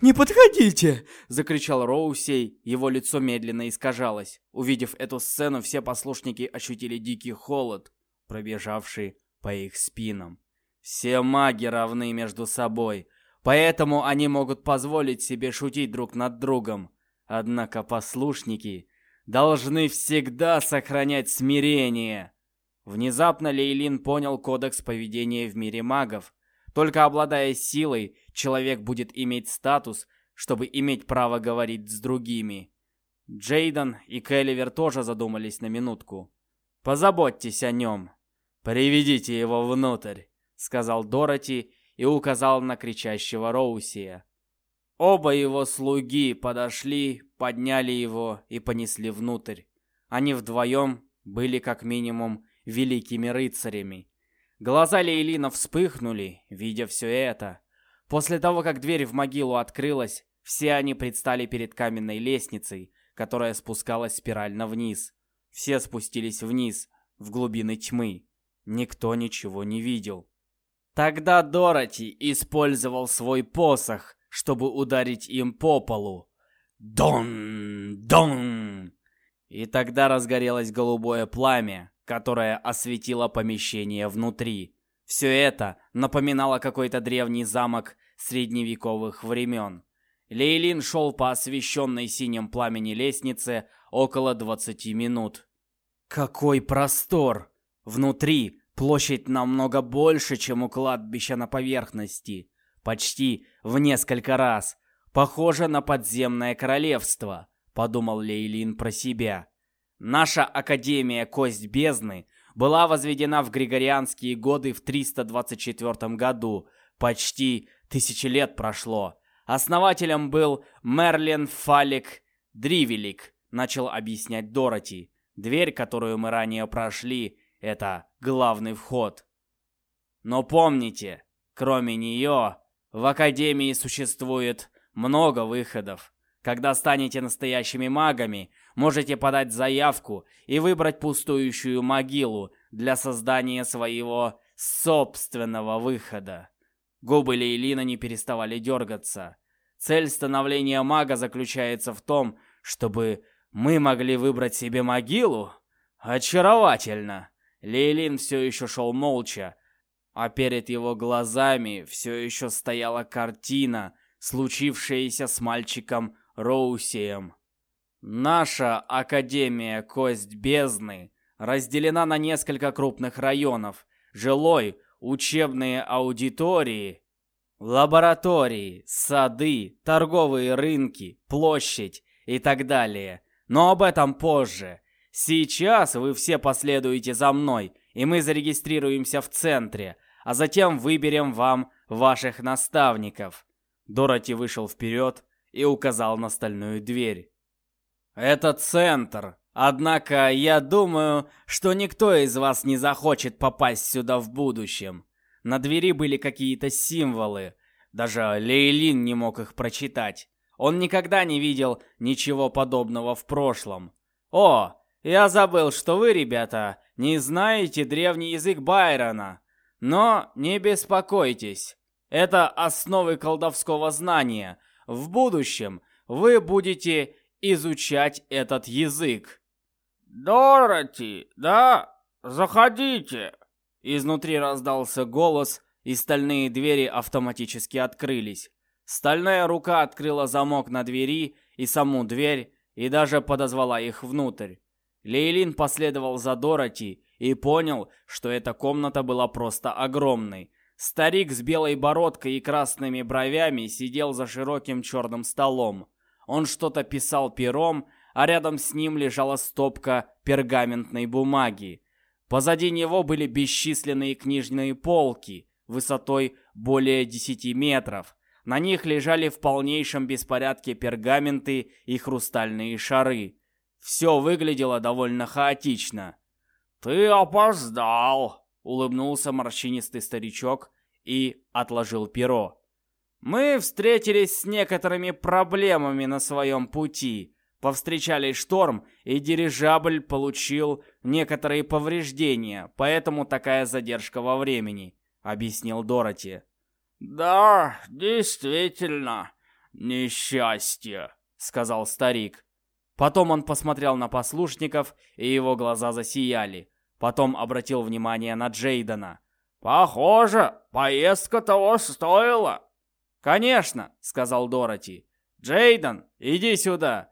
[SPEAKER 2] не подходите!» — закричал Роусей. Его лицо медленно искажалось. Увидев эту сцену, все послушники ощутили дикий холод, пробежавший по их спинам. Все маги равны между собой, поэтому они могут позволить себе шутить друг над другом. Однако послушники должны всегда сохранять смирение. Внезапно Лейлин понял кодекс поведения в мире магов. Только обладая силой, человек будет иметь статус, чтобы иметь право говорить с другими. Джейден и Келливер тоже задумались на минутку. «Позаботьтесь о нем. Приведите его внутрь», — сказал Дороти и указал на кричащего Роусия. Оба его слуги подошли, подняли его и понесли внутрь. Они вдвоем были как минимум великими рыцарями. Глаза Лейлина вспыхнули, видя все это. После того, как дверь в могилу открылась, все они предстали перед каменной лестницей, которая спускалась спирально вниз. Все спустились вниз, в глубины тьмы. Никто ничего не видел. Тогда Дороти использовал свой посох, чтобы ударить им по полу. Дон! Дон! И тогда разгорелось голубое пламя, которая осветила помещение внутри. Все это напоминало какой-то древний замок средневековых времен. Лейлин шел по освещенной синим пламени лестнице около 20 минут. Какой простор! Внутри площадь намного больше, чем у кладбища на поверхности. Почти в несколько раз. Похоже на подземное королевство, подумал Лейлин про себя. Наша Академия Кость Бездны была возведена в григорианские годы в 324 году. Почти тысячи лет прошло. Основателем был Мерлин Фалик Дривелик, начал объяснять Дороти. Дверь, которую мы ранее прошли, это главный вход. Но помните, кроме нее, в Академии существует много выходов. Когда станете настоящими магами, можете подать заявку и выбрать пустующую могилу для создания своего
[SPEAKER 4] собственного выхода. Губы Лейлина не переставали дергаться. Цель становления мага заключается в том, чтобы мы могли выбрать себе могилу? Очаровательно. Лейлин все еще шел молча, а перед его глазами все еще стояла картина, случившаяся с мальчиком Роусием. Наша Академия Кость Бездны разделена на несколько крупных районов. Жилой, учебные аудитории, лаборатории, сады, торговые рынки, площадь и так далее. Но об этом позже. Сейчас вы все последуете за мной, и мы зарегистрируемся в центре, а затем выберем вам ваших наставников. Дороти вышел вперед и указал на стальную дверь. Это центр. Однако я думаю, что никто из вас не захочет попасть сюда в будущем. На двери были какие-то символы. Даже Лейлин не мог их прочитать. Он никогда не видел ничего подобного в прошлом. О, я забыл, что вы, ребята, не знаете древний язык Байрона. Но не беспокойтесь. Это основы колдовского знания. В будущем вы будете изучать этот язык.
[SPEAKER 3] Дороти, да? Заходите.
[SPEAKER 4] Изнутри раздался голос, и стальные двери автоматически открылись. Стальная рука открыла замок на двери и саму дверь, и даже подозвала их внутрь. Лейлин последовал за Дороти и понял, что эта комната была просто огромной. Старик с белой бородкой и красными бровями сидел за широким черным столом. Он что-то писал пером, а рядом с ним лежала стопка пергаментной бумаги. Позади него были бесчисленные книжные полки высотой более 10 метров, на них лежали в полнейшем беспорядке пергаменты и хрустальные шары. Все выглядело довольно хаотично.
[SPEAKER 3] «Ты опоздал!»
[SPEAKER 4] — улыбнулся морщинистый старичок и отложил перо. «Мы встретились с некоторыми проблемами на своем пути. Повстречали шторм, и дирижабль получил некоторые повреждения, поэтому такая задержка во времени», — объяснил Дороти.
[SPEAKER 3] «Да, действительно, несчастье», — сказал старик.
[SPEAKER 4] Потом он посмотрел на послушников, и его глаза засияли. Потом обратил внимание на Джейдена.
[SPEAKER 3] «Похоже, поездка того стоила».
[SPEAKER 4] «Конечно», — сказал Дороти. «Джейден, иди сюда.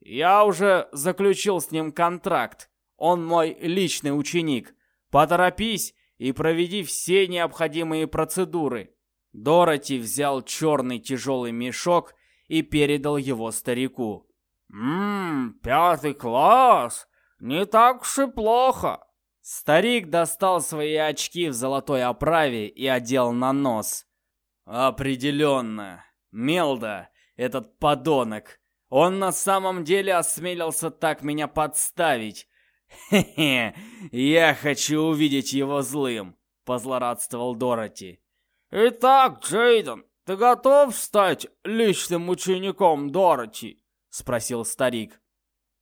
[SPEAKER 4] Я уже заключил с ним контракт. Он мой личный ученик. Поторопись и проведи все необходимые процедуры». Дороти взял черный тяжелый мешок и передал его старику.
[SPEAKER 3] «Ммм, пятый класс! Не так уж и плохо!»
[SPEAKER 4] Старик достал свои очки в золотой оправе и одел на нос. «Определенно. Мелда, этот подонок. Он на самом деле осмелился так меня подставить. Хе-хе, я хочу увидеть его злым», — позлорадствовал Дороти.
[SPEAKER 3] «Итак, Джейден, ты готов стать личным учеником Дороти?» — спросил старик.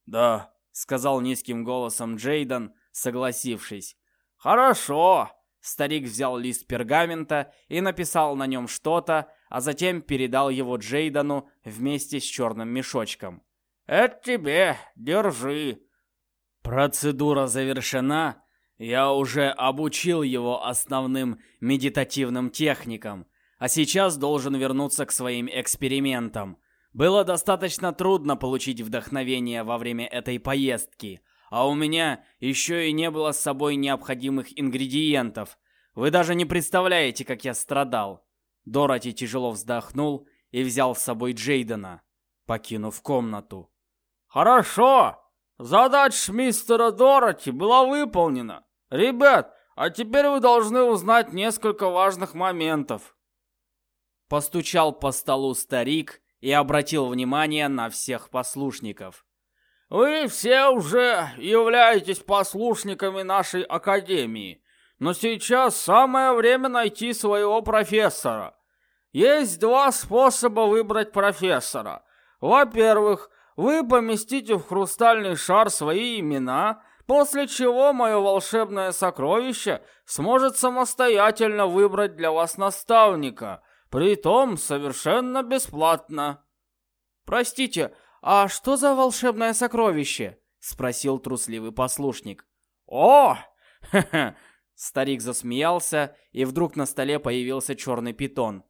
[SPEAKER 4] «Да», — сказал низким голосом Джейден, согласившись.
[SPEAKER 3] «Хорошо».
[SPEAKER 4] Старик взял лист пергамента и написал на нем что-то, а затем передал его Джейдену вместе с черным мешочком.
[SPEAKER 3] «Это тебе, держи».
[SPEAKER 4] Процедура завершена, я уже обучил его основным медитативным техникам, а сейчас должен вернуться к своим экспериментам. Было достаточно трудно получить вдохновение во время этой поездки, а у меня еще и не было с собой необходимых ингредиентов. Вы даже не представляете, как я страдал. Дороти тяжело вздохнул и взял с собой Джейдена, покинув комнату.
[SPEAKER 3] «Хорошо! Задача мистера Дороти была выполнена. «Ребят, а теперь вы должны узнать несколько важных моментов».
[SPEAKER 4] Постучал по столу старик и обратил внимание на всех послушников.
[SPEAKER 3] «Вы все уже являетесь послушниками нашей академии, но сейчас самое время найти своего профессора. Есть два способа выбрать профессора. Во-первых, вы поместите в хрустальный шар свои имена –
[SPEAKER 2] после чего мое волшебное сокровище сможет самостоятельно выбрать для вас наставника, притом совершенно бесплатно. Простите, а что за волшебное сокровище? спросил трусливый послушник. О! Старик засмеялся, и вдруг на столе появился черный питон.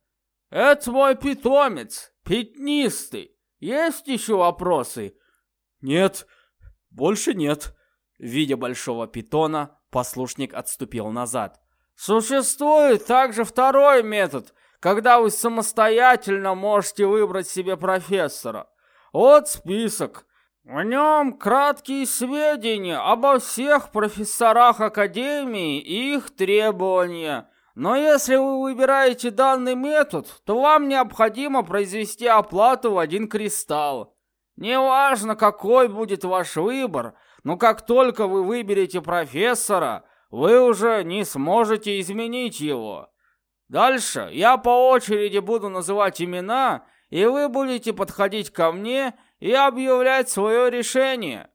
[SPEAKER 2] «Это мой питомец, пятнистый. Есть еще вопросы?» «Нет, больше нет». Видя большого питона, послушник отступил назад. «Существует также второй метод, когда вы самостоятельно можете выбрать себе профессора. Вот список. В нем краткие сведения обо всех профессорах Академии и их требования. Но если вы выбираете данный метод, то вам необходимо произвести оплату в один кристалл. Неважно, какой будет ваш выбор, но как только вы выберете профессора, вы уже не сможете изменить его. Дальше я по очереди буду называть имена, и вы будете подходить ко мне и объявлять свое решение.